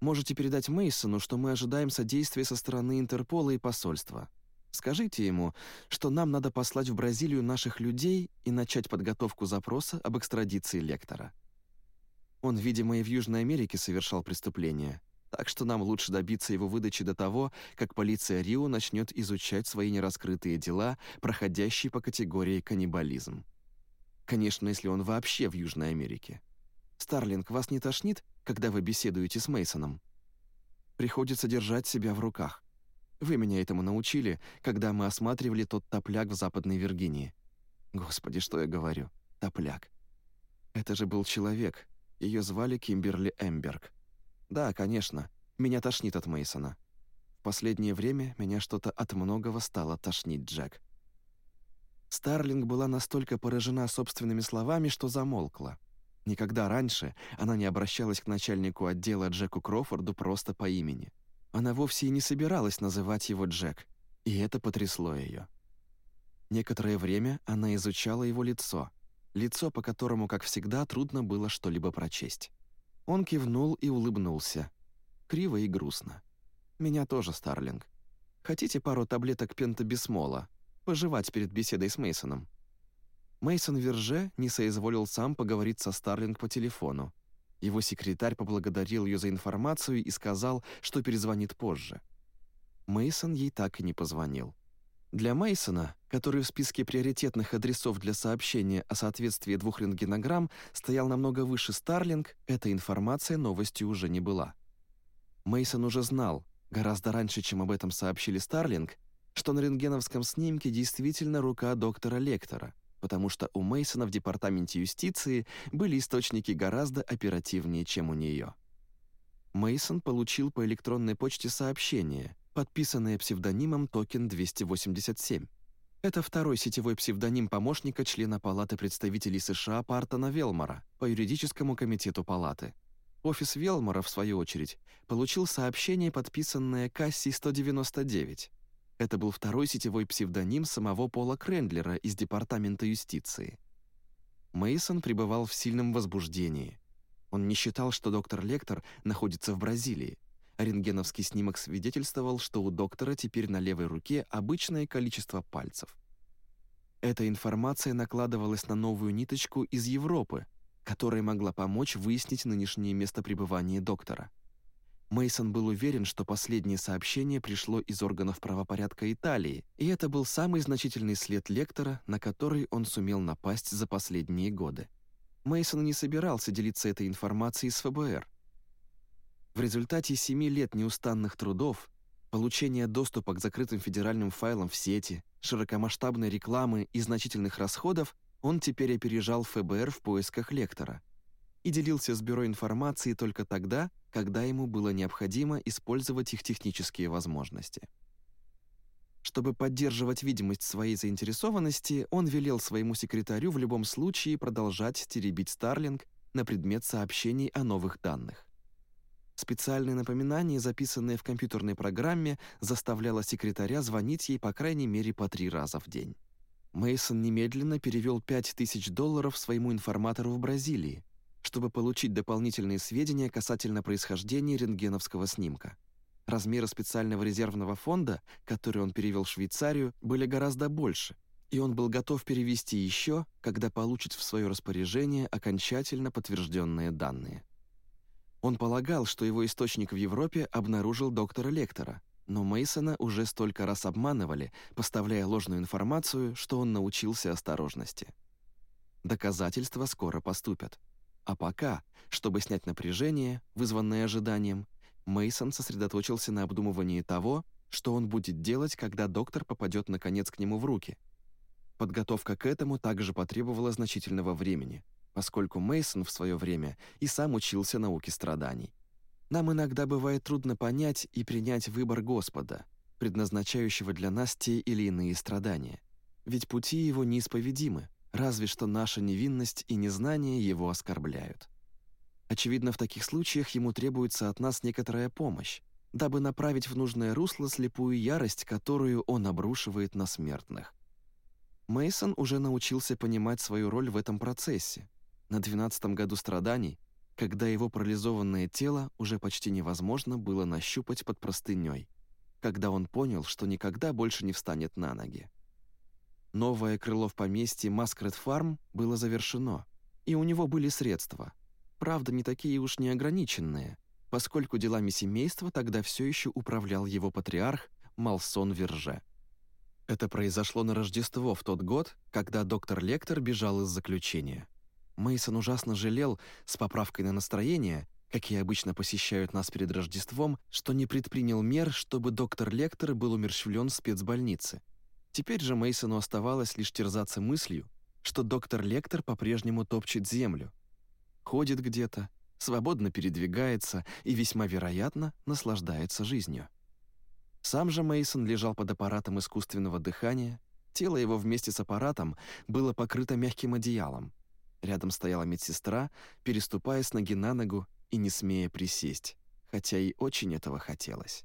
Можете передать Мейсону, что мы ожидаем содействия со стороны Интерпола и посольства. Скажите ему, что нам надо послать в Бразилию наших людей и начать подготовку запроса об экстрадиции лектора. Он, видимо, и в Южной Америке совершал преступление, так что нам лучше добиться его выдачи до того, как полиция Рио начнет изучать свои нераскрытые дела, проходящие по категории каннибализм. Конечно, если он вообще в Южной Америке. Старлинг, вас не тошнит, когда вы беседуете с Мейсоном? Приходится держать себя в руках. Вы меня этому научили, когда мы осматривали тот топляк в Западной Виргинии. Господи, что я говорю? Топляк. Это же был человек. Ее звали Кимберли Эмберг. Да, конечно. Меня тошнит от Мейсона. В последнее время меня что-то от многого стало тошнить, Джек. Старлинг была настолько поражена собственными словами, что замолкла. Никогда раньше она не обращалась к начальнику отдела Джеку Крофорду просто по имени. Она вовсе и не собиралась называть его Джек, и это потрясло ее. Некоторое время она изучала его лицо, лицо, по которому, как всегда, трудно было что-либо прочесть. Он кивнул и улыбнулся. Криво и грустно. «Меня тоже, Старлинг. Хотите пару таблеток пентобисмола? Пожевать перед беседой с Мейсоном? Мейсон Верже не соизволил сам поговорить со Старлинг по телефону, его секретарь поблагодарил ее за информацию и сказал, что перезвонит позже. Мейсон ей так и не позвонил. Для Мейсона, который в списке приоритетных адресов для сообщения о соответствии двух рентгенограмм стоял намного выше Старлинг, эта информация новостью уже не была. Мейсон уже знал, гораздо раньше, чем об этом сообщили Старлинг, что на рентгеновском снимке действительно рука доктора Лектора — потому что у Мейсона в департаменте юстиции были источники гораздо оперативнее, чем у нее. Мейсон получил по электронной почте сообщение, подписанное псевдонимом Токен 287. Это второй сетевой псевдоним помощника члена Палаты представителей США Партона Велмора по юридическому комитету Палаты. Офис Велмора, в свою очередь, получил сообщение, подписанное Касси 199, это был второй сетевой псевдоним самого Пола Крендлера из Департамента юстиции. Мейсон пребывал в сильном возбуждении. Он не считал, что доктор Лектор находится в Бразилии. Рентгеновский снимок свидетельствовал, что у доктора теперь на левой руке обычное количество пальцев. Эта информация накладывалась на новую ниточку из Европы, которая могла помочь выяснить нынешнее место пребывания доктора. Мейсон был уверен, что последнее сообщение пришло из органов правопорядка Италии, и это был самый значительный след лектора, на который он сумел напасть за последние годы. Мейсон не собирался делиться этой информацией с ФБР. В результате семи лет неустанных трудов, получения доступа к закрытым федеральным файлам в сети, широкомасштабной рекламы и значительных расходов, он теперь опережал ФБР в поисках лектора и делился с бюро информации только тогда, когда ему было необходимо использовать их технические возможности. Чтобы поддерживать видимость своей заинтересованности, он велел своему секретарю в любом случае продолжать теребить Старлинг на предмет сообщений о новых данных. Специальное напоминание, записанное в компьютерной программе, заставляло секретаря звонить ей по крайней мере по три раза в день. Мейсон немедленно перевел 5000 долларов своему информатору в Бразилии, чтобы получить дополнительные сведения касательно происхождения рентгеновского снимка. Размеры специального резервного фонда, который он перевел в Швейцарию, были гораздо больше, и он был готов перевести еще, когда получит в свое распоряжение окончательно подтвержденные данные. Он полагал, что его источник в Европе обнаружил доктора Лектора, но Мейсона уже столько раз обманывали, поставляя ложную информацию, что он научился осторожности. Доказательства скоро поступят. А пока, чтобы снять напряжение, вызванное ожиданием, Мейсон сосредоточился на обдумывании того, что он будет делать, когда доктор попадет наконец к нему в руки. Подготовка к этому также потребовала значительного времени, поскольку Мейсон в свое время и сам учился науке страданий. Нам иногда бывает трудно понять и принять выбор Господа, предназначающего для нас те или иные страдания. Ведь пути его неисповедимы, разве что наша невинность и незнание его оскорбляют. Очевидно, в таких случаях ему требуется от нас некоторая помощь, дабы направить в нужное русло слепую ярость, которую он обрушивает на смертных. Мейсон уже научился понимать свою роль в этом процессе. На двенадцатом году страданий, когда его парализованное тело уже почти невозможно было нащупать под простыней, когда он понял, что никогда больше не встанет на ноги. Новое крыло в поместье Маскрет Фарм было завершено, и у него были средства. Правда, не такие уж неограниченные, поскольку делами семейства тогда все еще управлял его патриарх Малсон Верже. Это произошло на Рождество в тот год, когда доктор Лектор бежал из заключения. Мейсон ужасно жалел, с поправкой на настроение, какие обычно посещают нас перед Рождеством, что не предпринял мер, чтобы доктор Лектор был умерщвлен в спецбольнице. Теперь же Мейсону оставалось лишь терзаться мыслью, что доктор Лектор по-прежнему топчет землю. Ходит где-то, свободно передвигается и весьма вероятно наслаждается жизнью. Сам же Мейсон лежал под аппаратом искусственного дыхания, тело его вместе с аппаратом было покрыто мягким одеялом. Рядом стояла медсестра, переступая с ноги на ногу и не смея присесть, хотя и очень этого хотелось.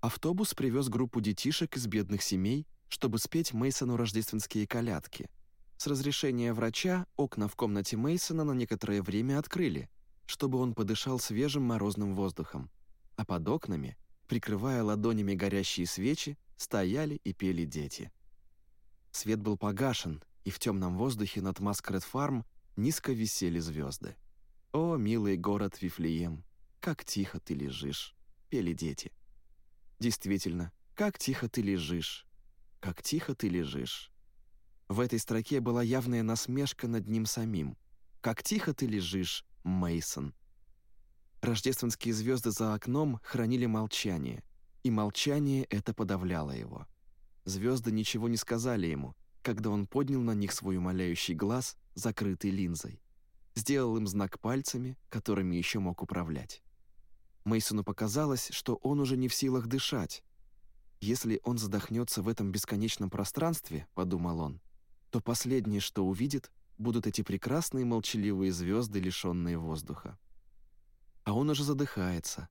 Автобус привез группу детишек из бедных семей, чтобы спеть Мейсону рождественские колядки. С разрешения врача окна в комнате Мейсона на некоторое время открыли, чтобы он подышал свежим морозным воздухом. А под окнами, прикрывая ладонями горящие свечи, стояли и пели дети. Свет был погашен, и в темном воздухе над Маскарет Фарм низко висели звезды. «О, милый город Вифлеем, как тихо ты лежишь!» — пели дети. Действительно, как тихо ты лежишь, как тихо ты лежишь. В этой строке была явная насмешка над ним самим. Как тихо ты лежишь, Мейсон. Рождественские звезды за окном хранили молчание, и молчание это подавляло его. Звезды ничего не сказали ему, когда он поднял на них свой умоляющий глаз, закрытый линзой. Сделал им знак пальцами, которыми еще мог управлять. Мейсону показалось, что он уже не в силах дышать. Если он задохнется в этом бесконечном пространстве, подумал он, то последнее, что увидит, будут эти прекрасные молчаливые звезды, лишенные воздуха. А он уже задыхается.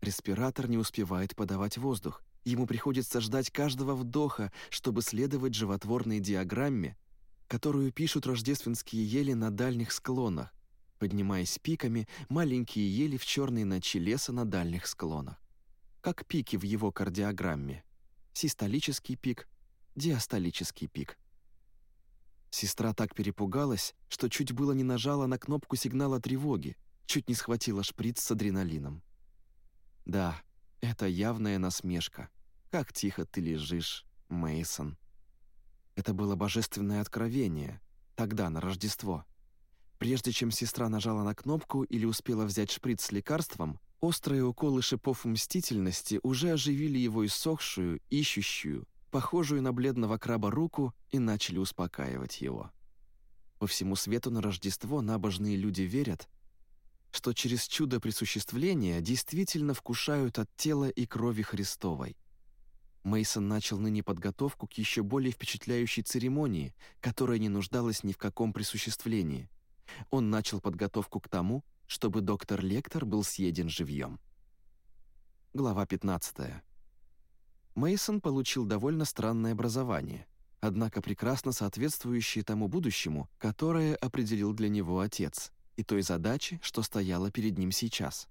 Респиратор не успевает подавать воздух. Ему приходится ждать каждого вдоха, чтобы следовать животворной диаграмме, которую пишут рождественские ели на дальних склонах, поднимаясь пиками маленькие ели в черной ночи леса на дальних склонах. Как пики в его кардиограмме. Систолический пик, диастолический пик. Сестра так перепугалась, что чуть было не нажала на кнопку сигнала тревоги, чуть не схватила шприц с адреналином. Да, это явная насмешка. Как тихо ты лежишь, Мейсон. Это было божественное откровение, тогда, на Рождество. Прежде чем сестра нажала на кнопку или успела взять шприц с лекарством, острые уколы шипов мстительности уже оживили его иссохшую, ищущую, похожую на бледного краба руку и начали успокаивать его. По всему свету на Рождество набожные люди верят, что через чудо присуществления действительно вкушают от тела и крови Христовой. Мейсон начал ныне подготовку к еще более впечатляющей церемонии, которая не нуждалась ни в каком присуществлении. Он начал подготовку к тому, чтобы доктор Лектор был съеден живьем. Глава 15. Мейсон получил довольно странное образование, однако прекрасно соответствующее тому будущему, которое определил для него отец, и той задаче, что стояла перед ним сейчас.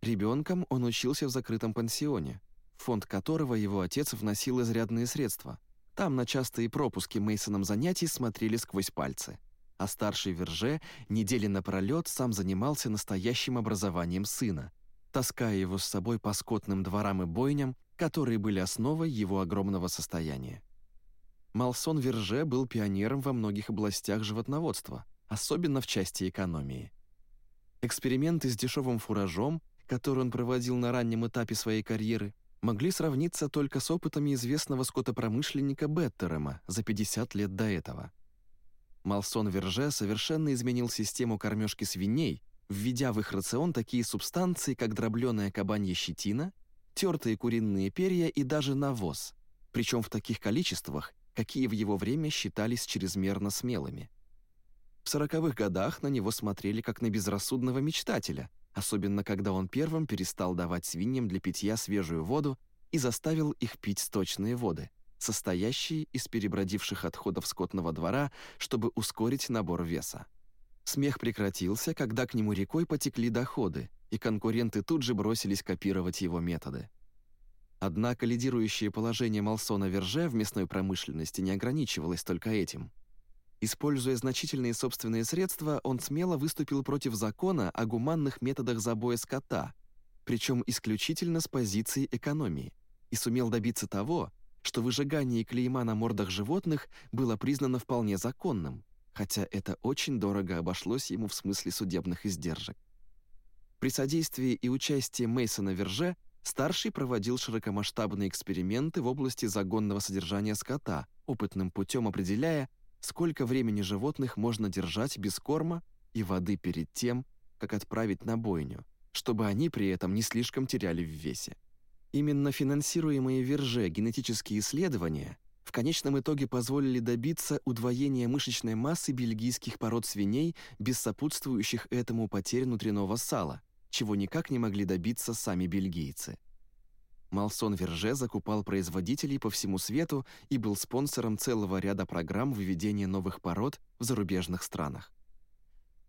Ребенком он учился в закрытом пансионе, фонд которого его отец вносил изрядные средства. Там на частые пропуски Мейсоном занятий смотрели сквозь пальцы – а старший Верже недели напролет сам занимался настоящим образованием сына, таская его с собой по скотным дворам и бойням, которые были основой его огромного состояния. Малсон Верже был пионером во многих областях животноводства, особенно в части экономии. Эксперименты с дешевым фуражом, который он проводил на раннем этапе своей карьеры, могли сравниться только с опытами известного скотопромышленника Беттерема за 50 лет до этого – Малсон Верже совершенно изменил систему кормежки свиней, введя в их рацион такие субстанции, как дробленая кабанья щетина, тертые куриные перья и даже навоз, причем в таких количествах, какие в его время считались чрезмерно смелыми. В сороковых годах на него смотрели как на безрассудного мечтателя, особенно когда он первым перестал давать свиньям для питья свежую воду и заставил их пить сточные воды, состоящие из перебродивших отходов скотного двора, чтобы ускорить набор веса. Смех прекратился, когда к нему рекой потекли доходы, и конкуренты тут же бросились копировать его методы. Однако лидирующее положение Малсона Верже в мясной промышленности не ограничивалось только этим. Используя значительные собственные средства, он смело выступил против закона о гуманных методах забоя скота, причем исключительно с позиции экономии, и сумел добиться того, что выжигание клейма на мордах животных было признано вполне законным, хотя это очень дорого обошлось ему в смысле судебных издержек. При содействии и участии Мейсона Верже старший проводил широкомасштабные эксперименты в области загонного содержания скота, опытным путем определяя, сколько времени животных можно держать без корма и воды перед тем, как отправить на бойню, чтобы они при этом не слишком теряли в весе. Именно финансируемые Верже генетические исследования в конечном итоге позволили добиться удвоения мышечной массы бельгийских пород свиней без сопутствующих этому потерь внутреннего сала, чего никак не могли добиться сами бельгийцы. Малсон Верже закупал производителей по всему свету и был спонсором целого ряда программ выведения новых пород в зарубежных странах.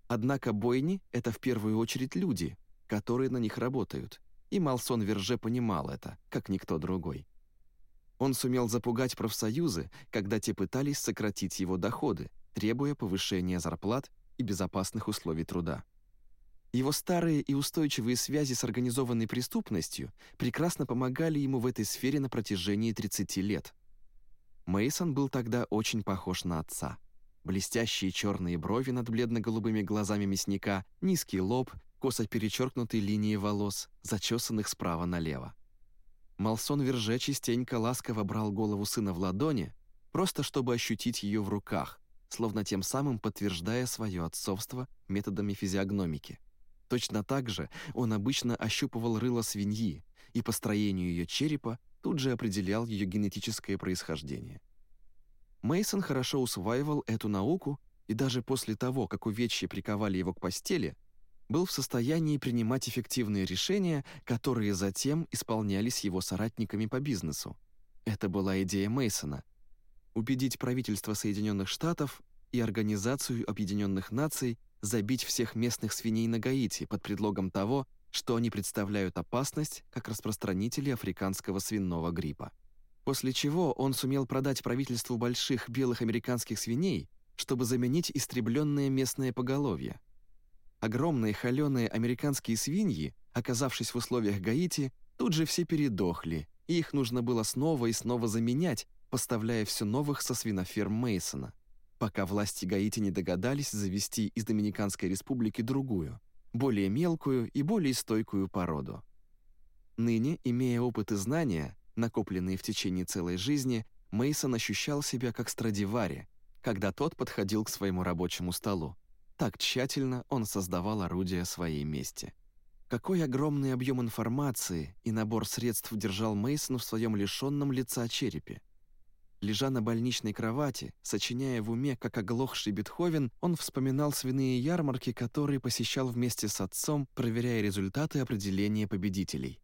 Однако бойни — это в первую очередь люди, которые на них работают, и Малсон Верже понимал это, как никто другой. Он сумел запугать профсоюзы, когда те пытались сократить его доходы, требуя повышения зарплат и безопасных условий труда. Его старые и устойчивые связи с организованной преступностью прекрасно помогали ему в этой сфере на протяжении 30 лет. Мейсон был тогда очень похож на отца. Блестящие черные брови над бледно-голубыми глазами мясника, низкий лоб, косо перечеркнутые линии волос, зачесанных справа налево. Малсон Верже частенько ласково брал голову сына в ладони, просто чтобы ощутить ее в руках, словно тем самым подтверждая свое отцовство методами физиогномики. Точно так же он обычно ощупывал рыло свиньи и по строению ее черепа тут же определял ее генетическое происхождение. Мейсон хорошо усваивал эту науку и даже после того, как увечья приковали его к постели, был в состоянии принимать эффективные решения, которые затем исполнялись его соратниками по бизнесу. Это была идея Мейсона убедить правительство Соединенных Штатов и Организацию Объединенных Наций забить всех местных свиней на Гаити под предлогом того, что они представляют опасность как распространители африканского свиного гриппа. После чего он сумел продать правительству больших белых американских свиней, чтобы заменить истребленное местное поголовье. Огромные холеные американские свиньи, оказавшись в условиях Гаити, тут же все передохли, и их нужно было снова и снова заменять, поставляя все новых со свиноферм Мейсона, пока власти Гаити не догадались завести из Доминиканской республики другую, более мелкую и более стойкую породу. Ныне, имея опыт и знания, накопленные в течение целой жизни, Мейсон ощущал себя как Страдивари, когда тот подходил к своему рабочему столу. Так тщательно он создавал орудия своей мести. Какой огромный объем информации и набор средств держал Мейсон в своем лишенном лица черепе. Лежа на больничной кровати, сочиняя в уме, как оглохший Бетховен, он вспоминал свиные ярмарки, которые посещал вместе с отцом, проверяя результаты определения победителей.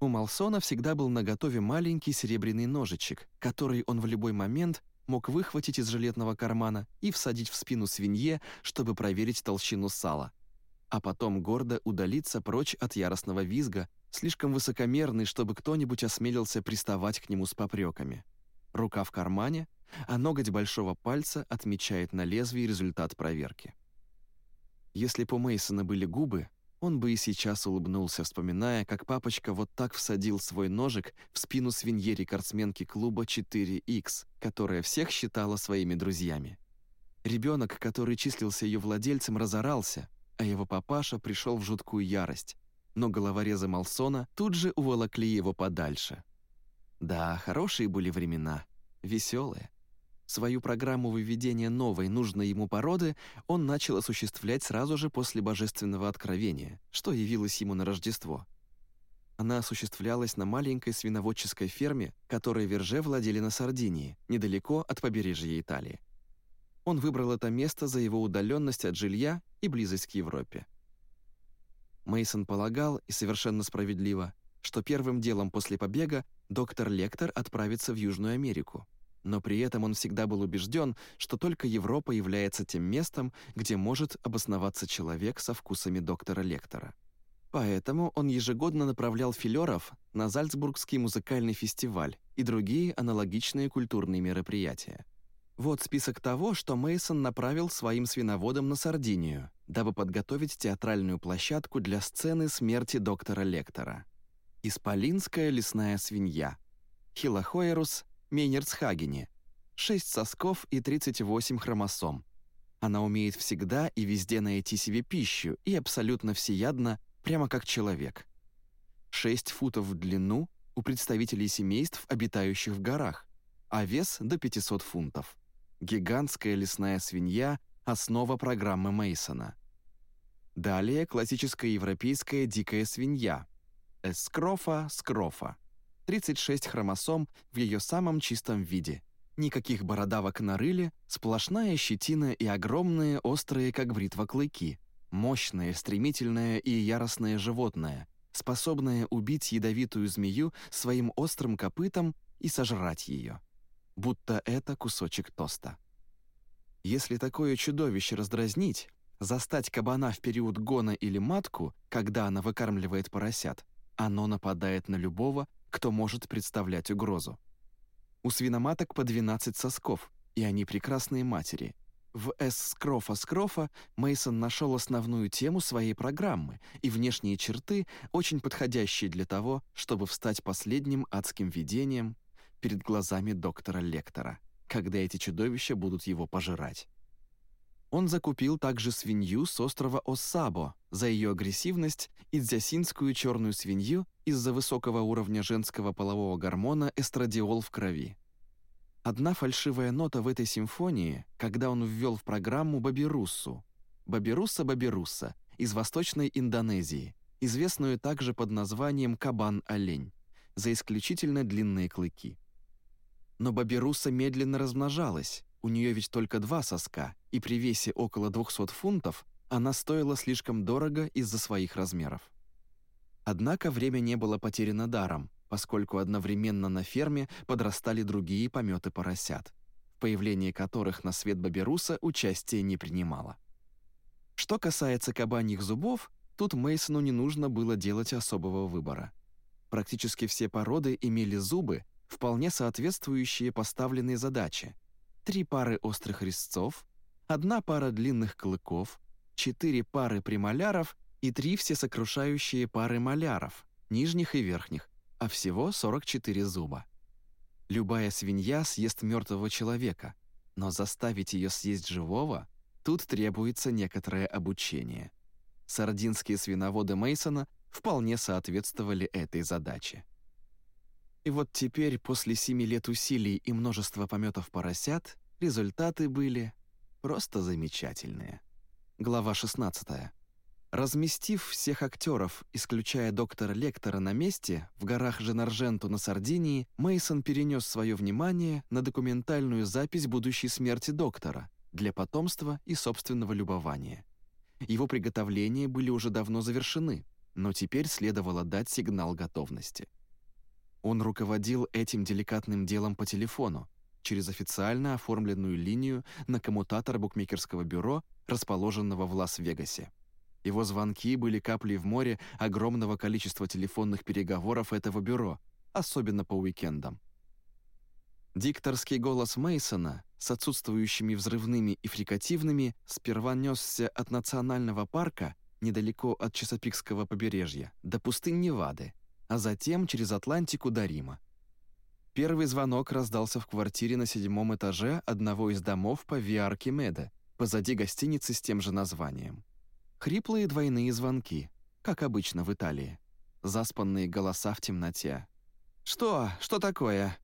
У Малсона всегда был наготове маленький серебряный ножичек, который он в любой момент мог выхватить из жилетного кармана и всадить в спину свинье, чтобы проверить толщину сала. А потом гордо удалиться прочь от яростного визга, слишком высокомерный, чтобы кто-нибудь осмелился приставать к нему с попреками. Рука в кармане, а ноготь большого пальца отмечает на лезвии результат проверки. Если бы у Мейсона были губы, он бы и сейчас улыбнулся, вспоминая, как папочка вот так всадил свой ножик в спину свиньи-рекордсменки клуба 4X, которая всех считала своими друзьями. Ребенок, который числился ее владельцем, разорался, а его папаша пришел в жуткую ярость, но головорезы Малсона тут же уволокли его подальше. Да, хорошие были времена, веселые. Свою программу выведения новой, нужной ему породы он начал осуществлять сразу же после божественного откровения, что явилось ему на Рождество. Она осуществлялась на маленькой свиноводческой ферме, которой Верже владели на Сардинии, недалеко от побережья Италии. Он выбрал это место за его удаленность от жилья и близость к Европе. Мейсон полагал, и совершенно справедливо, что первым делом после побега доктор Лектор отправится в Южную Америку. Но при этом он всегда был убежден, что только Европа является тем местом, где может обосноваться человек со вкусами доктора Лектора. Поэтому он ежегодно направлял филеров на Зальцбургский музыкальный фестиваль и другие аналогичные культурные мероприятия. Вот список того, что Мейсон направил своим свиноводам на Сардинию, дабы подготовить театральную площадку для сцены смерти доктора Лектора. Исполинская лесная свинья. Хилохойрус Мейнерцхагене. 6 сосков и 38 хромосом. Она умеет всегда и везде найти себе пищу и абсолютно всеядна, прямо как человек. 6 футов в длину у представителей семейств, обитающих в горах, а вес до 500 фунтов. Гигантская лесная свинья – основа программы Мейсона. Далее классическая европейская дикая свинья – эскрофа скрофа. 36 хромосом в ее самом чистом виде. Никаких бородавок на рыле, сплошная щетина и огромные, острые, как бритва, клыки. Мощное, стремительное и яростное животное, способное убить ядовитую змею своим острым копытом и сожрать ее. Будто это кусочек тоста. Если такое чудовище раздразнить, застать кабана в период гона или матку, когда она выкармливает поросят, оно нападает на любого, кто может представлять угрозу. У свиноматок по 12 сосков, и они прекрасные матери. В «С. Скрофа Скрофа» Мейсон нашел основную тему своей программы и внешние черты, очень подходящие для того, чтобы встать последним адским видением перед глазами доктора Лектора, когда эти чудовища будут его пожирать. Он закупил также свинью с острова Оссабо за ее агрессивность и дзясинскую черную свинью из-за высокого уровня женского полового гормона эстрадиол в крови. Одна фальшивая нота в этой симфонии, когда он ввел в программу Бабируссу. Бабирусса Бабирусса из Восточной Индонезии, известную также под названием кабан-олень, за исключительно длинные клыки. Но Бабирусса медленно размножалась, у нее ведь только два соска, и при весе около 200 фунтов она стоила слишком дорого из-за своих размеров. Однако время не было потеряно даром, поскольку одновременно на ферме подрастали другие пометы поросят, в появлении которых на свет Баберуса участие не принимала. Что касается кабаньих зубов, тут Мейсону не нужно было делать особого выбора. Практически все породы имели зубы, вполне соответствующие поставленной задаче. Три пары острых резцов, одна пара длинных клыков, четыре пары премоляров и три всесокрушающие пары маляров, нижних и верхних, а всего 44 зуба. Любая свинья съест мертвого человека, но заставить ее съесть живого тут требуется некоторое обучение. Сардинские свиноводы Мейсона вполне соответствовали этой задаче. И вот теперь, после семи лет усилий и множества пометов поросят, результаты были просто замечательные. Глава 16. Разместив всех актеров, исключая доктора Лектора на месте, в горах Женарженту на Сардинии, Мейсон перенес свое внимание на документальную запись будущей смерти доктора для потомства и собственного любования. Его приготовления были уже давно завершены, но теперь следовало дать сигнал готовности. Он руководил этим деликатным делом по телефону, через официально оформленную линию на коммутатор букмекерского бюро, расположенного в Лас-Вегасе. Его звонки были каплей в море огромного количества телефонных переговоров этого бюро, особенно по уикендам. Дикторский голос Мейсона с отсутствующими взрывными и фрикативными сперва несся от национального парка недалеко от Чесопикского побережья до пустынь Невады, а затем через Атлантику до Рима. Первый звонок раздался в квартире на седьмом этаже одного из домов по Виаркимеде, позади гостиницы с тем же названием. Хриплые двойные звонки, как обычно в Италии. Заспанные голоса в темноте. «Что? Что такое?»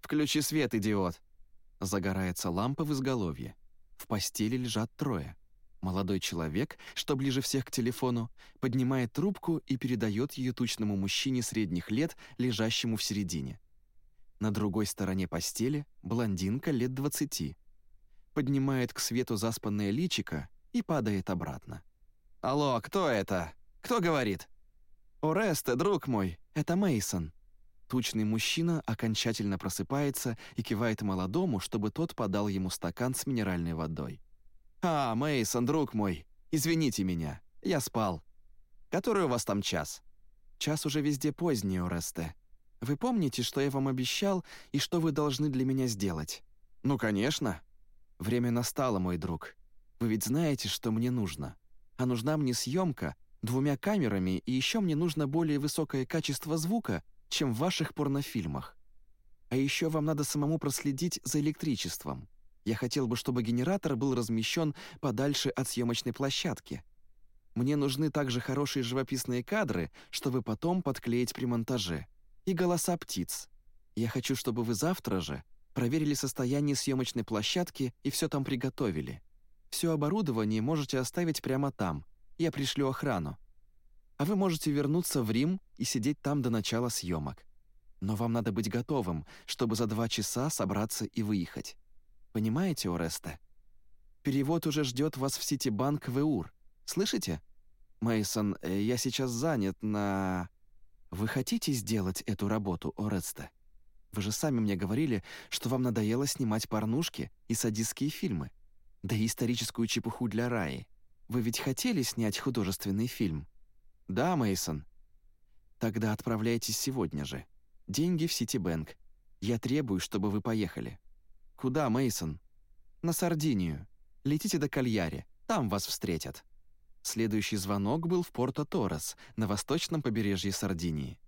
«Включи свет, идиот!» Загорается лампа в изголовье. В постели лежат трое. Молодой человек, что ближе всех к телефону, поднимает трубку и передает ее тучному мужчине средних лет, лежащему в середине. На другой стороне постели блондинка лет двадцати. Поднимает к свету заспанное личико и падает обратно. «Алло, кто это? Кто говорит?» «Оресте, друг мой, это Мейсон. Тучный мужчина окончательно просыпается и кивает молодому, чтобы тот подал ему стакан с минеральной водой. «А, Мейсон, друг мой, извините меня, я спал. Который у вас там час?» «Час уже везде поздний, Оресте. Вы помните, что я вам обещал и что вы должны для меня сделать?» «Ну, конечно». «Время настало, мой друг. Вы ведь знаете, что мне нужно. А нужна мне съемка двумя камерами, и еще мне нужно более высокое качество звука, чем в ваших порнофильмах. А еще вам надо самому проследить за электричеством. Я хотел бы, чтобы генератор был размещен подальше от съемочной площадки. Мне нужны также хорошие живописные кадры, чтобы потом подклеить при монтаже. И голоса птиц. Я хочу, чтобы вы завтра же проверили состояние съемочной площадки и все там приготовили. Все оборудование можете оставить прямо там. Я пришлю охрану. А вы можете вернуться в Рим и сидеть там до начала съемок. Но вам надо быть готовым, чтобы за два часа собраться и выехать. Понимаете, Оресте? Перевод уже ждет вас в Ситибанк в Эур. Слышите? Мейсон, э, я сейчас занят на... Вы хотите сделать эту работу, Оресте? Вы же сами мне говорили, что вам надоело снимать порнушки и садистские фильмы. Да и историческую чепуху для Раи. Вы ведь хотели снять художественный фильм? Да, Мейсон. Тогда отправляйтесь сегодня же. Деньги в Ситибэнк. Я требую, чтобы вы поехали. «Куда, Мейсон? «На Сардинию. Летите до Кальяри. Там вас встретят». Следующий звонок был в Порто-Торрес, на восточном побережье Сардинии.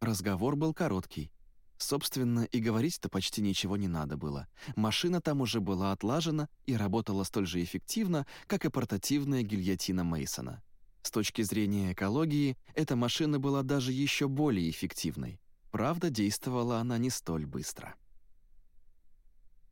Разговор был короткий. Собственно, и говорить-то почти ничего не надо было. Машина там уже была отлажена и работала столь же эффективно, как и портативная гильотина Мейсона. С точки зрения экологии, эта машина была даже еще более эффективной. Правда, действовала она не столь быстро.